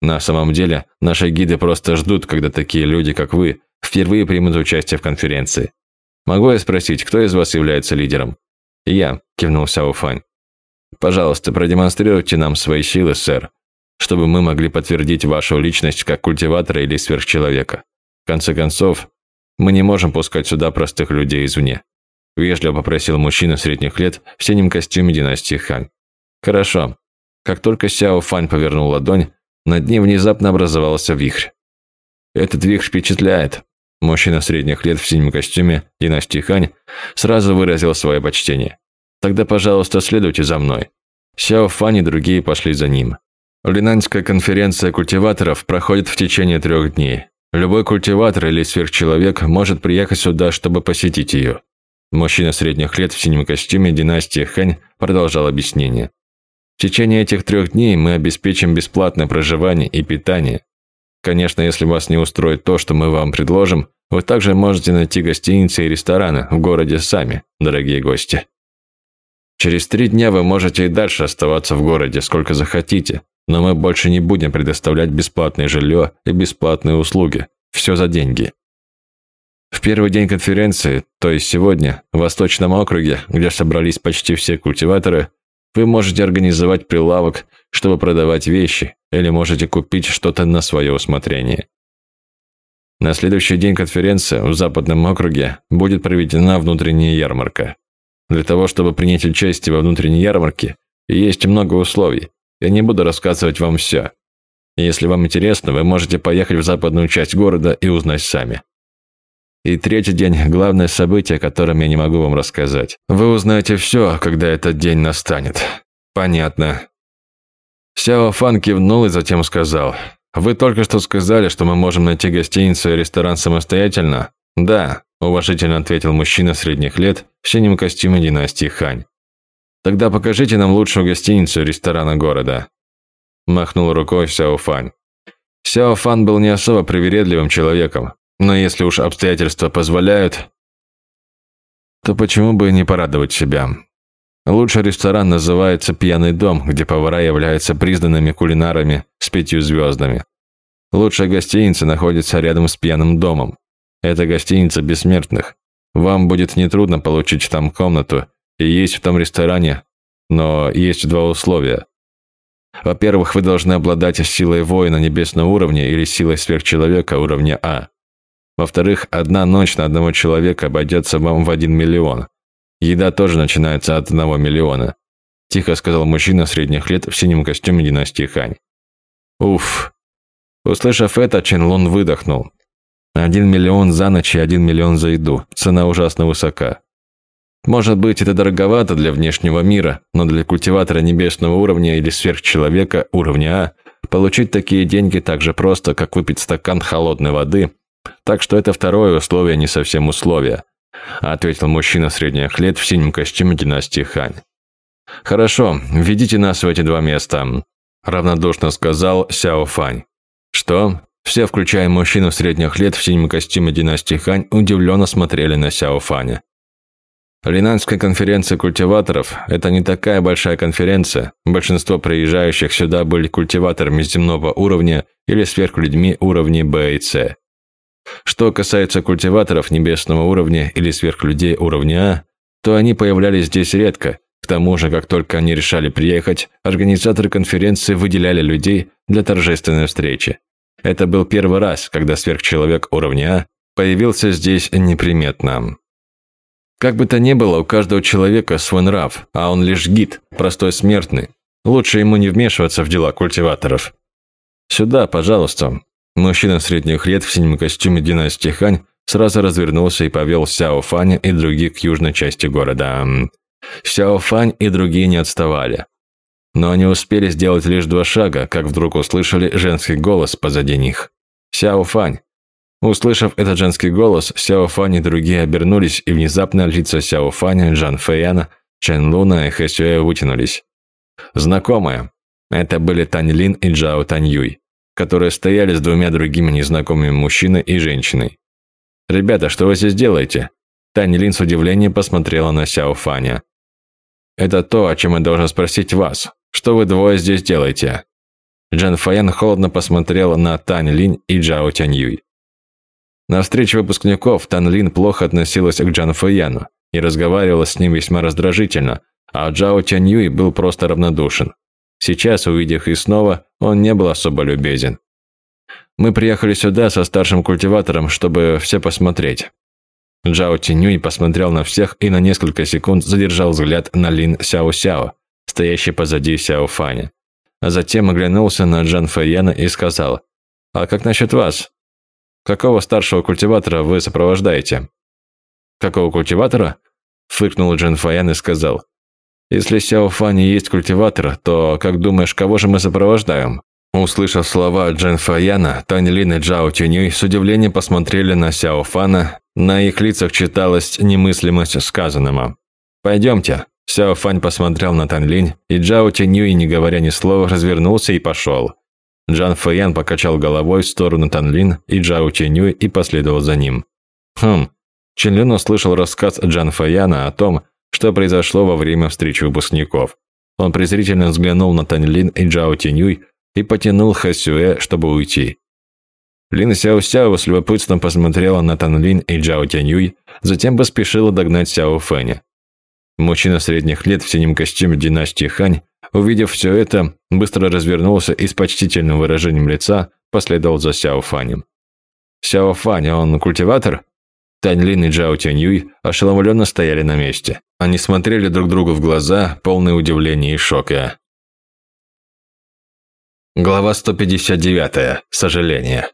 На самом деле, наши гиды просто ждут, когда такие люди, как вы, впервые примут участие в конференции. Могу я спросить, кто из вас является лидером? Я, кивнул Сяо Фань. Пожалуйста, продемонстрируйте нам свои силы, сэр, чтобы мы могли подтвердить вашу личность как культиватора или сверхчеловека. В конце концов, мы не можем пускать сюда простых людей извне. Вежливо попросил мужчина средних лет в синем костюме династии Хань. Хорошо. Как только Сяо Фань повернул ладонь, над ним внезапно образовался вихрь. Этот вихрь впечатляет. Мужчина средних лет в синем костюме династии Хань сразу выразил свое почтение. Тогда, пожалуйста, следуйте за мной. Сяо Фань и другие пошли за ним. Линанская конференция культиваторов проходит в течение трех дней. Любой культиватор или сверхчеловек может приехать сюда, чтобы посетить ее. Мужчина средних лет в синем костюме династии Хань продолжал объяснение. В течение этих трех дней мы обеспечим бесплатное проживание и питание. Конечно, если вас не устроит то, что мы вам предложим, вы также можете найти гостиницы и рестораны в городе сами, дорогие гости. Через три дня вы можете и дальше оставаться в городе, сколько захотите, но мы больше не будем предоставлять бесплатное жилье и бесплатные услуги. Все за деньги. В первый день конференции, то есть сегодня, в Восточном округе, где собрались почти все культиваторы, вы можете организовать прилавок, чтобы продавать вещи, или можете купить что-то на свое усмотрение. На следующий день конференции в Западном округе будет проведена внутренняя ярмарка. Для того, чтобы принять участие во внутренней ярмарке, есть много условий. Я не буду рассказывать вам все. Если вам интересно, вы можете поехать в западную часть города и узнать сами. И третий день – главное событие, о котором я не могу вам рассказать. Вы узнаете все, когда этот день настанет. Понятно. Сяо Фан кивнул и затем сказал. «Вы только что сказали, что мы можем найти гостиницу и ресторан самостоятельно?» «Да», – уважительно ответил мужчина средних лет в синем костюме династии Хань. «Тогда покажите нам лучшую гостиницу и ресторана города». Махнул рукой Сяо Фань. Сяо Фан был не особо привередливым человеком, но если уж обстоятельства позволяют, то почему бы не порадовать себя? Лучший ресторан называется «Пьяный дом», где повара являются признанными кулинарами с пятью звездами. Лучшая гостиница находится рядом с пьяным домом. Это гостиница бессмертных. Вам будет нетрудно получить там комнату и есть в том ресторане, но есть два условия. Во-первых, вы должны обладать силой воина небесного уровня или силой сверхчеловека уровня А. Во-вторых, одна ночь на одного человека обойдется вам в один миллион. Еда тоже начинается от одного миллиона», – тихо сказал мужчина средних лет в синем костюме династии Хань. «Уф». Услышав это, Чен Лун выдохнул. Один миллион за ночь и один миллион за еду. Цена ужасно высока. Может быть, это дороговато для внешнего мира, но для культиватора небесного уровня или сверхчеловека уровня А получить такие деньги так же просто, как выпить стакан холодной воды. Так что это второе условие не совсем условие ответил мужчина средних лет в синем костюме династии Хань. Хорошо, ведите нас в эти два места, равнодушно сказал Сяо Фань. Что? Все, включая мужчину средних лет в синем костюме династии Хань, удивленно смотрели на Сяо Фаня. Линанская конференция культиваторов – это не такая большая конференция. Большинство приезжающих сюда были культиваторами земного уровня или сверхлюдьми уровней Б и С. Что касается культиваторов небесного уровня или сверхлюдей уровня А, то они появлялись здесь редко. К тому же, как только они решали приехать, организаторы конференции выделяли людей для торжественной встречи. Это был первый раз, когда сверхчеловек уровня А появился здесь неприметно. Как бы то ни было, у каждого человека свой нрав, а он лишь гид, простой смертный. Лучше ему не вмешиваться в дела культиваторов. «Сюда, пожалуйста», Мужчина средних лет в синем костюме династии Хань сразу развернулся и повел Сяо Фаня и других к южной части города. Сяо Фань и другие не отставали. Но они успели сделать лишь два шага, как вдруг услышали женский голос позади них. «Сяо Фань!» Услышав этот женский голос, Сяо Фань и другие обернулись, и внезапно лица Сяо Фаня, Джан Фэяна, Чен Луна и Хэ Сюэ вытянулись. Знакомые. Это были Тань Лин и Джао Тань Юй которые стояли с двумя другими незнакомыми мужчиной и женщиной. «Ребята, что вы здесь делаете?» Таня Лин с удивлением посмотрела на Сяо Фаня. «Это то, о чем я должен спросить вас. Что вы двое здесь делаете?» Джан Фаян холодно посмотрела на Тань Лин и Джао Тяньюй. На встрече выпускников Тан Лин плохо относилась к Джан Фаяну и разговаривала с ним весьма раздражительно, а Джао Тяньюй был просто равнодушен. Сейчас, увидев их снова, он не был особо любезен. Мы приехали сюда со старшим культиватором, чтобы все посмотреть. Джао Тинюй посмотрел на всех и на несколько секунд задержал взгляд на Лин Сяо Сяо, стоящий позади Сяо Фаня. а затем оглянулся на Джан Фэйяна и сказал, «А как насчет вас? Какого старшего культиватора вы сопровождаете?» «Какого культиватора?» – фыркнул Джан Фэйян и сказал, «Если Сяо Фани есть культиватор, то, как думаешь, кого же мы сопровождаем?» Услышав слова Джан Фаяна, Тань Лин и Джао Тюнюй с удивлением посмотрели на Сяо Фана. На их лицах читалась немыслимость сказанного. «Пойдемте». Сяо Фань посмотрел на Тань Линь, и Джао Тюнюй, не говоря ни слова, развернулся и пошел. Джан Фэян покачал головой в сторону Тан Лин и Джао Тюнюй и последовал за ним. Хм. Чин Лин услышал рассказ Джан Фэяна о том, что произошло во время встречи выпускников. Он презрительно взглянул на Тань Лин и Джао Тюнюй, и потянул Хэсюэ, чтобы уйти. Лин Сяо Сяо с любопытством посмотрела на Тан Лин и Джао Тяньюй, затем поспешила догнать Сяо Фэня. Мужчина средних лет в синем костюме династии Хань, увидев все это, быстро развернулся и с почтительным выражением лица последовал за Сяо Фанем. «Сяо Фань, он культиватор?» Тань Лин и Джао Тяньюй ошеломленно стояли на месте. Они смотрели друг другу в глаза, полные удивления и шока. Глава 159. Сожаление.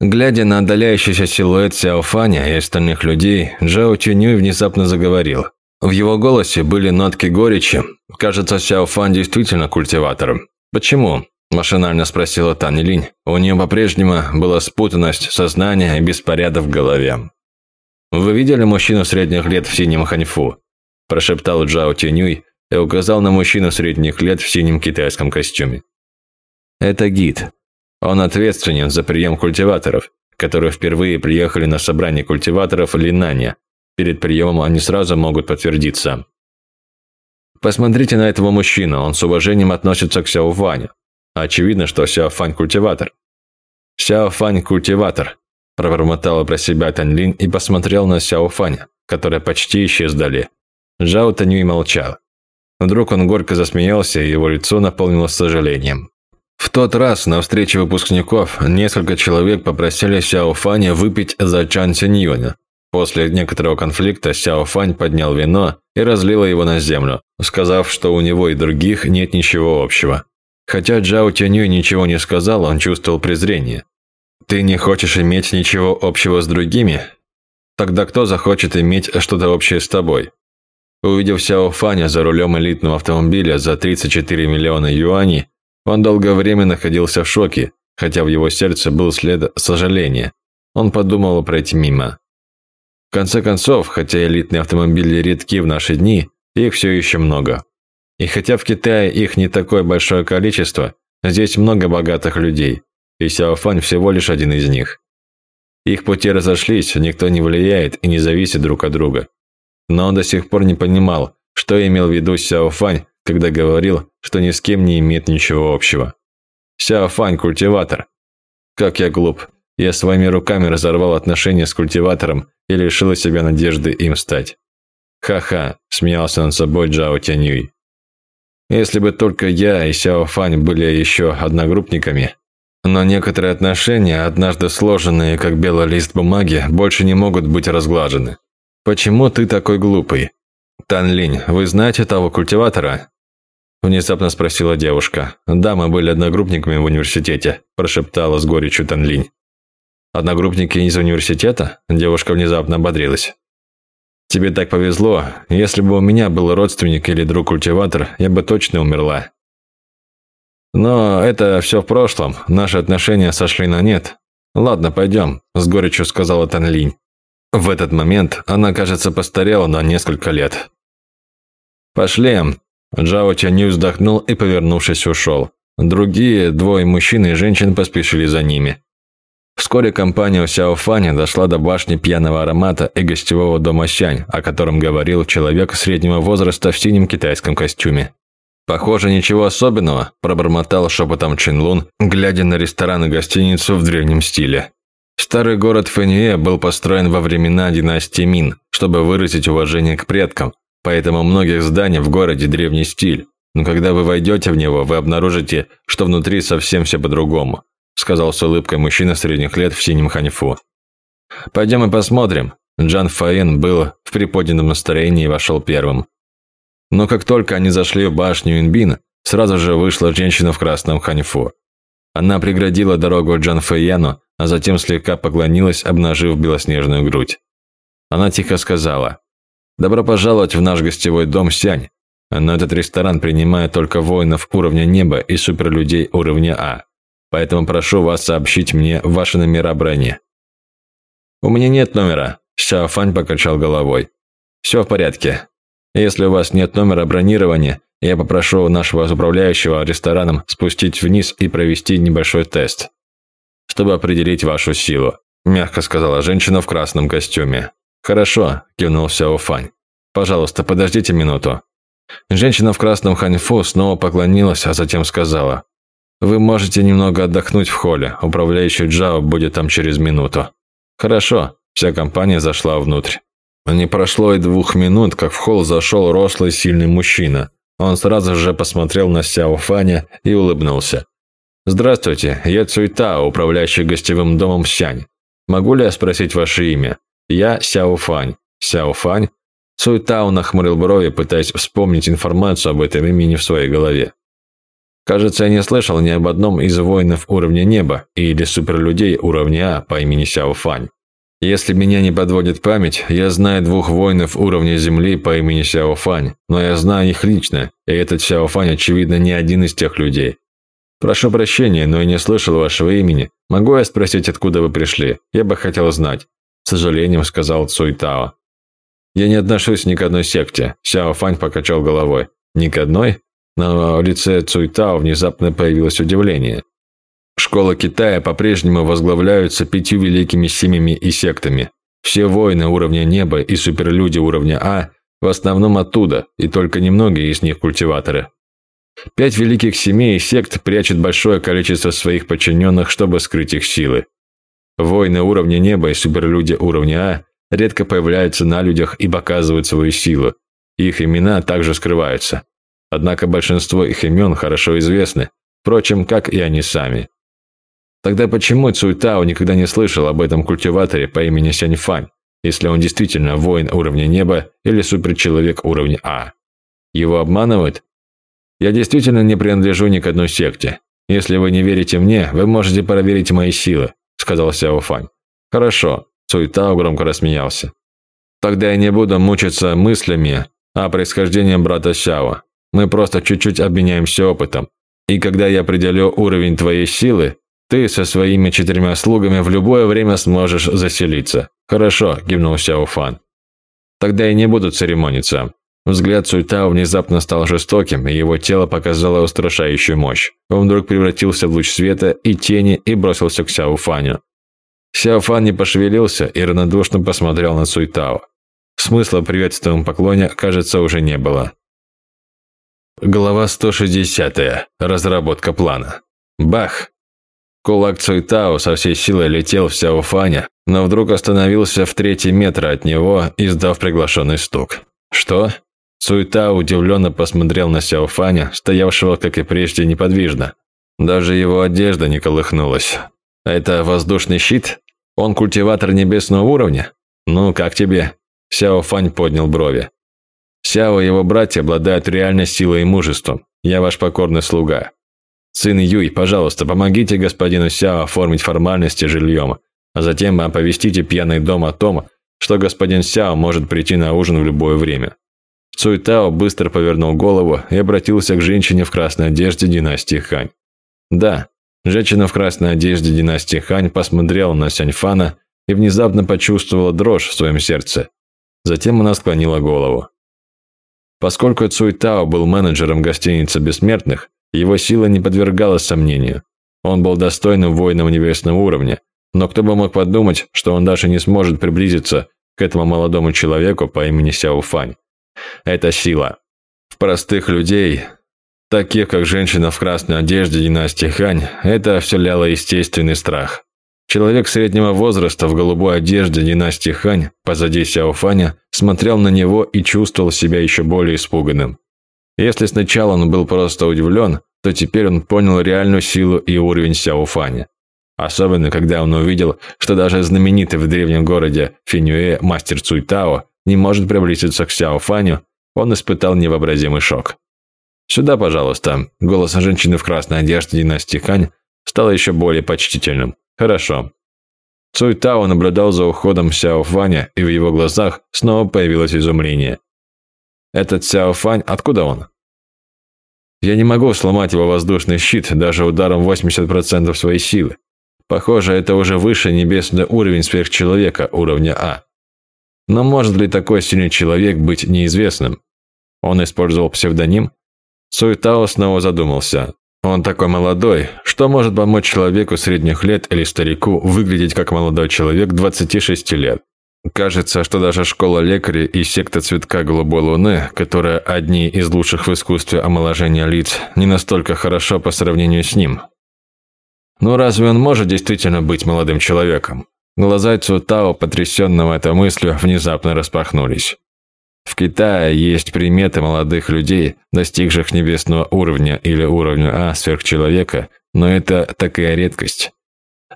Глядя на отдаляющийся силуэт Сяофаня и остальных людей, Джао Тюнюй внезапно заговорил. В его голосе были нотки горечи. Кажется, Сяофан действительно культиватор. «Почему?» – машинально спросила Тань Линь. У нее по-прежнему была спутанность сознания и беспорядок в голове. «Вы видели мужчину средних лет в синем ханьфу?» – прошептал Джао Тюнюй и указал на мужчину средних лет в синем китайском костюме. Это гид. Он ответственен за прием культиваторов, которые впервые приехали на собрание культиваторов Линаня. Перед приемом они сразу могут подтвердиться. Посмотрите на этого мужчину, он с уважением относится к Сяо Фаню. Очевидно, что Сяо Фань культиватор. Сяо Фань культиватор, пробормотала про себя Танлин и посмотрел на Сяо Фаня, который почти исчез. Жао Танюй молчал. Вдруг он горько засмеялся, и его лицо наполнилось сожалением. В тот раз на встрече выпускников несколько человек попросили Сяо Фаня выпить за Чан Синьюня. После некоторого конфликта Сяо Фань поднял вино и разлил его на землю, сказав, что у него и других нет ничего общего. Хотя Джао Тянюй ничего не сказал, он чувствовал презрение. «Ты не хочешь иметь ничего общего с другими? Тогда кто захочет иметь что-то общее с тобой?» Увидев Сяо Фаня за рулем элитного автомобиля за 34 миллиона юаней, он долгое время находился в шоке, хотя в его сердце был след сожаления. Он подумал пройти мимо. В конце концов, хотя элитные автомобили редки в наши дни, их все еще много. И хотя в Китае их не такое большое количество, здесь много богатых людей, и Сяофань всего лишь один из них. Их пути разошлись, никто не влияет и не зависит друг от друга. Но он до сих пор не понимал, что имел в виду Сяофань, когда говорил, что ни с кем не имеет ничего общего. Сяофань – культиватор. Как я глуп. Я своими руками разорвал отношения с культиватором и лишил себя надежды им стать. Ха-ха, смеялся над собой Джао Тяньюй. Если бы только я и Сяо Фань были еще одногруппниками. Но некоторые отношения, однажды сложенные как белый лист бумаги, больше не могут быть разглажены. Почему ты такой глупый? Тан Линь, вы знаете того культиватора? Внезапно спросила девушка. «Да, мы были одногруппниками в университете», – прошептала с горечью Танлинь. «Одногруппники из университета?» Девушка внезапно ободрилась. «Тебе так повезло. Если бы у меня был родственник или друг-культиватор, я бы точно умерла». «Но это все в прошлом. Наши отношения сошли на нет. Ладно, пойдем», – с горечью сказала Танлинь. В этот момент она, кажется, постарела на несколько лет. «Пошли, Джао Тянью вздохнул и, повернувшись, ушел. Другие двое мужчин и женщин поспешили за ними. Вскоре компания Сяо Фаня дошла до башни пьяного аромата и гостевого дома Сянь, о котором говорил человек среднего возраста в синем китайском костюме. «Похоже, ничего особенного», – пробормотал шепотом Чин Лун, глядя на ресторан и гостиницу в древнем стиле. Старый город Фэньюэ был построен во времена династии Мин, чтобы выразить уважение к предкам, Поэтому у многих зданий в городе древний стиль. Но когда вы войдете в него, вы обнаружите, что внутри совсем все по-другому», сказал с улыбкой мужчина средних лет в синем ханьфу. «Пойдем и посмотрим». Джан Фаин был в приподнятом настроении и вошел первым. Но как только они зашли в башню Инбин, сразу же вышла женщина в красном ханьфу. Она преградила дорогу Джан Фэйяну, а затем слегка поклонилась, обнажив белоснежную грудь. Она тихо сказала, «Добро пожаловать в наш гостевой дом Сянь, но этот ресторан принимает только воинов уровня неба и суперлюдей уровня А, поэтому прошу вас сообщить мне ваши номера брони». «У меня нет номера», – Сяо Фань покачал головой. «Все в порядке. Если у вас нет номера бронирования, я попрошу нашего управляющего рестораном спустить вниз и провести небольшой тест, чтобы определить вашу силу», – мягко сказала женщина в красном костюме. «Хорошо», – кивнул Сяо Фань. «Пожалуйста, подождите минуту». Женщина в красном ханьфу снова поклонилась, а затем сказала. «Вы можете немного отдохнуть в холле, управляющий Джао будет там через минуту». «Хорошо», – вся компания зашла внутрь. Не прошло и двух минут, как в холл зашел рослый сильный мужчина. Он сразу же посмотрел на Сяо Фаня и улыбнулся. «Здравствуйте, я Цуйта, управляющий гостевым домом Сянь. Могу ли я спросить ваше имя? Я Сяо Фань. Сяо Фань?» Цуйтао нахмурил брови, пытаясь вспомнить информацию об этом имени в своей голове. Кажется, я не слышал ни об одном из воинов уровня неба или суперлюдей уровня А по имени Сяо Фань. Если меня не подводит память, я знаю двух воинов уровня Земли по имени Сяо Фань, но я знаю их лично, и этот Сяо Фань, очевидно, не один из тех людей. Прошу прощения, но я не слышал вашего имени. Могу я спросить, откуда вы пришли? Я бы хотел знать. С сожалением сказал Цуй Тао. Я не отношусь ни к одной секте. Сяо Фань покачал головой. Ни к одной? На лице Цуй Тао внезапно появилось удивление. Школа Китая по-прежнему возглавляются пятью великими семьями и сектами. Все воины уровня неба и суперлюди уровня А в основном оттуда, и только немногие из них культиваторы. Пять великих семей и сект прячут большое количество своих подчиненных, чтобы скрыть их силы. Воины уровня неба и суперлюди уровня А редко появляются на людях и показывают свою силу. Их имена также скрываются. Однако большинство их имен хорошо известны, впрочем, как и они сами. Тогда почему Цуйтао никогда не слышал об этом культиваторе по имени Сяньфань, если он действительно воин уровня неба или суперчеловек уровня А? Его обманывают? Я действительно не принадлежу ни к одной секте. Если вы не верите мне, вы можете проверить мои силы, сказал Сяо Фань. Хорошо, Цуйтао громко рассмеялся. Тогда я не буду мучиться мыслями о происхождении брата Сяо. Мы просто чуть-чуть обменяемся опытом. И когда я определю уровень твоей силы, ты со своими четырьмя слугами в любое время сможешь заселиться. Хорошо, кивнул Сяо Фан. Тогда я не буду церемониться. Взгляд Цуйтао внезапно стал жестоким, и его тело показало устрашающую мощь. Он вдруг превратился в луч света и тени и бросился к Сяо Фаню. Сяо Фан не пошевелился и равнодушно посмотрел на Цуйтао. Смысла в поклоне, кажется, уже не было. Глава 160. Разработка плана. Бах! Кулак Цуйтао со всей силой летел в Сяо Фаня, но вдруг остановился в третий метр от него, издав приглашенный стук. «Что?» Цуйтао удивленно посмотрел на Сяо Фаня, стоявшего, как и прежде, неподвижно. Даже его одежда не колыхнулась. «Это воздушный щит? Он культиватор небесного уровня? Ну, как тебе?» Сяо Фань поднял брови. «Сяо и его братья обладают реальной силой и мужеством. Я ваш покорный слуга. «Сын Юй, пожалуйста, помогите господину Сяо оформить формальности жильем, а затем оповестите пьяный дом о том, что господин Сяо может прийти на ужин в любое время». Цуй Тао быстро повернул голову и обратился к женщине в красной одежде династии Хань. «Да». Женщина в красной одежде династии Хань посмотрела на Сяньфана и внезапно почувствовала дрожь в своем сердце. Затем она склонила голову. Поскольку Цуй Тао был менеджером гостиницы «Бессмертных», его сила не подвергалась сомнению. Он был достойным воином небесного уровня, но кто бы мог подумать, что он даже не сможет приблизиться к этому молодому человеку по имени Сяо Фань. Это сила. В простых людей, таких как женщина в красной одежде династии Хань, это вселяло естественный страх. Человек среднего возраста в голубой одежде династии Хань позади Сяо Фаня смотрел на него и чувствовал себя еще более испуганным. Если сначала он был просто удивлен, то теперь он понял реальную силу и уровень Сяо Фаня. Особенно, когда он увидел, что даже знаменитый в древнем городе Финюэ мастер Цуйтао не может приблизиться к Сяо Фаню, он испытал невообразимый шок. «Сюда, пожалуйста». Голос женщины в красной одежде династии Хань стал еще более почтительным. «Хорошо». Цуй Тао наблюдал за уходом Сяо Фаня, и в его глазах снова появилось изумление. «Этот Сяо Фань, откуда он?» «Я не могу сломать его воздушный щит даже ударом 80% своей силы. Похоже, это уже выше небесный уровень сверхчеловека уровня А. Но может ли такой сильный человек быть неизвестным? Он использовал псевдоним? Суетао снова задумался. Он такой молодой, что может помочь человеку средних лет или старику выглядеть как молодой человек 26 лет? Кажется, что даже школа лекарей и секта цветка голубой луны, которая одни из лучших в искусстве омоложения лиц, не настолько хорошо по сравнению с ним. Но разве он может действительно быть молодым человеком? Глаза Цутао, потрясенного этой мыслью, внезапно распахнулись. В Китае есть приметы молодых людей, достигших небесного уровня или уровня А сверхчеловека, но это такая редкость.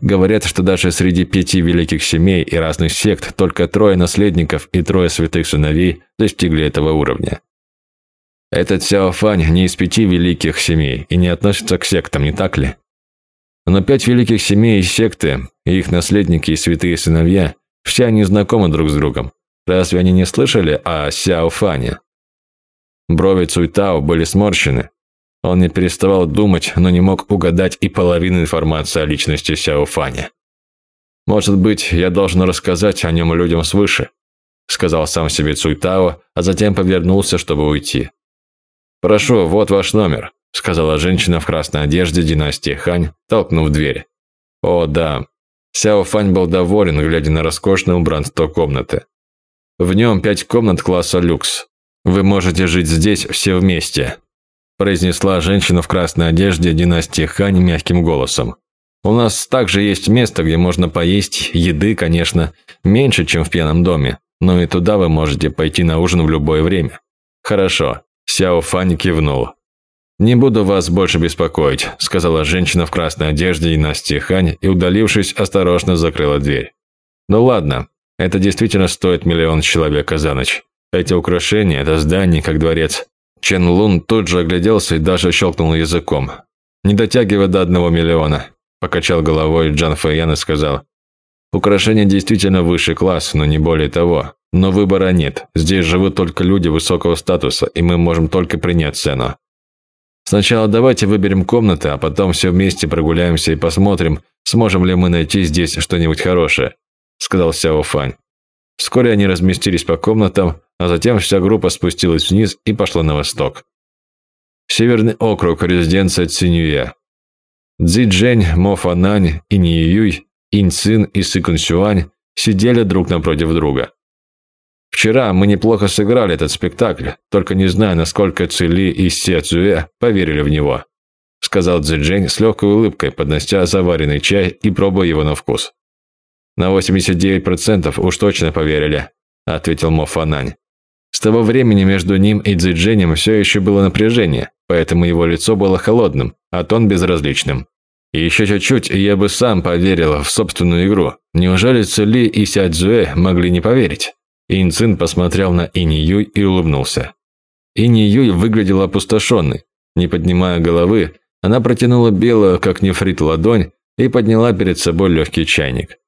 Говорят, что даже среди пяти великих семей и разных сект только трое наследников и трое святых сыновей достигли этого уровня. Этот Сяофань не из пяти великих семей и не относится к сектам, не так ли? Но пять великих семей и секты, и их наследники и святые сыновья, все они знакомы друг с другом. Разве они не слышали о Сяо Фане? Брови Цуйтао были сморщены. Он не переставал думать, но не мог угадать и половину информации о личности Сяо Фаня. «Может быть, я должен рассказать о нем людям свыше», сказал сам себе Цуйтао, а затем повернулся, чтобы уйти. «Прошу, вот ваш номер», – сказала женщина в красной одежде династии Хань, толкнув дверь. О, да. Сяо Фань был доволен, глядя на роскошное убранство комнаты. В нем пять комнат класса люкс. Вы можете жить здесь все вместе, произнесла женщина в красной одежде династии Хань мягким голосом. У нас также есть место, где можно поесть, еды, конечно, меньше, чем в пьяном доме, но и туда вы можете пойти на ужин в любое время. Хорошо. Сяо Фань кивнул. «Не буду вас больше беспокоить», – сказала женщина в красной одежде династии Хань и, удалившись, осторожно закрыла дверь. «Ну ладно, это действительно стоит миллион человека за ночь. Эти украшения – это здание, как дворец». Чен Лун тут же огляделся и даже щелкнул языком. «Не дотягивая до одного миллиона», – покачал головой Джан Фэйян и сказал. «Украшения действительно высший класс, но не более того. Но выбора нет. Здесь живут только люди высокого статуса, и мы можем только принять цену. Сначала давайте выберем комнаты, а потом все вместе прогуляемся и посмотрим, сможем ли мы найти здесь что-нибудь хорошее», – сказал Сяо Фань. Вскоре они разместились по комнатам, а затем вся группа спустилась вниз и пошла на восток. Северный округ, резиденция Цинюя. Цзи Джень, Мо Фанань, Инь Юй, Инь Цин и Сы Кун Сюань сидели друг напротив друга. Вчера мы неплохо сыграли этот спектакль, только не знаю, насколько Цили и Се Цюэ поверили в него», сказал Цзэджень с легкой улыбкой, поднося заваренный чай и пробуя его на вкус. «На 89% уж точно поверили», ответил Мо Фанань. С того времени между ним и Цзэдженем все еще было напряжение, поэтому его лицо было холодным, а тон безразличным. И еще чуть-чуть, я бы сам поверил в собственную игру. Неужели Цили и Ся Цзуэ могли не поверить? Инцин посмотрел на Ини Юй и улыбнулся. Ини Юй выглядела опустошенной. Не поднимая головы, она протянула белую, как нефрит, ладонь и подняла перед собой легкий чайник.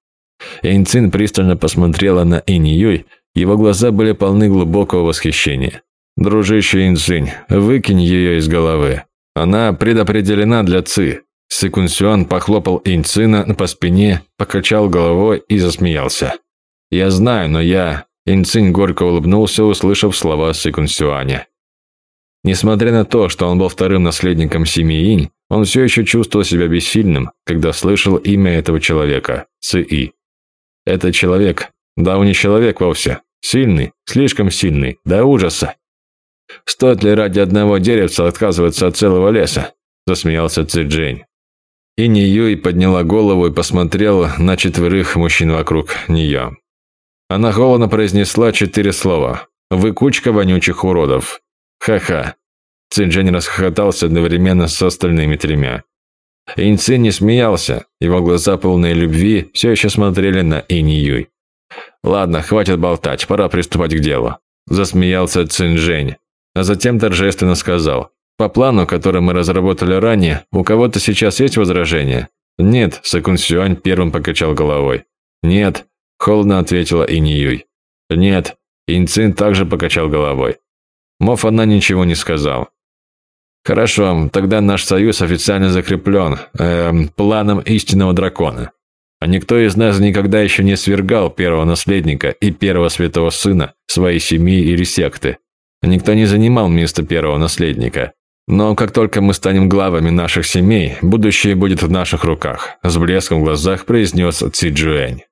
Инцин пристально посмотрела на Ини Юй, его глаза были полны глубокого восхищения. «Дружище Инцинь, выкинь ее из головы. Она предопределена для Ци». Сикун Сюан похлопал Инцина по спине, покачал головой и засмеялся. «Я знаю, но я... Инцинь горько улыбнулся, услышав слова Сикун Сюаня. Несмотря на то, что он был вторым наследником семьи Инь, он все еще чувствовал себя бессильным, когда слышал имя этого человека – Ци. Этот человек, да не человек вовсе, сильный, слишком сильный, до ужаса. «Стоит ли ради одного деревца отказываться от целого леса?» – засмеялся Ци Джень. Ини Юй подняла голову и посмотрела на четверых мужчин вокруг нее. Она холодно произнесла четыре слова. «Вы кучка вонючих уродов». Ха-ха. Цинджень расхохотался одновременно с остальными тремя. Инцин не смеялся. Его глаза, полные любви, все еще смотрели на Ини Юй. «Ладно, хватит болтать, пора приступать к делу», – засмеялся Цинжень, а затем торжественно сказал. По плану, который мы разработали ранее, у кого-то сейчас есть возражения? Нет, Сакун Сюань первым покачал головой. Нет, холодно ответила Иньюй. Нет, Инцин также покачал головой. Мов она ничего не сказал. Хорошо, тогда наш союз официально закреплен эм, планом истинного дракона. А никто из нас никогда еще не свергал первого наследника и первого святого сына своей семьи или секты. Никто не занимал место первого наследника. Но как только мы станем главами наших семей, будущее будет в наших руках», – с блеском в глазах произнес Ци Джуэнь.